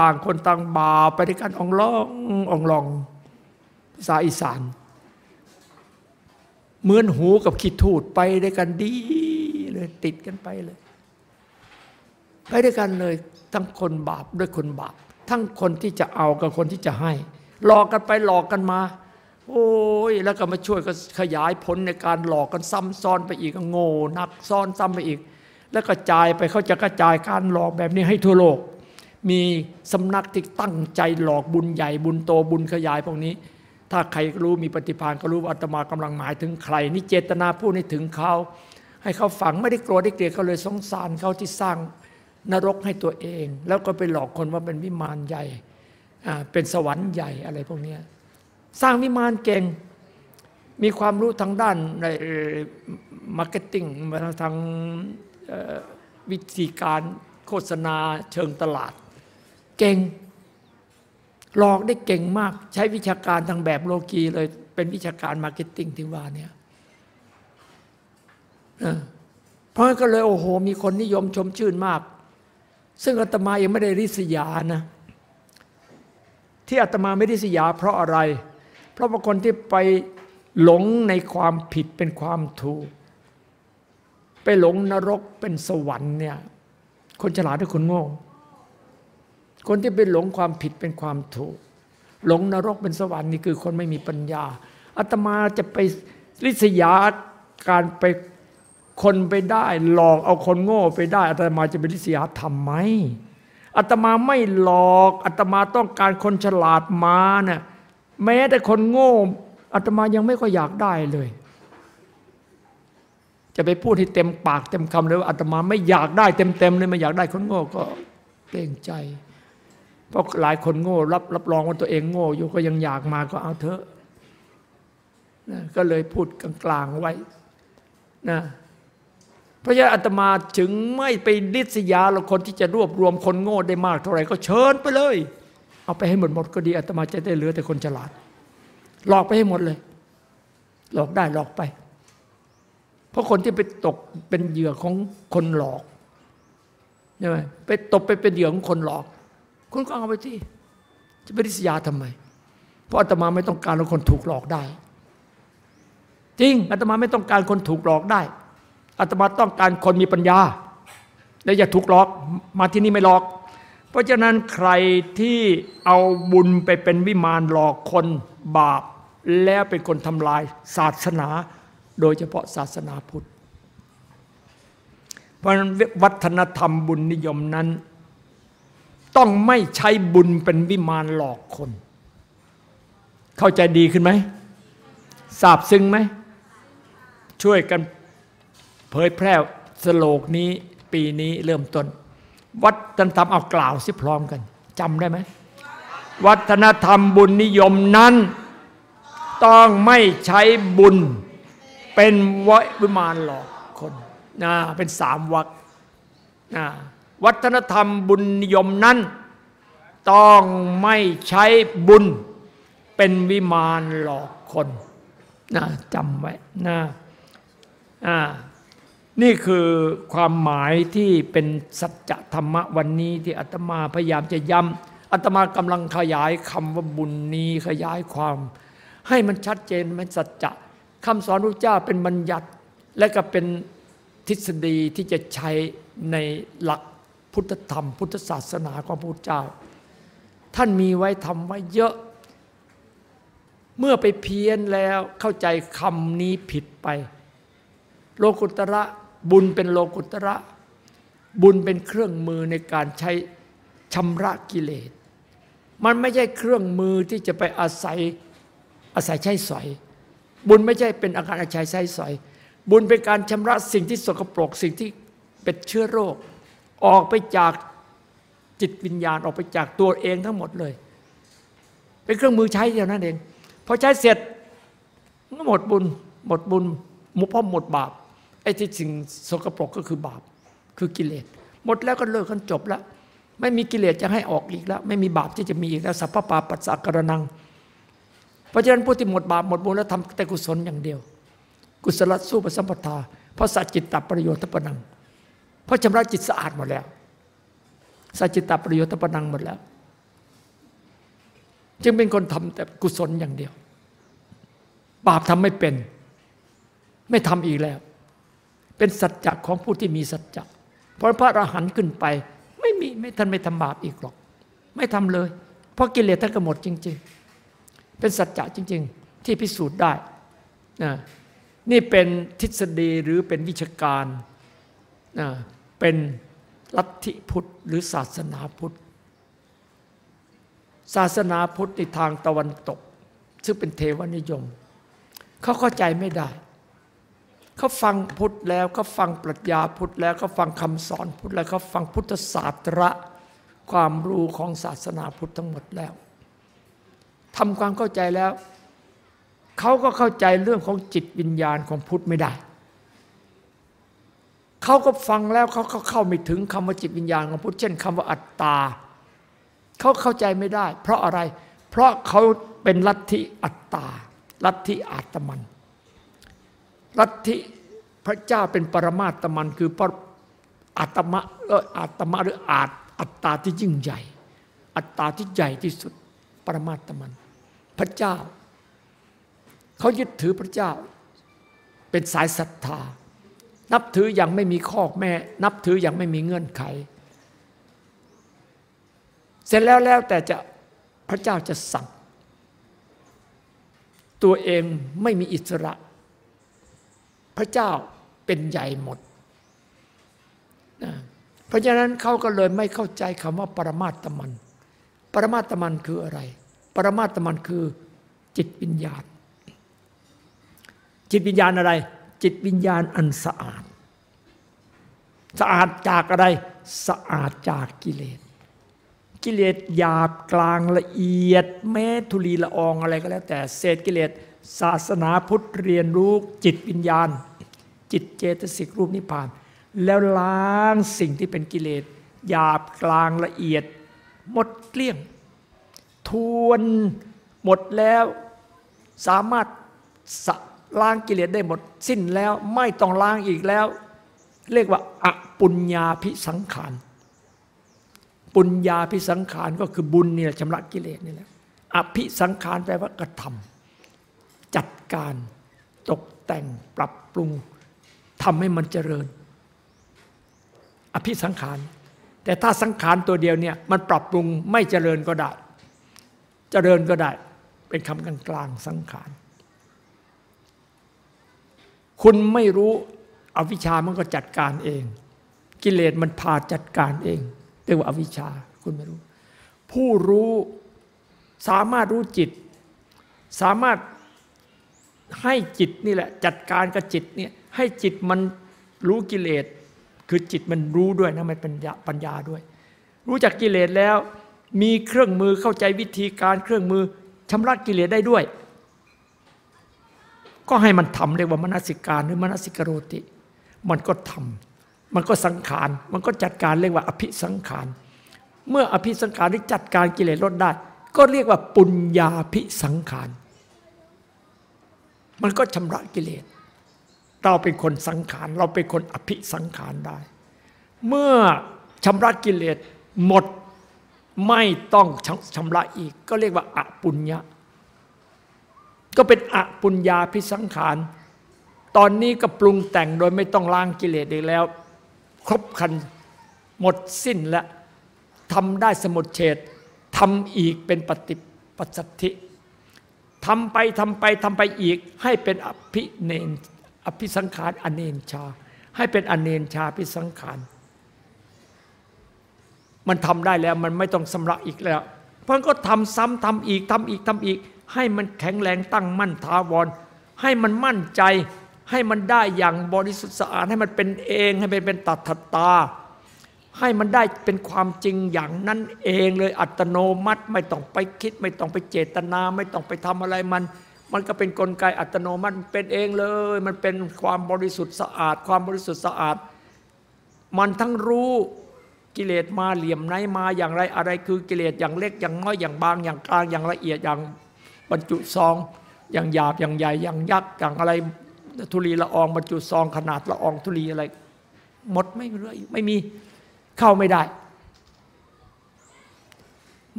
ต่างคนต่างบาปไปด้วยกันองล่ององลองภาษาอีสานเหมือนหูกับขีดทูดไปด้วยกันดีเลยติดกันไปเลย ไปด้วยกันเลย ทั้งคนบาปด้วยคนบาป ทั้งคนที่จะเอากับคนที่จะให้ หลอกกันไปหลอกกันมา โอ้ยแล้วก็มาช่วยก็ขยายผลในการหลอกกันซ้ำซ้อนไปอีกโง่หนักซ้อนซ้ำไปอีก แล้วกระจายไปเขาจะกระจายการหลอกแบบนี้ให้ทั่วโลก มีสำนักที่ตั้งใจหลอกบุญใหญ่บุญโตบุญขยายพวกนี้ ถ้าใครรู้มีปฏิภาณก็รู้ว่าอาตมากำลังหมายถึงใคร นี่เจตนาพูดให้ถึงเขาให้เขาฝังไม่ได้โกรธได้เกลียดเขาเลยสงสารเขาที่สร้าง นรกให้ตัวเอง แล้วก็ไปหลอกคนว่าเป็นวิมานใหญ่เป็นสวรรค์ใหญ่อะไรพวกนี้สร้างวิมานเก่ง มีความรู้ทางด้านใน marketing ทางวิธีการโฆษณาเชิงตลาด เก่ง หลอกได้เก่งมาก ใช้วิชาการทางแบบโลกีเลย เป็นวิชาการ marketing ที่ว่าเนี่ยเออเพราะงั้นก็เลยโอ้โห มีคนนิยมชมชื่นมาก ซึ่งอาตมายังไม่ได้ริษยานะ ที่อาตมาไม่ริษยาเพราะอะไร เพราะบางคนที่ไปหลงในความผิดเป็นความถูก ไปหลงนรกเป็นสวรรค์เนี่ย คนฉลาดหรือคนโง่ คนที่ไปหลงความผิดเป็นความถูก หลงนรกเป็นสวรรค์นี่คือคนไม่มีปัญญาอาตมาจะไปริษยาการไป คนไปได้หลอกเอาคนโง่ไปได้อาตมาจะไปริษยาทำไหมอาตมาไม่หลอกอาตมาต้องการคนฉลาดมาเนี่ยแม้แต่คนโง่อาตมายังไม่ก็อยากได้เลย จะไปพูดให้เต็มปากเต็มคำเลยว่าอาตมาไม่อยากได้เต็มๆเลยไม่อยากได้คนโง่ก็เกรงใจ เพราะหลายคนโง่รับรับรองว่าตัวเองโง่อยู่ก็ยังอยากมาก็เอาเถอะนะก็เลยพูดกลางๆไว้นะ เพราะฉะนั้นอาตมาถึงไม่ไปดิษยาเราคนที่จะรวบรวมคนโง่ได้มากเท่าไหร่ก็เชิญไปเลย เอาไปให้หมดหมดก็ดีอาตมาจะได้เหลือแต่คนฉลาด หลอกไปให้หมดเลย หลอกได้หลอกไป เพราะคนที่ไปตกเป็นเหยื่อของคนหลอกใช่ไหมไปตกไปเป็นเหยื่อของคนหลอก คุณก็เอาไปที่จะไปริษยาทำไม เพราะอาตมาไม่ต้องการคนถูกหลอกได้ จริงอาตมาไม่ต้องการคนถูกหลอกได้ อาตมาต้องการคนมีปัญญา และอย่าถูกหลอกมาที่นี่ไม่หลอก เพราะฉะนั้นใครที่เอาบุญไปเป็นวิมานหลอกคนบาป แล้วเป็นคนทำลายศาสนา โดยเฉพาะศาสนาพุทธเพราะนั้นวัฒนธรรมบุญนิยมนั้น ต้องไม่ใช้บุญเป็นวิมานหลอกคน เข้าใจดีขึ้นไหมทราบซึ้งไหมช่วยกัน เผยแพร่สโลกนี้ปีนี้เริ่มต้น วัฒนธรรมเอากล่าวสิพร้อมกันจำได้ไหมวัฒนธรรมบุญนิยมนั้น ต้องไม่ใช้บุญ เป็นวิมานหลอกคนนะเป็นสามวักนะวัฒนธรรมบุญนิยมนั้น ต้องไม่ใช้บุญ เป็นวิมานหลอกคนนะจำไว้นะอ่า นี่คือความหมายที่เป็นสัจธรรมะวันนี้ที่อาตมาพยายามจะย้ำอาตมากำลังขยายคำว่าบุญนี้ขยายความ ให้มันชัดเจนมันสัจจะคำสอนพระเจ้าเป็นบัญญัติ และก็เป็นทฤษฎีที่จะใช้ในหลักพุทธธรรม พุทธศาสนาของพระเจ้า ท่านมีไว้ทำไว้เยอะ เมื่อไปเพี้ยนแล้วเข้าใจคำนี้ผิดไป โลกุตระ บุญเป็นโลกุตระ บุญเป็นเครื่องมือในการใช้ชำระกิเลส มันไม่ใช่เครื่องมือที่จะไปอาศัยอาศัยใช้สอย บุญไม่ใช่เป็นอาการอาศัยใช้สอย บุญเป็นการชำระสิ่งที่สกปรกสิ่งที่เป็นเชื้อโรค ออกไปจากจิตวิญญาณออกไปจากตัวเองทั้งหมดเลย เป็นเครื่องมือใช้เท่านั้นเองพอใช้เสร็จก็หมดบุญหมดบุญมุพอหมดบาป ไอ้ที่สิ่งสกปรกก็คือบาปคือกิเลส หมดแล้วก็เลิกกันจบแล้ว ไม่มีกิเลสจะให้ออกอีกแล้ว ไม่มีบาปที่จะมีอีกแล้วสัพพปาปัสสะกระนัง เพราะฉะนั้นผู้ที่หมดบาปหมดบุญแล้วทำแต่กุศลอย่างเดียว กุศลสู้ประสัมปทาเพราะสัจจิตตประโยชน์ตปนัง เพราะชำระจิตสะอาดหมดแล้วสัจจิตตประโยชน์ตปนังหมดแล้ว จึงเป็นคนทำแต่กุศลอย่างเดียว บาปทำไม่เป็น ไม่ทำอีกแล้ว เป็นสัจจะของผู้ที่มีสัจจะเพราะพระอรหันต์ขึ้นไป ไม่มีไม่ท่านไม่ทำบาปอีกหรอก ไม่ทำเลย เพราะกิเลสท่านก็หมดจริง ๆ เป็นสัจจะจริง ๆ ที่พิสูจน์ได้นะนี่เป็นทฤษฎีหรือเป็นวิชาการนะเป็นลัทธิพุทธหรือศาสนาพุทธ ศาสนาพุทธในทางตะวันตก ซึ่งเป็นเทวนิยม เขาเข้าใจไม่ได้ เขาฟังพุทธแล้วเขาฟังปรัชญาพุทธแล้วเขาฟังคำสอนพุทธแล้วเขาฟังพุทธศาสตระความรู้ของศาสนาพุทธทั้งหมดแล้วทำความเข้าใจแล้ว เขาก็เข้าใจเรื่องของจิตวิญญาณของพุทธไม่ได้เเขาก็ฟังแล้วเขาเขาเข้าไม่ถึงคำว่าจิตวิญญาณของพุทธเช่นคำว่าอัตตาเขาเข้าใจไม่ได้ เพราะอะไร เพราะเขาเป็นลัทธิอัตตา ลัทธิอาตมัน ลัทธิพระเจ้าเป็นปรมาตมันคือปรอาตมะเอออาตมะหรืออาตอัตตาที่ยิ่งใหญ่ อัตตาที่ใหญ่ที่สุดปรมาตมัน พระเจ้า เขายึดถือพระเจ้า เป็นสายศรัทธา นับถืออย่างไม่มีข้อแม่ นับถืออย่างไม่มีเงื่อนไข เสร็จแล้วแล้วแต่จะพระเจ้าจะสั่ง ตัวเองไม่มีอิสระ พระเจ้าเป็นใหญ่หมดนะเพราะฉะนั้นเขาก็เลยไม่เข้าใจคำว่าปรมาตมัน ปรมาตมันคืออะไร ปรมาตมันคือจิตวิญญาณ จิตวิญญาณอะไร จิตวิญญาณอันสะอาด สะอาดจากอะไร สะอาดจากกิเลส กิเลสหยาบกลางละเอียด แม้ทุลีละอองอะไรก็แล้ว แต่เศษกิเลสศาสนาพุทธเรียนรู้จิตวิญญาณ จิตเจตสิกรูปนิพพาน แล้วล้างสิ่งที่เป็นกิเลสหยาบกลางละเอียด หมดเกลี้ยง ทวนหมดแล้วสามารถล้างกิเลสได้หมดสิ้นแล้วไม่ต้องล้างอีกแล้ว เรียกว่าอปุญญาพิสังขารปุญญาพิสังขารก็คือบุญนี่แหละชำระกิเลสนี่แหละอภิสังขารแปลว่ากระทำจัดการตกแต่งปรับปรุง ทำให้มันเจริญ อภิสังขาร แต่ถ้าสังขารตัวเดียวเนี่ยมันปรับปรุงไม่เจริญก็ได้ เจริญก็ได้ เป็นคำกลางกลางๆสังขาร คุณไม่รู้อวิชามันก็จัดการเอง กิเลสมันพาจัดการเองเรียกว่าอวิชชาคุณไม่รู้ ผู้รู้สามารถรู้จิต สามารถให้จิตนี่แหละ จัดการกับจิตเนี่ย ให้จิตมันรู้กิเลสคือจิตมันรู้ด้วยนะมันเป็นปัญญาด้วย รู้จักกิเลสแล้ว มีเครื่องมือเข้าใจวิธีการเครื่องมือชำระกิเลสได้ด้วย ก็ให้มันทำเรียกว่ามนสิการหรือมนสิกโรติ มันก็ทำมันก็สังขาร มันก็จัดการเรียกว่าอภิสังขาร เมื่ออภิสังขารได้จัดการกิเลสลดได้ ก็เรียกว่าปุญญาภิสังขาร มันก็ชำระกิเลส เราเป็นคนสังขาร เราเป็นคนอภิสังขารได้ เมื่อชำระกิเลสหมดไม่ต้องชำระอีก ก็เรียกว่าอปุญญาก็เป็นอปุญญาพิสังขาร ตอนนี้ก็ปรุงแต่งโดยไม่ต้องล้างกิเลสอีกแล้ว ครบคันหมดสิ้นแล้วทำได้สมุดเฉดทำอีกเป็นปฏิปัสสัทธิทำไปทำไปทำไปอีกให้เป็นอภิเนน อภิสังขารอเนนชา ให้เป็นอเนนชาพิสังขาร มันทำได้แล้วมันไม่ต้องสำระอีกแล้ว เพราะก็ทำซ้ำทำอีกทำอีกทำอีก ให้มันแข็งแรงตั้งมั่นทาวร ให้มันมั่นใจ ให้มันได้อย่างบริสุทธิ์สะอาดให้มันเป็นเองให้มันเป็นตัทธตาให้มันได้เป็นความจริงอย่างนั้นเองเลยอัตโนมัติ ไม่ต้องไปคิด ไม่ต้องไปเจตนา ไม่ต้องไปทำอะไรมัน มันก็เป็นนกลไกอัตโนมัติเป็นเองเลย มันเป็นความบริสุทธิ์สะอาด ความบริสุทธิ์สะอาด มันทั้งรู้กิเลสมาเหลี่ยมไหนมาอย่างไรอะไรคือกิเลสอย่างเล็กอย่างน้อยอย่างบางอย่างกลางอย่างละเอียดอย่างบรรจุซอง อย่างหยาบอย่างใหญ่อย่างยักษ์อย่างอะไรทุลีละอองบรรจุซองขนาดละอองทุลีอะไร หมดไม่เลยไม่มีเข้าไม่ได้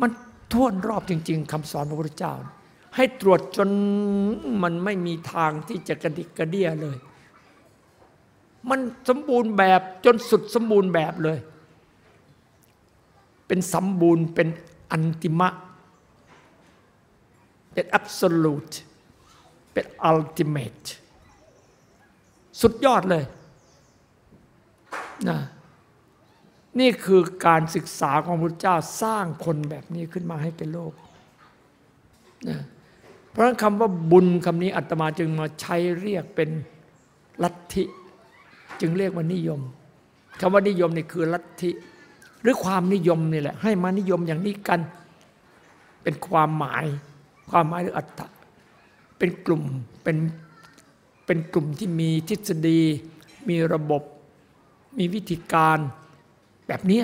มันท่วนรอบจริง ๆคำสอนพระพุทธเจ้า ให้ตรวจจนมันไม่มีทางที่จะกระดิกกระเดี้ยเลย มันสมบูรณ์แบบจนสุดสมบูรณ์แบบเลย เป็นสมบูรณ์เป็นอันติมะ เป็น absolute เป็น ultimate สุดยอดเลยนะนี่คือการศึกษาของพระพุทธเจ้าสร้างคนแบบนี้ขึ้นมาให้เป็นโลกนะ ราะฉะนั้นคำว่าบุญคำนี้อาตมาจึงมาใช้เรียกเป็นลัทธิ จึงเรียกว่านิยมคำว่านิยมนี่คือลัทธิหรือความนิยมนี่แหละ ให้มานิยมอย่างนี้กัน เป็นความหมาย ความหมายหรืออัตตะเป็นกลุ่มเป็นเป็นกลุ่มที่มีทฤษฎี มีระบบ มีวิธีการแบบนี้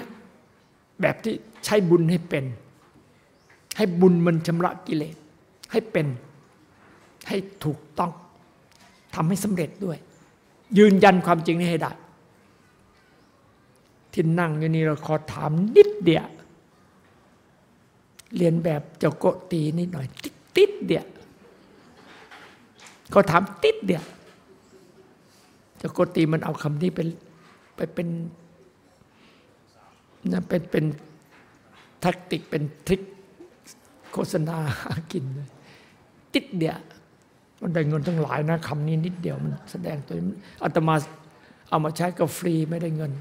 แบบที่ใช้บุญให้เป็น ให้บุญมันชำระกิเลสให้เป็น ให้ถูกต้องทำให้สำเร็จด้วย ยืนยันความจริงนี้ให้ได้ที่นั่งอยู่นี่เราขอถามนิดเดียวเรียนแบบเจ้าโกตีนิดหน่อย ติดติดเดียวก็ถามติดเดียวเจ้าโกตีมันเอาคำนี้เป็นไปเป็นนะเป็นเป็นแทักติกเป็นทริคโฆษณาหากินเลยติดเดียว มันได้เงินทั้งหลายนะคำนี้นิดเดียวมันแสดงตัวอาตมาเอามาใช้ก็ฟรีไม่ได้เงิน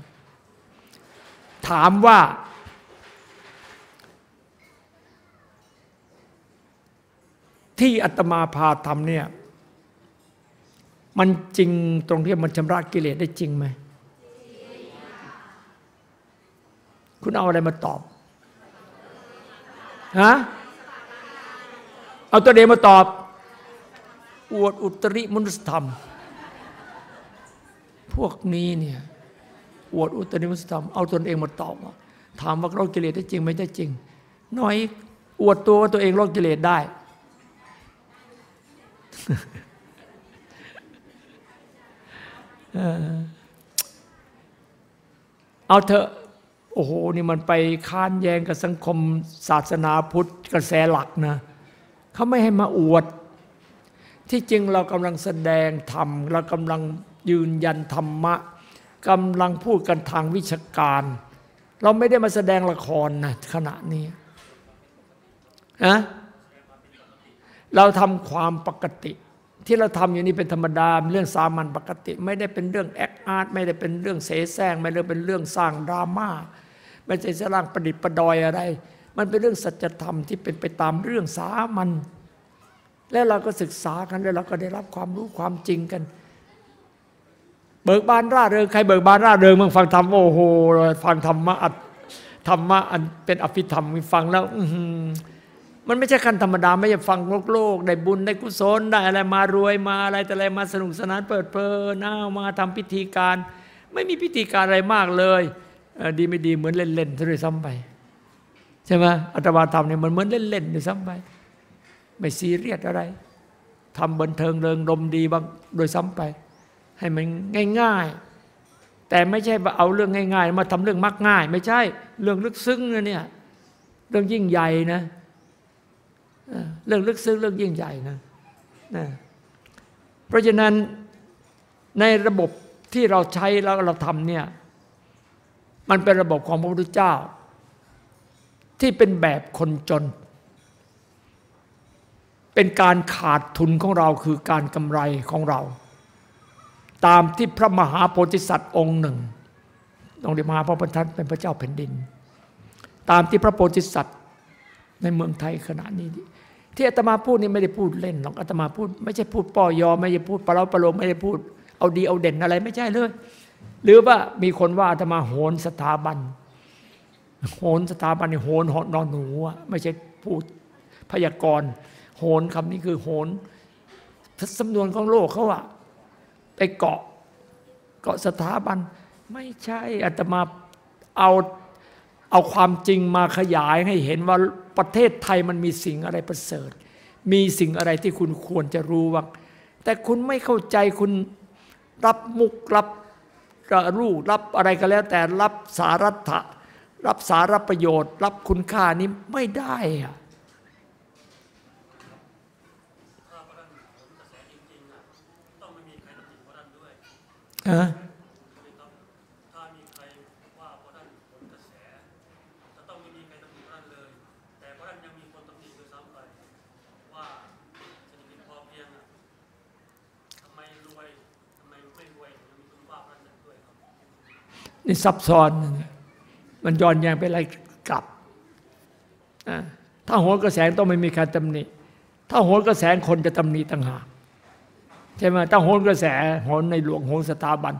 ถามว่า ที่อาตมาพาทำเนี่ย มันจริงตรงที่มันชำระกิเลสได้จริงไหมคุณเอาอะไรมาตอบฮะเอาตัวเองมาตอบ อวดอุตริมนุสธรรม พวกนี้เนี่ยอวดอุตริมนุสธรรม เอาตนเองมาตอบว่าถามว่าเรากิเลสได้จริงไหมได้จริง น้อยอวดตัวว่าตัวเองลดกิเลสได้ เอาเถอะ โอ้โห นี่มันไปค้านแย้งกับสังคมศาสนาพุทธกระแสหลักนะ เขาไม่ให้มาอวด ที่จริงเรากำลังแสดงธรรมเรากำลังยืนยันธรรมะกำลังพูดกันทางวิชาการ เราไม่ได้มาแสดงละครนะขณะนี้นะเราทำความปกติ ที่เราทำอยู่นี่เป็นธรรมดาเรื่องสามัญปกติ ไม่ได้เป็นเรื่องแอคอาร์ตไม่ได้เป็นเรื่องเสแสร้งไม่ได้เป็นเรื่องสร้างดราม่าไม่ใช่สร้างประดิษฐ์ประดอยอะไร มันเป็นเรื่องสัจธรรมที่เป็นไปตามเรื่องสามัญ แล้วเราก็ศึกษากันแล้วเราก็ได้รับความรู้ความจริงกัน เบิกบานร่าเริงใครเบิกบานร่าเริงมึงฟังธรรมโอ้โหฟังธรรมะอัดธรรมะอันเป็นอภิธรรมมึงฟังแล้วอืมันไม่ใช่ขั้นธรรมดาไม่ใช่ฟังโลกโลกได้บุญได้กุศลได้อะไรมารวยมาอะไรแต่อะไรมาสนุกสนานเปิดเพลินเอามาทำพิธีการ ไม่มีพิธีการอะไรมากเลยเดีไม่ดีเหมือนเล่นๆซะด้วยซ้ำไป ใช่ไหมอัตมาทำเนี่ยมันเหมือนเล่นๆด้วยซ้ำไป ไม่ซีเรียสอะไรทำบันเทิงเริงรมดีบางโดยซ้ำไป ให้มันง่าย ๆ แต่ไม่ใช่ว่าเอาเรื่องง่าย ๆ มาทำเรื่องมักง่าย ไม่ใช่เรื่องลึกซึ้งนะเนี่ยเรื่องยิ่งใหญ่นะเออเรื่องลึกซึ้งเรื่องยิ่งใหญ่นะนะเพราะฉะนั้นในระบบที่เราใช้แล้วเราทำเนี่ยมันเป็นระบบของพระพุทธเจ้า ที่เป็นแบบคนจน เป็นการขาดทุนของเราคือการกำไรของเรา ตามที่พระมหาโพธิสัตว์องค์หนึ่งองค์เดมาพระพุทธนเป็นพระเจ้าแผ่นดิน ตามที่พระโพธิสัตว์ในเมืองไทยขณะนี้ ที่อาตมาพูดนี่ไม่ได้พูดเล่นหรอกอาตมาพูด ไม่ใช่พูดป้อยอ ไม่ใช่พูดปลาราปลาโลมไม่ได้พูด เอาดีเอาเด่นอะไรไม่ใช่เลย หรือว่ามีคนว่าอาตมาโหนสถาบัน โหนสถาบันนี่โหนหอนอนหนูไม่ใช่พูดพยากรณ์ โหนคำนี้คือโหนสำนวนของโลกเขาอะไปเกาะเกาะสถาบัน ไม่ใช่อาตมาเอาเอาความจริงมาขยายให้เห็นว่าประเทศไทยมันมีสิ่งอะไรประเสริฐ มีสิ่งอะไรที่คุณควรจะรู้ว่า แต่คุณไม่เข้าใจคุณรับมุกรับรู้รับอะไรก็แล้ว แต่รับสารัตะรับสารประโยชน์ รับคุณค่านี้ไม่ได้อะ ฮะถ้ามีใครว่าพระท่านผลกระแสจะต้องไม่มีใครตำหนิพระท่านเลยแต่ท่านยังมีคนทำหนี้เยอะซ้ำไปว่าจะยินดีพอเพียงอะทำไมรวยทำไมไม่รวยยังมีคนว่าท่านด้วยครับนี่ซับซ้อน มันย้อนแยงไปอะไรกลับอ่าถ้าโหนกระแสต้องไม่มีการตำหนิ ถ้าโหนกระแสคนจะตำหนิต่างหาก ใช่ไหมถ้าโหนกระแสโหนในหลวงโหนสถาบัน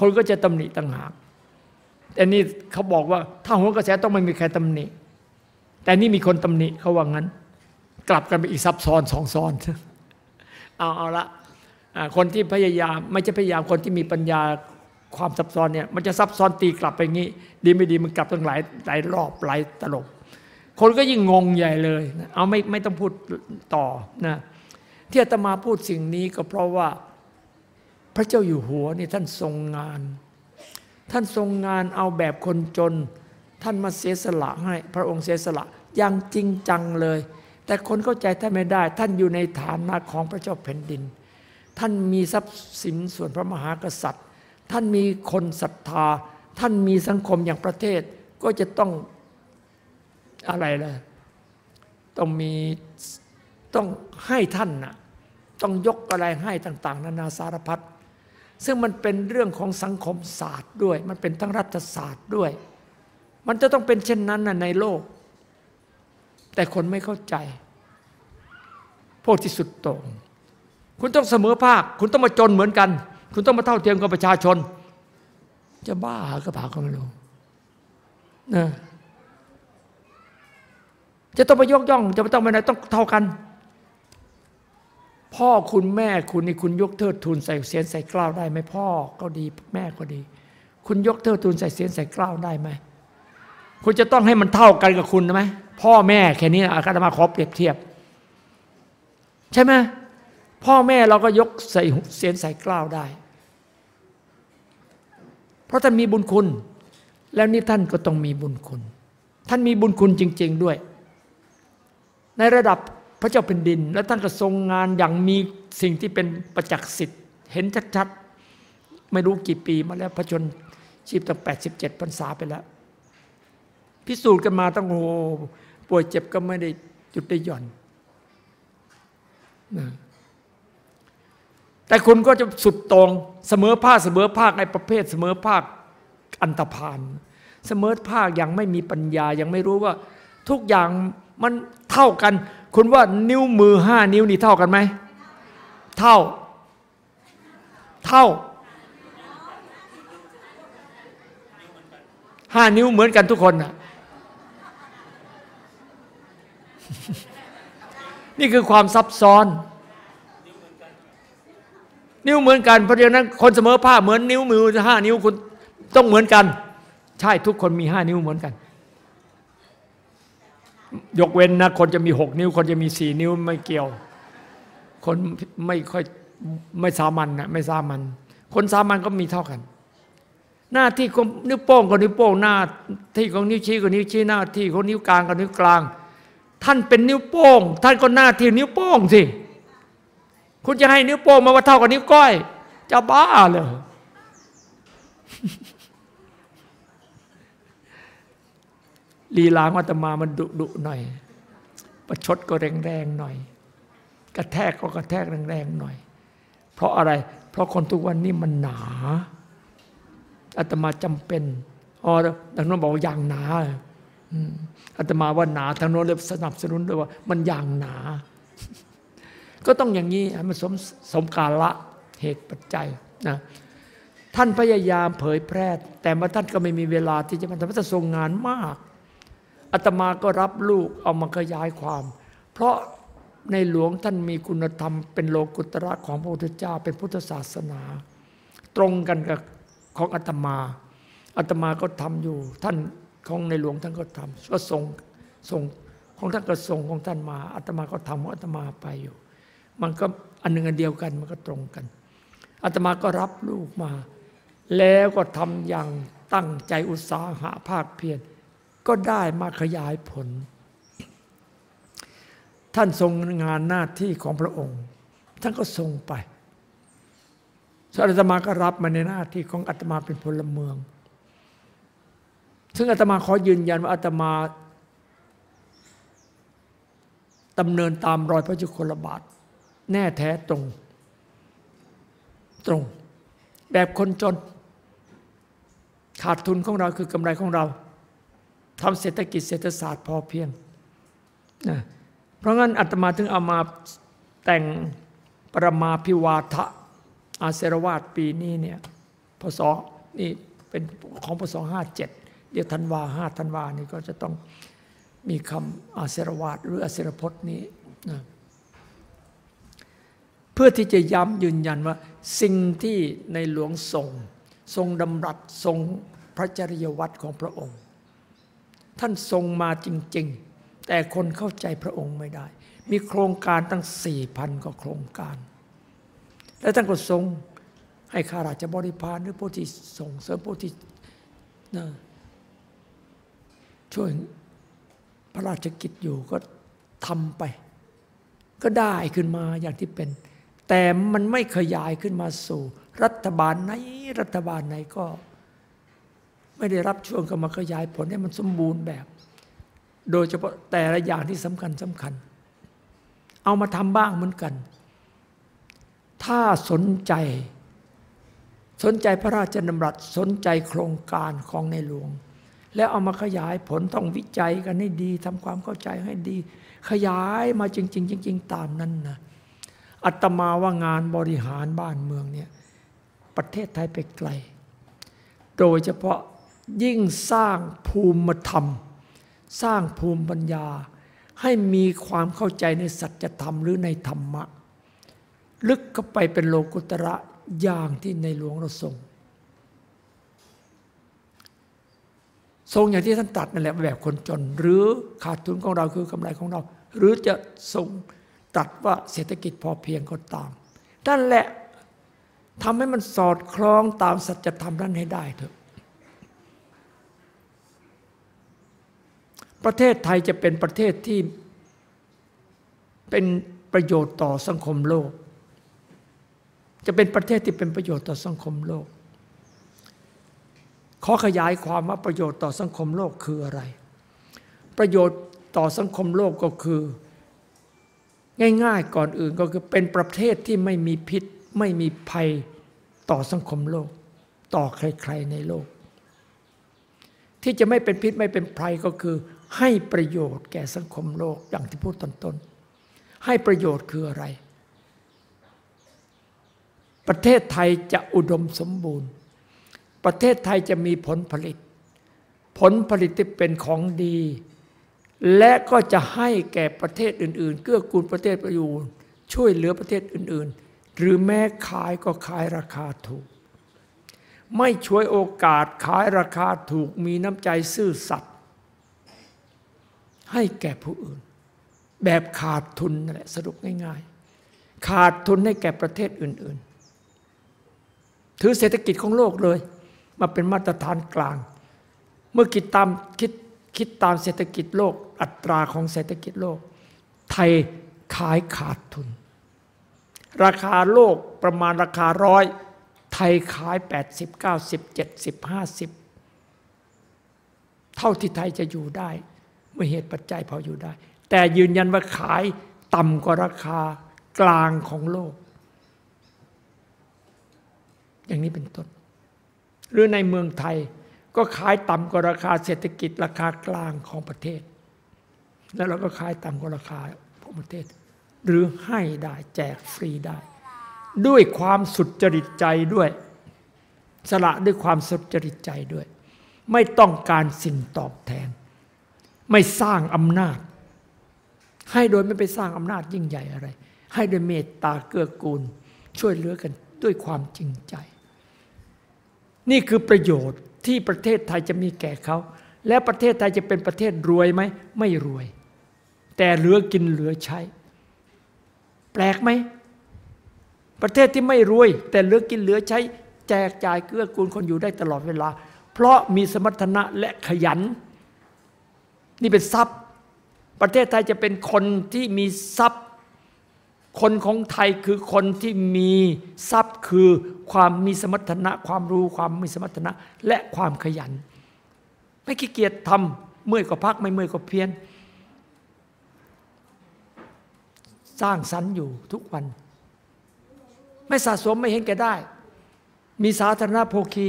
คนก็จะตำหนิต่างหากแต่นี่เขาบอกว่า ถ้าโหนกระแสต้องไม่มีใครตำหนิ แต่นี่มีคนตำหนิเขาว่างั้น กลับกันไปอีกซับซ้อนสองซ้อนเอาเอาละคนที่พยายามไม่ใช่พยายามคนที่มีปัญญาความซับซ้อนเนี่ยมันจะซับซ้อนตีกลับไปงี้ ดีไม่ดีมันกลับตั้งหลายหลายรอบหลายตลบ คนก็ยิ่งงงใหญ่เลย เอาไม่ไม่ต้องพูดต่อนะ ที่อาตมาพูดสิ่งนี้ก็เพราะว่า พระเจ้าอยู่หัวนี่ท่านทรงงาน ท่านทรงงานเอาแบบคนจน ท่านมาเสียสละให้ พระองค์เสียสละอย่างจริงจังเลย แต่คนเข้าใจท่านไม่ได้ ท่านอยู่ในฐานะของพระเจ้าแผ่นดิน ท่านมีทรัพย์สินส่วนพระมหากษัตริย์ ท่านมีคนศรัทธา ท่านมีสังคมอย่างประเทศก็จะต้องอะไรล่ะต้องมี ต้องให้ท่านน่ะต้องยกอะไรให้ต่าง ๆ นานาสารพัดซึ่งมันเป็นเรื่องของสังคมศาสตร์ด้วย มันเป็นทั้งรัฐศาสตร์ด้วย มันจะต้องเป็นเช่นนั้นนะในโลก แต่คนไม่เข้าใจ พวกที่สุดโต่งคุณต้องเสมอภาค คุณต้องมาจนเหมือนกัน คุณต้องมาเท่าเทียมกับประชาชน จะบ้าก็ผ่าก็ไม่รู้นะจะต้องไปยกย่อง จะไม่ต้องไปไหนต้องเท่ากัน พ่อคุณแม่คุณนี่คุณยกเทิดทูนใส่เสียนใส่กล้าวได้ไหมพ่อก็ดีแม่ก็ดี คุณยกเทิดทูนใส่เสียนใส่กล้าวได้ไหมคุณจะต้องให้มันเท่ากันกับคุณไหมพ่อแม่แค่นี้อาตมาขอเปรียบเทียบ ใช่ไหมพ่อแม่เราก็ยกใส่เสียนใส่กล้าวได้ เพราะท่านมีบุญคุณ แล้วนี่ท่านก็ต้องมีบุญคุณ ท่านมีบุญคุณจริง ๆด้วย ในระดับ พระเจ้าแผ่นดิน และท่านก็ทรงงานอย่างมีสิ่งที่เป็นประจักษ์สิทธิ์เห็นชัดๆไม่รู้กี่ปีมาแล้วพระชนชีพตั้ง87พรรษาไปแล้ว พิสูจน์กันมาตั้งโอ้ป่วยเจ็บก็ไม่ได้หยุดได้หย่อนนะแต่คุณก็จะสุดตรงเสมอภาคเสมอภาคในประเภทเสมอภาคอันตรพานเสมอภาคยังไม่มีปัญญายังไม่รู้ว่าทุกอย่างมันเท่ากัน คุณว่านิ้วมือห้านิ้วนี่เท่ากันไหม เท่า เท่าห้านิ้วเหมือนกันทุกคนนะนี่คือความซับซ้อน นิ้วเหมือนกันเพราะฉะนั้นคนเสมอภาคเหมือนนิ้วมือห้านิ้วคุณต้องเหมือนกัน ใช่ทุกคนมีห้านิ้วเหมือนกัน ยกเว้นนะคนจะมีหกนิ้ว คนจะมีสี่นิ้วไม่เกี่ยว คนไม่ค่อยไม่สามัญนะไม่สามัญคนสามัญก็มีเท่ากัน หน้าที่ของนิ้วโป้งกับนิ้วโป้งหน้าที่ของนิ้วชี้กับนิ้วชี้หน้าที่ของนิ้วกลางกับนิ้วกลาง ท่านเป็นนิ้วโป้ง ท่านก็หน้าที่นิ้วโป้งสิคุณจะให้นิ้วโป้งมาว่าเท่ากับนิ้วก้อย จะบ้าเลย ลีลาของอาตมามันดุดุหน่อย ประชดก็แรงๆหน่อย กระแทกก็กระแทกแรงๆหน่อย เพราะอะไร เพราะคนทุกวันนี้มันหนาอาตมาจำเป็นอ๋อทางโน้นบอกว่าอย่างหนาอืมอาตมาว่าหนาทางโน้นเลยสนับสนุนด้วยว่า มันอย่างหนา ก็ต้องอย่างนี้มันสมสมกาละเหตุปัจจัยนะท่านพยายามเผยแพร่ แต่มาท่านก็ไม่มีเวลาที่จะมาทำพระทรงงานมาก อาตมาก็รับลูกเอามาขยายความ เพราะในหลวงท่านมีคุณธรรม เป็นโลกุตระของพระพุทธเจ้าเป็นพุทธศาสนา ตรงกันกับของอาตมาอาตมาก็ทำอยู่ ท่านของในหลวงท่านก็ทำก็ส่งส่งของท่านก็ส่งของท่านมาอาตมาก็ทำของอาตมาไปอยู่ มันก็อันหนึ่งอันเดียวกันมันก็ตรงกันอาตมาก็รับลูกมา แล้วก็ทำอย่างตั้งใจอุตสาหะภาคเพียร ก็ได้มาขยายผล ท่านทรงงานหน้าที่ของพระองค์ ท่านก็ทรงไปส่วนอาตมาก็รับมาในหน้าที่ของอาตมาเป็นพลเมือง ซึ่งอาตมาขอยืนยันว่าอาตมาดำเนินตามรอยพระจุคลบาท แน่แท้ตรง ตรง แบบคนจน ขาดทุนของเราคือกำไรของเรา ทำเศรษฐกิจเศรษฐศาสตร์พอเพียงนะเพราะงั้นอาตมาถึงเอามาแต่งปรมาพิวาทะอาเสรวาตปีนี้เนี่ยพศนี่เป็นของพศห้าเจ็ดเดี๋ยวธันวาห้าธันวานี่ก็จะต้องมีคำอาเสรวาตหรืออาเสรพจน์นี้นะเพื่อที่จะย้ำยืนยันว่า สิ่งที่ในหลวงส่งทรงดำรัสทรงพระจริยวัตรของพระองค์ ท่านทรงมาจริง ๆ แต่คนเข้าใจพระองค์ไม่ได้ มีโครงการตั้งสี่พันกว่าโครงการ และท่านก็ทรงให้ข้าราชบริพารหรือผู้ที่ส่งเสริมผู้ที่ช่วยพระราชกิจอยู่ก็ทำไป ก็ได้ขึ้นมาอย่างที่เป็น แต่มันไม่ขยายขึ้นมาสู่ รัฐบาลไหนรัฐบาลไหนก็ ไม่ได้รับช่วงก็มาขยายผลให้มันสมบูรณ์แบบ โดยเฉพาะแต่ละอย่างที่สำคัญสำคัญ เอามาทำบ้างเหมือนกัน ถ้าสนใจ สนใจพระราชดำรัสสนใจโครงการของในหลวง แล้วเอามาขยายผลต้องวิจัยกันให้ดีทำความเข้าใจให้ดี ขยายมาจริง ๆ จริง ๆ ตามนั้นนะอัตมาว่างานบริหารบ้านเมืองเนี่ยประเทศไทยไปไกล โดยเฉพาะ ยิ่งสร้างภูมิธรรม สร้างภูมิปัญญา ให้มีความเข้าใจในสัจธรรมหรือในธรรมะ ลึกเข้าไปเป็นโลกุตระอย่างที่ในหลวงเราทรง ทรงอย่างที่ท่านตัดนั่นแหละแบบคนจน หรือขาดทุนของเราคือกำไรของเรา หรือจะทรงตัดว่าเศรษฐกิจพอเพียงก็ตามนั่นแหละทำให้มันสอดคล้องตามสัจธรรมนั้นให้ได้เถอะ ประเทศไทยจะเป็นประเทศที่เป็นประโยชน์ต่อสังคมโลก จะเป็นประเทศที่เป็นประโยชน์ต่อสังคมโลก ขอขยายความว่าประโยชน์ต่อสังคมโลกคืออะไร ประโยชน์ต่อสังคมโลกก็คือ ง่ายๆก่อนอื่นก็คือเป็นประเทศที่ไม่มีพิษ ไม่มีภัยต่อสังคมโลก ต่อใครๆในโลก ที่จะไม่เป็นพิษไม่เป็นภัยก็คือ ให้ประโยชน์แก่สังคมโลกอย่างที่พูดตอนต้น ให้ประโยชน์คืออะไร ประเทศไทยจะอุดมสมบูรณ์ ประเทศไทยจะมีผลผลิต ผลผลิตที่เป็นของดี และก็จะให้แก่ประเทศอื่น ๆ เกื้อกูลประเทศประยูนช่วยเหลือประเทศอื่น ๆ หรือแม้ขายก็ขายราคาถูก ไม่ช่วยโอกาสขายราคาถูกมีน้ำใจซื่อสัตย์ ให้แก่ผู้อื่น แบบขาดทุนนั่นแหละสรุปง่ายๆ ขาดทุนให้แก่ประเทศอื่น ๆ ถือเศรษฐกิจของโลกเลย มาเป็นมาตรฐานกลาง เมื่อคิดตามคิดคิดตามเศรษฐกิจโลก อัตราของเศรษฐกิจโลก ไทยขายขาดทุน ราคาโลกประมาณราคาร้อยไทยขาย 80 90 70 50 เท่าที่ไทยจะอยู่ได้ มื่อเหตุปัจจัยพออยู่ได้ แต่ยืนยันว่าขายต่ำกว่าราคากลางของโลก อย่างนี้เป็นต้น หรือในเมืองไทยก็ขายต่ำกว่าราคาเศรษฐกิจราคากลางของประเทศ แล้วเราก็ขายต่ำกว่าราคาของประเทศ หรือให้ได้แจกฟรีได้ ด้วยความสุจริตใจด้วย สละด้วยความสุจริตใจด้วย ไม่ต้องการสิ่งตอบแทน ไม่สร้างอำนาจ ให้โดยไม่ไปสร้างอำนาจยิ่งใหญ่อะไร ให้โดยเมตตาเกื้อกูล ช่วยเหลือกันด้วยความจริงใจ นี่คือประโยชน์ที่ประเทศไทยจะมีแก่เขา และประเทศไทยจะเป็นประเทศรวยไหม ไม่รวย แต่เหลือกินเหลือใช้ แปลกไหม ประเทศที่ไม่รวย แต่เหลือกินเหลือใช้ แจกจ่ายเกื้อกูลคนอยู่ได้ตลอดเวลา เพราะมีสมรรถนะและขยัน นี่เป็นทรัพย์ ประเทศไทยจะเป็นคนที่มีทรัพย์ คนของไทยคือคนที่มีทรัพย์คือความมีสมรรถนะ ความรู้ความมีสมรรถนะ และความขยัน ไม่ขี้เกียจทำเมื่อยก็พักไม่เมื่อยก็เพียนสร้างสรรค์อยู่ทุกวัน ไม่สะสมไม่เห็นแก่ได้ มีสาธารณโภคี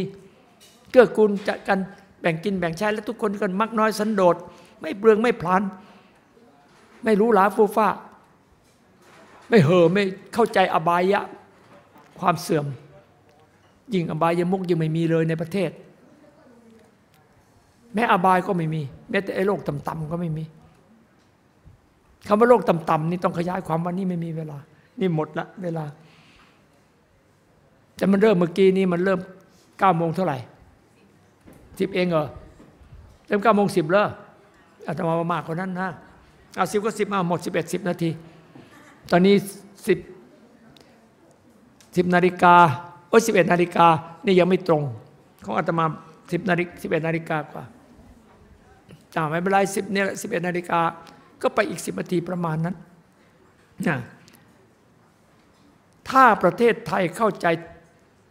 เกื้อกูลจะกันแบ่งกินแบ่งใช้และทุกคนกันมักน้อยสันโดษ ไม่เปลืองไม่พลัน ไม่รู้หลาฟูฟ้า ไม่เห่อไม่เข้าใจอบายะ ความเสื่อม ยิ่งอบายมุกยิ่งไม่มีเลยในประเทศ แม้อบายก็ไม่มี แม้แต่ไอ้โลกต่ำๆก็ไม่มีคำว่าโลกต่ำๆนี่ต้องขยายความว่านี่ไม่มีเวลา นี่หมดละเวลา แต่มันเริ่มเมื่อกี้นี้มันเริ่มเก้าโมงเท่าไหร่สิบเองเหรอเต็มเก้าโมงสิบเลย อาตมามากกว่านั้นนะเอาสิบก็สิบมาหมดสิบเอ็ดสิบนาที ตอนนี้สิบสิบนาฬิกาโอ้ยสิบเอ็ดนาฬิกานี่ยังไม่ตรง ของอาตมาสิบนาฬิสิบเอ็ดนาฬิกากว่าจ่าไม่เป็นไรสิบเนี่ยสิบเอ็ดนาฬิกาก็ไปอีกสิบนาทีประมาณนั้นนะถ้าประเทศไทยเข้าใจ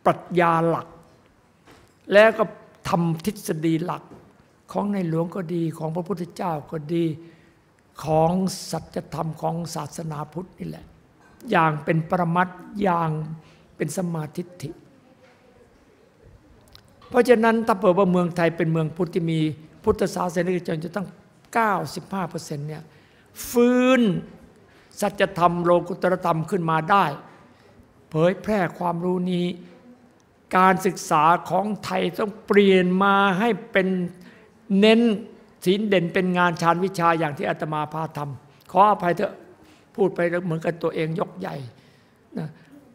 ปรัชญาหลัก แล้วก็ทำทฤษฎีหลัก ของในหลวงก็ดีของพระพุทธเจ้าก็ดีของสัจธรรมของศาสนาพุทธนี่แหละ อย่างเป็นประมัดอย่างเป็นสมาธิิเพราะฉะนั้นถ้าเปิดว่าเมืองไทยเป็นเมืองพุทธที่มีพุทธศาสนิกชนจะตั้ง 95%เนี่ยฟื้นสัจธรรมโลกุตตรธรรมขึ้นมาได้ เผยแพร่ความรู้นี้ การศึกษาของไทยต้องเปลี่ยนมาให้เป็น เน้นศีลเด่นเป็นงานชาญวิชาอย่างที่อาตมาพาทำขออภัยเถอะพูดไปเหมือนกับตัวเองยกใหญ่นะ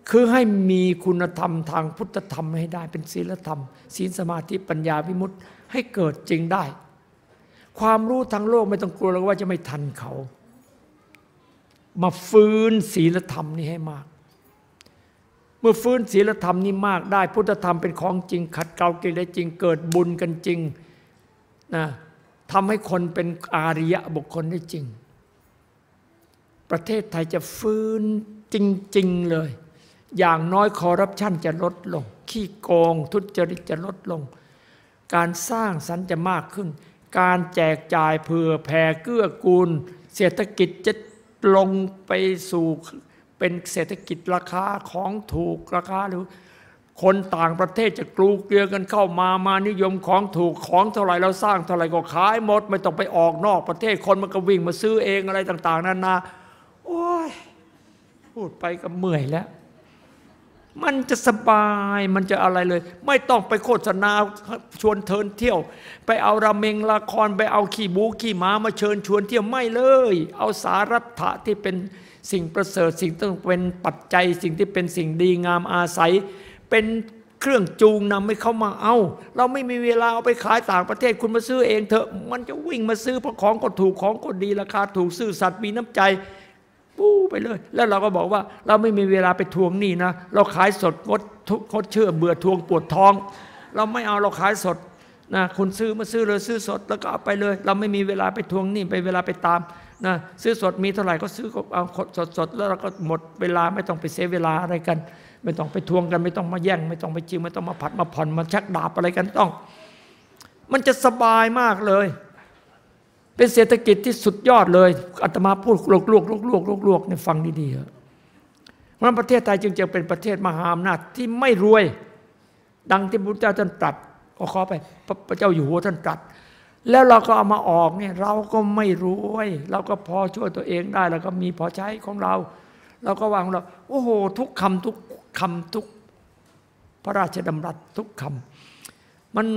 คือให้มีคุณธรรมทางพุทธธรรมให้ได้เป็นศีลธรรม ศีลสมาธิปัญญาวิมุตติให้เกิดจริงได้ ความรู้ทางโลกไม่ต้องกลัวแล้วว่าจะไม่ทันเขา มาฟื้นศีลธรรมนี้ให้มาก เมื่อฟื้นศีลธรรมนี้มากได้ พุทธธรรมเป็นของจริง ขัดเกลากิเลสจริง เกิดบุญกันจริง นะทำให้คนเป็นอาริยะบุคคลได้จริง ประเทศไทยจะฟื้นจริง ๆ เลย อย่างน้อยคอร์รัปชันจะลดลง ขี้โกง ทุจริตจะลดลง การสร้างสรรค์จะมากขึ้น การแจกจ่ายเผื่อแผ่เกื้อกูล เศรษฐกิจจะลงไปสู่เป็นเศรษฐกิจราคาของถูกราคาหรือ คนต่างประเทศจะกลูเกลียกันเข้ามามานิยมของถูกของเท่าไหร่เราสร้างเท่าไหร่ก็ขายหมด ไม่ต้องไปออกนอกประเทศคนมันก็วิ่งมาซื้อเองอะไรต่าง ๆนานาโอ้ยพูดไปก็เมื่อยแล้ว มันจะสบายมันจะอะไรเลย ไม่ต้องไปโฆษณาชวนเทินเที่ยว ไปเอาระเมงละครไปเอาขี่บูขี่ม้ามาเชิญชวนเที่ยวไม่เลย เอาสารัตถะที่เป็นสิ่งประเสริฐสิ่งต้องเป็นปัจจัย สิ่งที่เป็นสิ่งดีงามอาศัย เป็นเครื่องจูงนำให้เขามาเอา เราไม่มีเวลาเอาไปขายต่างประเทศคุณมาซื้อเองเถอะ มันจะวิ่งมาซื้อเพราะของก็ถูกของก็ดีราคาถูกซื่อสัตย์มีน้ำใจปู้ไปเลย แล้วเราก็บอกว่า เราไม่มีเวลาไปทวงหนี้นะ เราขายสดงดทุกดเชื่อเบื่อทวงปวดท้อง เราไม่เอาเราขายสดนะคุณซื้อมาซื้อเลยซื้อสดแล้วก็เอาไปเลย เราไม่มีเวลาไปทวงหนี้ไปเวลาไปตามนะซื้อสดมีเท่าไหร่ก็ซื้อก็เอาสดสดแล้วเราก็หมดเวลาไม่ต้องไปเสียเวลาอะไรกัน ไม่ต้องไปทวงกัน ไม่ต้องมาแย่ง ไม่ต้องไปจิงไม่ต้องมาผัดมาผ่อนมาชักดาบอะไรกันต้อง มันจะสบายมากเลย เป็นเศรษฐกิจที่สุดยอดเลยอาตมาพูดลวกลวกลวกลวกลวกลวกเนี่ยฟังดีๆเถอะเพราะประเทศไทยจึงจะเป็นประเทศมหาอำนาจที่ไม่รวย ดังที่พระเจ้าท่านตรัสขอขอไปพระเจ้าอยู่หัวท่านตรัสแล้วเราก็เอามาออกเนี่ยเราก็ไม่รวย เราก็พอช่วยตัวเองได้ แล้วก็มีพอใช้ของเรา เราก็วางเรา โอ้โห ทุกคำทุก คำทุกพระราชดำรัสทุกคำมัน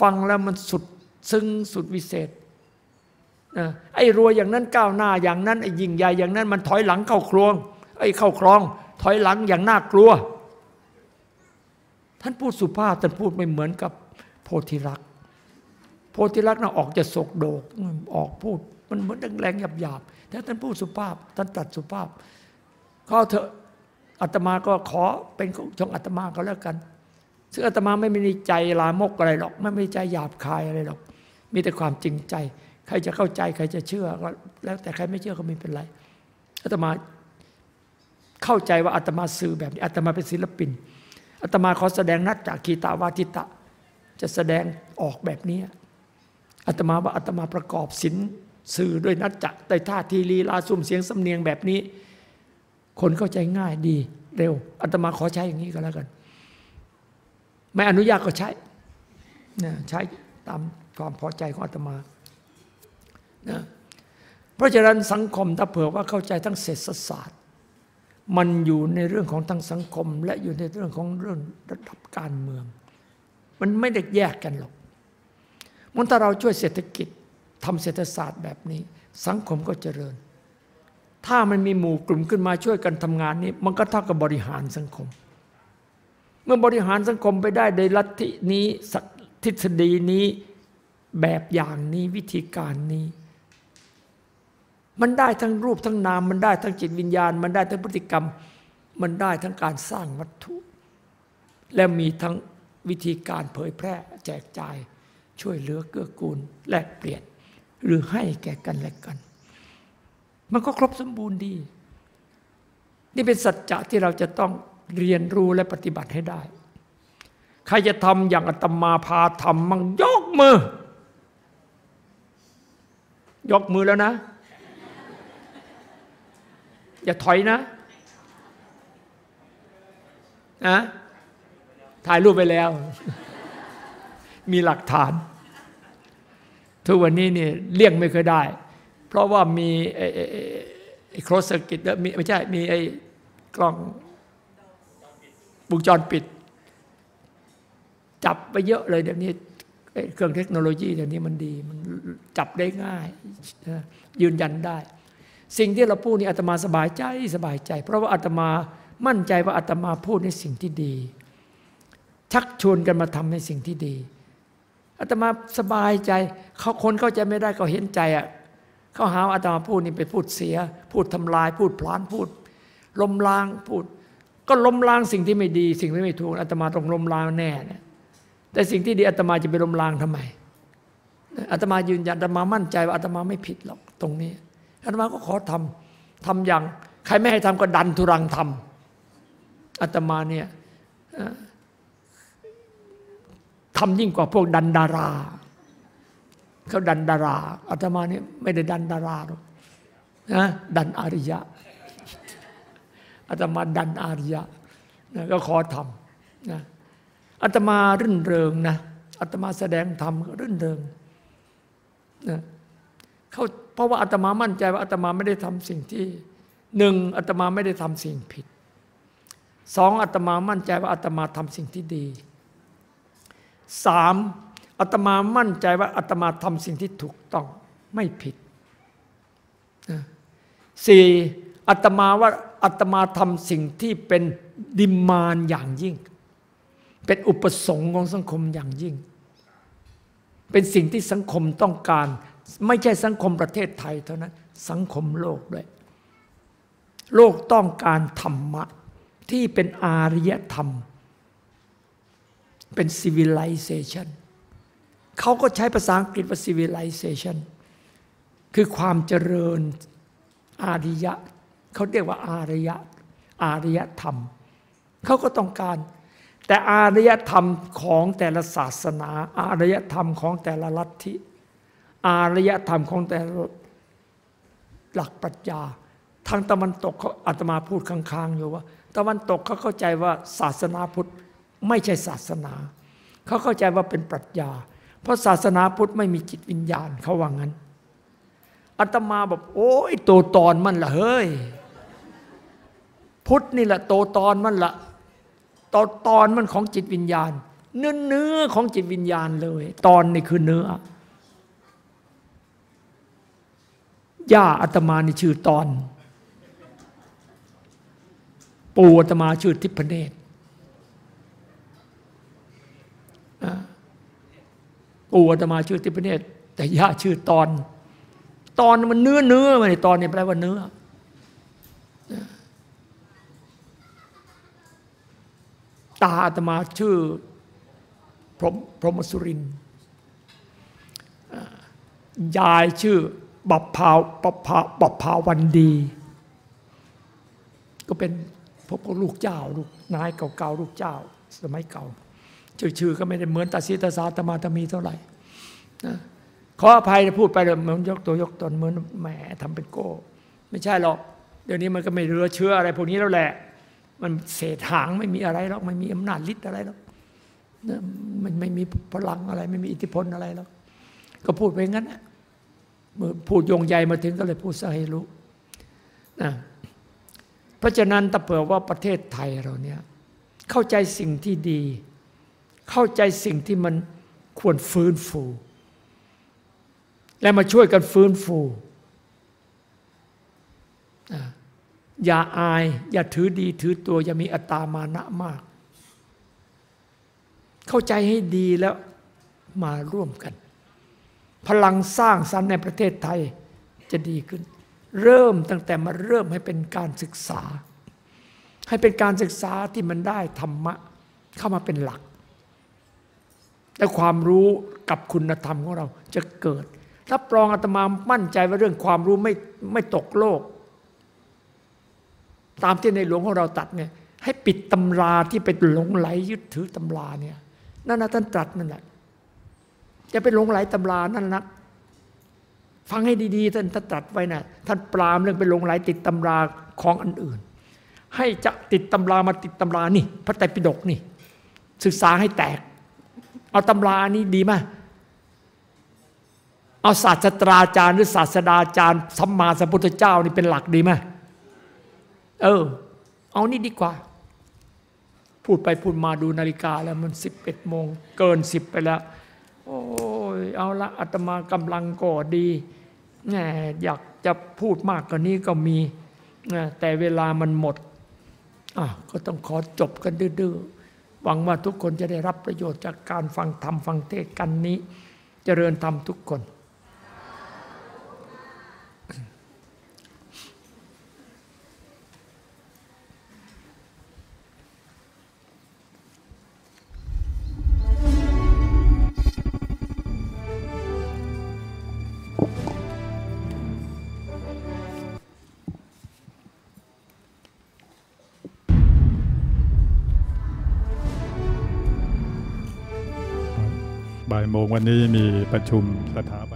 ฟังแล้วมันสุดซึ้งสุดวิเศษนะไอ้รวยอย่างนั้นก้าวหน้าอย่างนั้นไอ้ยิ่งใหญ่อย่างนั้นมันถอยหลังเข้าครวงไอ้เข้าคลอง ถอยหลังอย่างน่ากลัว ท่านพูดสุภาพท่านพูดไม่เหมือนกับโพธิรักษ์โพธิรักษ์น่ะออกจะศกโดกออกพูด มันเหมือนแรงหยาบๆแต่ท่านพูดสุภาพ ท่านตัดสุภาพก็เถอะ อาตมาก็ขอเป็นช่องอาตมาก็แล้วกัน ซึ่งอาตมาไม่มีใจลามกอะไรหรอก ไม่มีใจหยาบคายอะไรหรอก มีแต่ความจริงใจ ใครจะเข้าใจใครจะเชื่อก็แล้วแต่ใครไม่เชื่อก็ไม่เป็นไรอาตมาเข้าใจว่าอาตมาสื่อแบบนี้อาตมาเป็นศิลปินอาตมาขอแสดงนัดจากคีตาวาทิตะ จะแสดงออกแบบนี้อาตมาว่าอาตมาประกอบศิลสื่อด้วยนัดจักได้ท่าทีลีลาซุ่มเสียงสำเนียงแบบนี้ คนเข้าใจง่ายดีเร็วอาตมาขอใช้อย่างนี้ก็แล้วกัน ไม่อนุญาตก็ใช้นะใช้ตามความพอใจของอาตมานะเพราะฉะนั้นสังคมถ้าเผื่อว่าเข้าใจทั้งเศรษฐศาสตร์ มันอยู่ในเรื่องของทั้งสังคม และอยู่ในเรื่องของเรื่องระดับการเมือง มันไม่ได้แยกกันหรอกมันถ้าเราช่วยเศรษฐกิจทำเศรษฐศาสตร์แบบนี้ สังคมก็เจริญ ถ้ามันมีหมู่กลุ่มขึ้นมาช่วยกันทำงานนี้ มันก็เท่ากับบริหารสังคม เมื่อบริหารสังคมไปได้โดยลัทธินี้ทฤษฎีนี้แบบอย่างนี้วิธีการนี้ มันได้ทั้งรูปทั้งนาม มันได้ทั้งจิตวิญญาณ มันได้ทั้งพฤติกรรม มันได้ทั้งการสร้างวัตถุ และมีทั้งวิธีการเผยแพร่แจกจ่าย ช่วยเหลือเกื้อกูลแลกเปลี่ยน หรือให้แก่กันและกัน มันก็ครบสมบูรณ์ดี นี่เป็นสัจจะที่เราจะต้องเรียนรู้และปฏิบัติให้ได้ ใครจะทำอย่างอาตมาพาทำมั่งยกมือ ยกมือแล้วนะ อย่าถอยนะนะถ่ายรูปไปแล้ว มีหลักฐาน ทุกวันนี้เนี่ยเลี่ยงไม่เคยได้ ราะว่ามีไอ้ไอ้ไอ้ไอ้โครสกิตมีไม่ใช่มีไอ้กล้องวงจรปิด จับไปเยอะเลยเดี๋ยวนี้เครื่องเทคโนโลยีเดี๋ยวนี้มันดีมันจับได้ง่าย ยืนยันได้ สิ่งที่เราพูดนี่อาตมาสบายใจสบายใจ เพราะว่าอาตมามั่นใจว่าอาตมาพูดในสิ่งที่ดี ชักชวนกันมาทำในสิ่งที่ดีอาตมาสบายใจเขาคนเข้าใจไม่ได้เขาเห็นใจอะ เขาหาว่าอาตมาพูดนี่ไปพูดเสีย พูดทำลาย พูดพลานพูดล้มล้างพูด ก็ล้มล้างสิ่งที่ไม่ดี สิ่งที่ไม่ถูกอาตมาต้องล้มล้างแน่เนี่ยแต่สิ่งที่ดีอาตมาจะไปล้มล้างทำไมอาตมายืนยันอาตมามั่นใจว่าอาตมาไม่ผิดหรอกตรงนี้อาตมาก็ขอทำทำอย่าง ใครไม่ให้ทำก็ดันทุรังทำอาตมาเนี่ยทำยิ่งกว่าพวกดันดารา เขาดันดาราอาตมาเนี่ยไม่ได้ดันดาราหรอกนะดันอาริยะอาตมาดันอาริยะนะก็ขอทำนะอาตมารื่นเริงนะอาตมาแสดงธรรมรื่นเริงนะเขาเพราะว่าอาตมามั่นใจว่าอาตมาไม่ได้ทำสิ่งที่หนึ่งอาตมาไม่ได้ทำสิ่งผิดสองอาตมามั่นใจว่าอาตมาทำสิ่งที่ดีสาม อาตมามั่นใจว่าอาตมาทำสิ่งที่ถูกต้องไม่ผิดสี่อาตมาว่าอาตมาทำสิ่งที่เป็นดิมานอย่างยิ่ง เป็นอุปสงค์ของสังคมอย่างยิ่ง เป็นสิ่งที่สังคมต้องการ ไม่ใช่สังคมประเทศไทยเท่านั้น สังคมโลกด้วย โลกต้องการธรรมะ ที่เป็นอารยธรรม เป็น civilization เขาก็ใช้ภาษาอังกฤษว่า civilization คือความเจริญอารยะเขาเรียกว่าอารยะอารยธรรม เขาก็ต้องการ แต่อารยธรรมของแต่ละศาสนา อารยธรรมของแต่ละลัทธิ อารยธรรมของแต่ละหลักปรัชญา ทางตะวันตกเขาอาตมาพูดค้างๆอยู่ว่า ตะวันตกเขาเข้าใจว่าศาสนาพุทธไม่ใช่ศาสนา เขาเข้าใจว่าเป็นปรัชญา เพราะศาสนาพุทธไม่มีจิตวิญญาณเขาว่างั้นอาตมาแบบโอ้ยโตตอนมันละเฮ้ย พุทธนี่แหละโตตอนมันละโตตอนมันของจิตวิญญาณ เนื้อเนื้อของจิตวิญญาณเลย ตอนนี่คือเนื้อย่าอาตมานี่ชื่อตอน ปู่อาตมาชื่อทิพเนตร ปู่อาตมาชื่อทิพเนตรแต่ย่าชื่อตอน ตอนมันเนื้อเนื้อมันตอนนี่แปลว่าเนื้อ ตาอาตมาชื่อพรหมพรมสุรินยายชื่อบัพพาวบัพพาบัพพาวันดี ก็เป็นพวกลูกเจ้า ลูกนายเก่าๆลูกเจ้า สมัยเก่า ชื่อๆก็ไม่ได้เหมือนตาซีตาสาตมาตมีเท่าไหร่นะขออภัยพูดไปเลยเหมือนยกตัวยกตนเหมือนแหมทำเป็นโก้ ไม่ใช่หรอก เดี๋ยวนี้มันก็ไม่เรือเชื้ออะไรพวกนี้แล้วแหละ มันเศษหางไม่มีอะไรหรอกไม่มีอำนาจฤทธิ์อะไรหรอกมันไม่มีพลังอะไร ไม่มีอิทธิพลอะไรหรอกก็พูดไปงั้นนะเมื่อพูดยงใหญ่มาถึงก็เลยพูดซะให้รู้นะเพราะฉะนั้นถ้าเผื่อว่าประเทศไทยเราเนี่ยเข้าใจสิ่งที่ดี เข้าใจสิ่งที่มันควรฟื้นฟู และมาช่วยกันฟื้นฟู อย่าอาย อย่าถือดีถือตัว อย่ามีอัตตามานะมาก เข้าใจให้ดีแล้วมาร่วมกัน พลังสร้างสรรค์ในประเทศไทยจะดีขึ้น เริ่มตั้งแต่มาเริ่มให้เป็นการศึกษา ให้เป็นการศึกษาที่มันได้ธรรมะเข้ามาเป็นหลัก และความรู้กับคุณธรรมของเราจะเกิดรับรองอาตมามั่นใจว่าเรื่องความรู้ไม่ไม่ตกโลก ตามที่ในหลวงของเราตัดเนี่ยให้ปิดตำราที่ไปหลงไหลยึดถือตำราเนี่ยนั่นนะท่านตรัสนั่นแหละจะไปหลงไหลตำรานั่นนะฟังให้ดีๆท่านท่านตรัสไว้นะท่านปรามเรื่องไปหลงไหลติดตำราของอันอื่น ให้จะติดตำรามาติดตำรานี่ พระไตรปิฎกนี่ ศึกษาให้แตก เอาตำรานี้ดีไหมเอาศาสตราจารย์หรือศาสดาจารย์สัมมาสัมพุทธเจ้านี่เป็นหลักดีไหมเออ เอานี่ดีกว่า พูดไปพูดมาดูนาฬิกาแล้วมันสิบเอ็ดโมงเกินสิบไปแล้ว โอ้ยเอาละอาตมากำลังก็ดีแหมอยากจะพูดมากกว่านี้ก็มีแต่เวลามันหมดอะก็ต้องขอจบกันดื้อๆ หวังว่าทุกคนจะได้รับประโยชน์จากการฟังธรรมฟังเทศกันนี้เจริญธรรมทุกคน วันนี้มีประชุมสถาบัน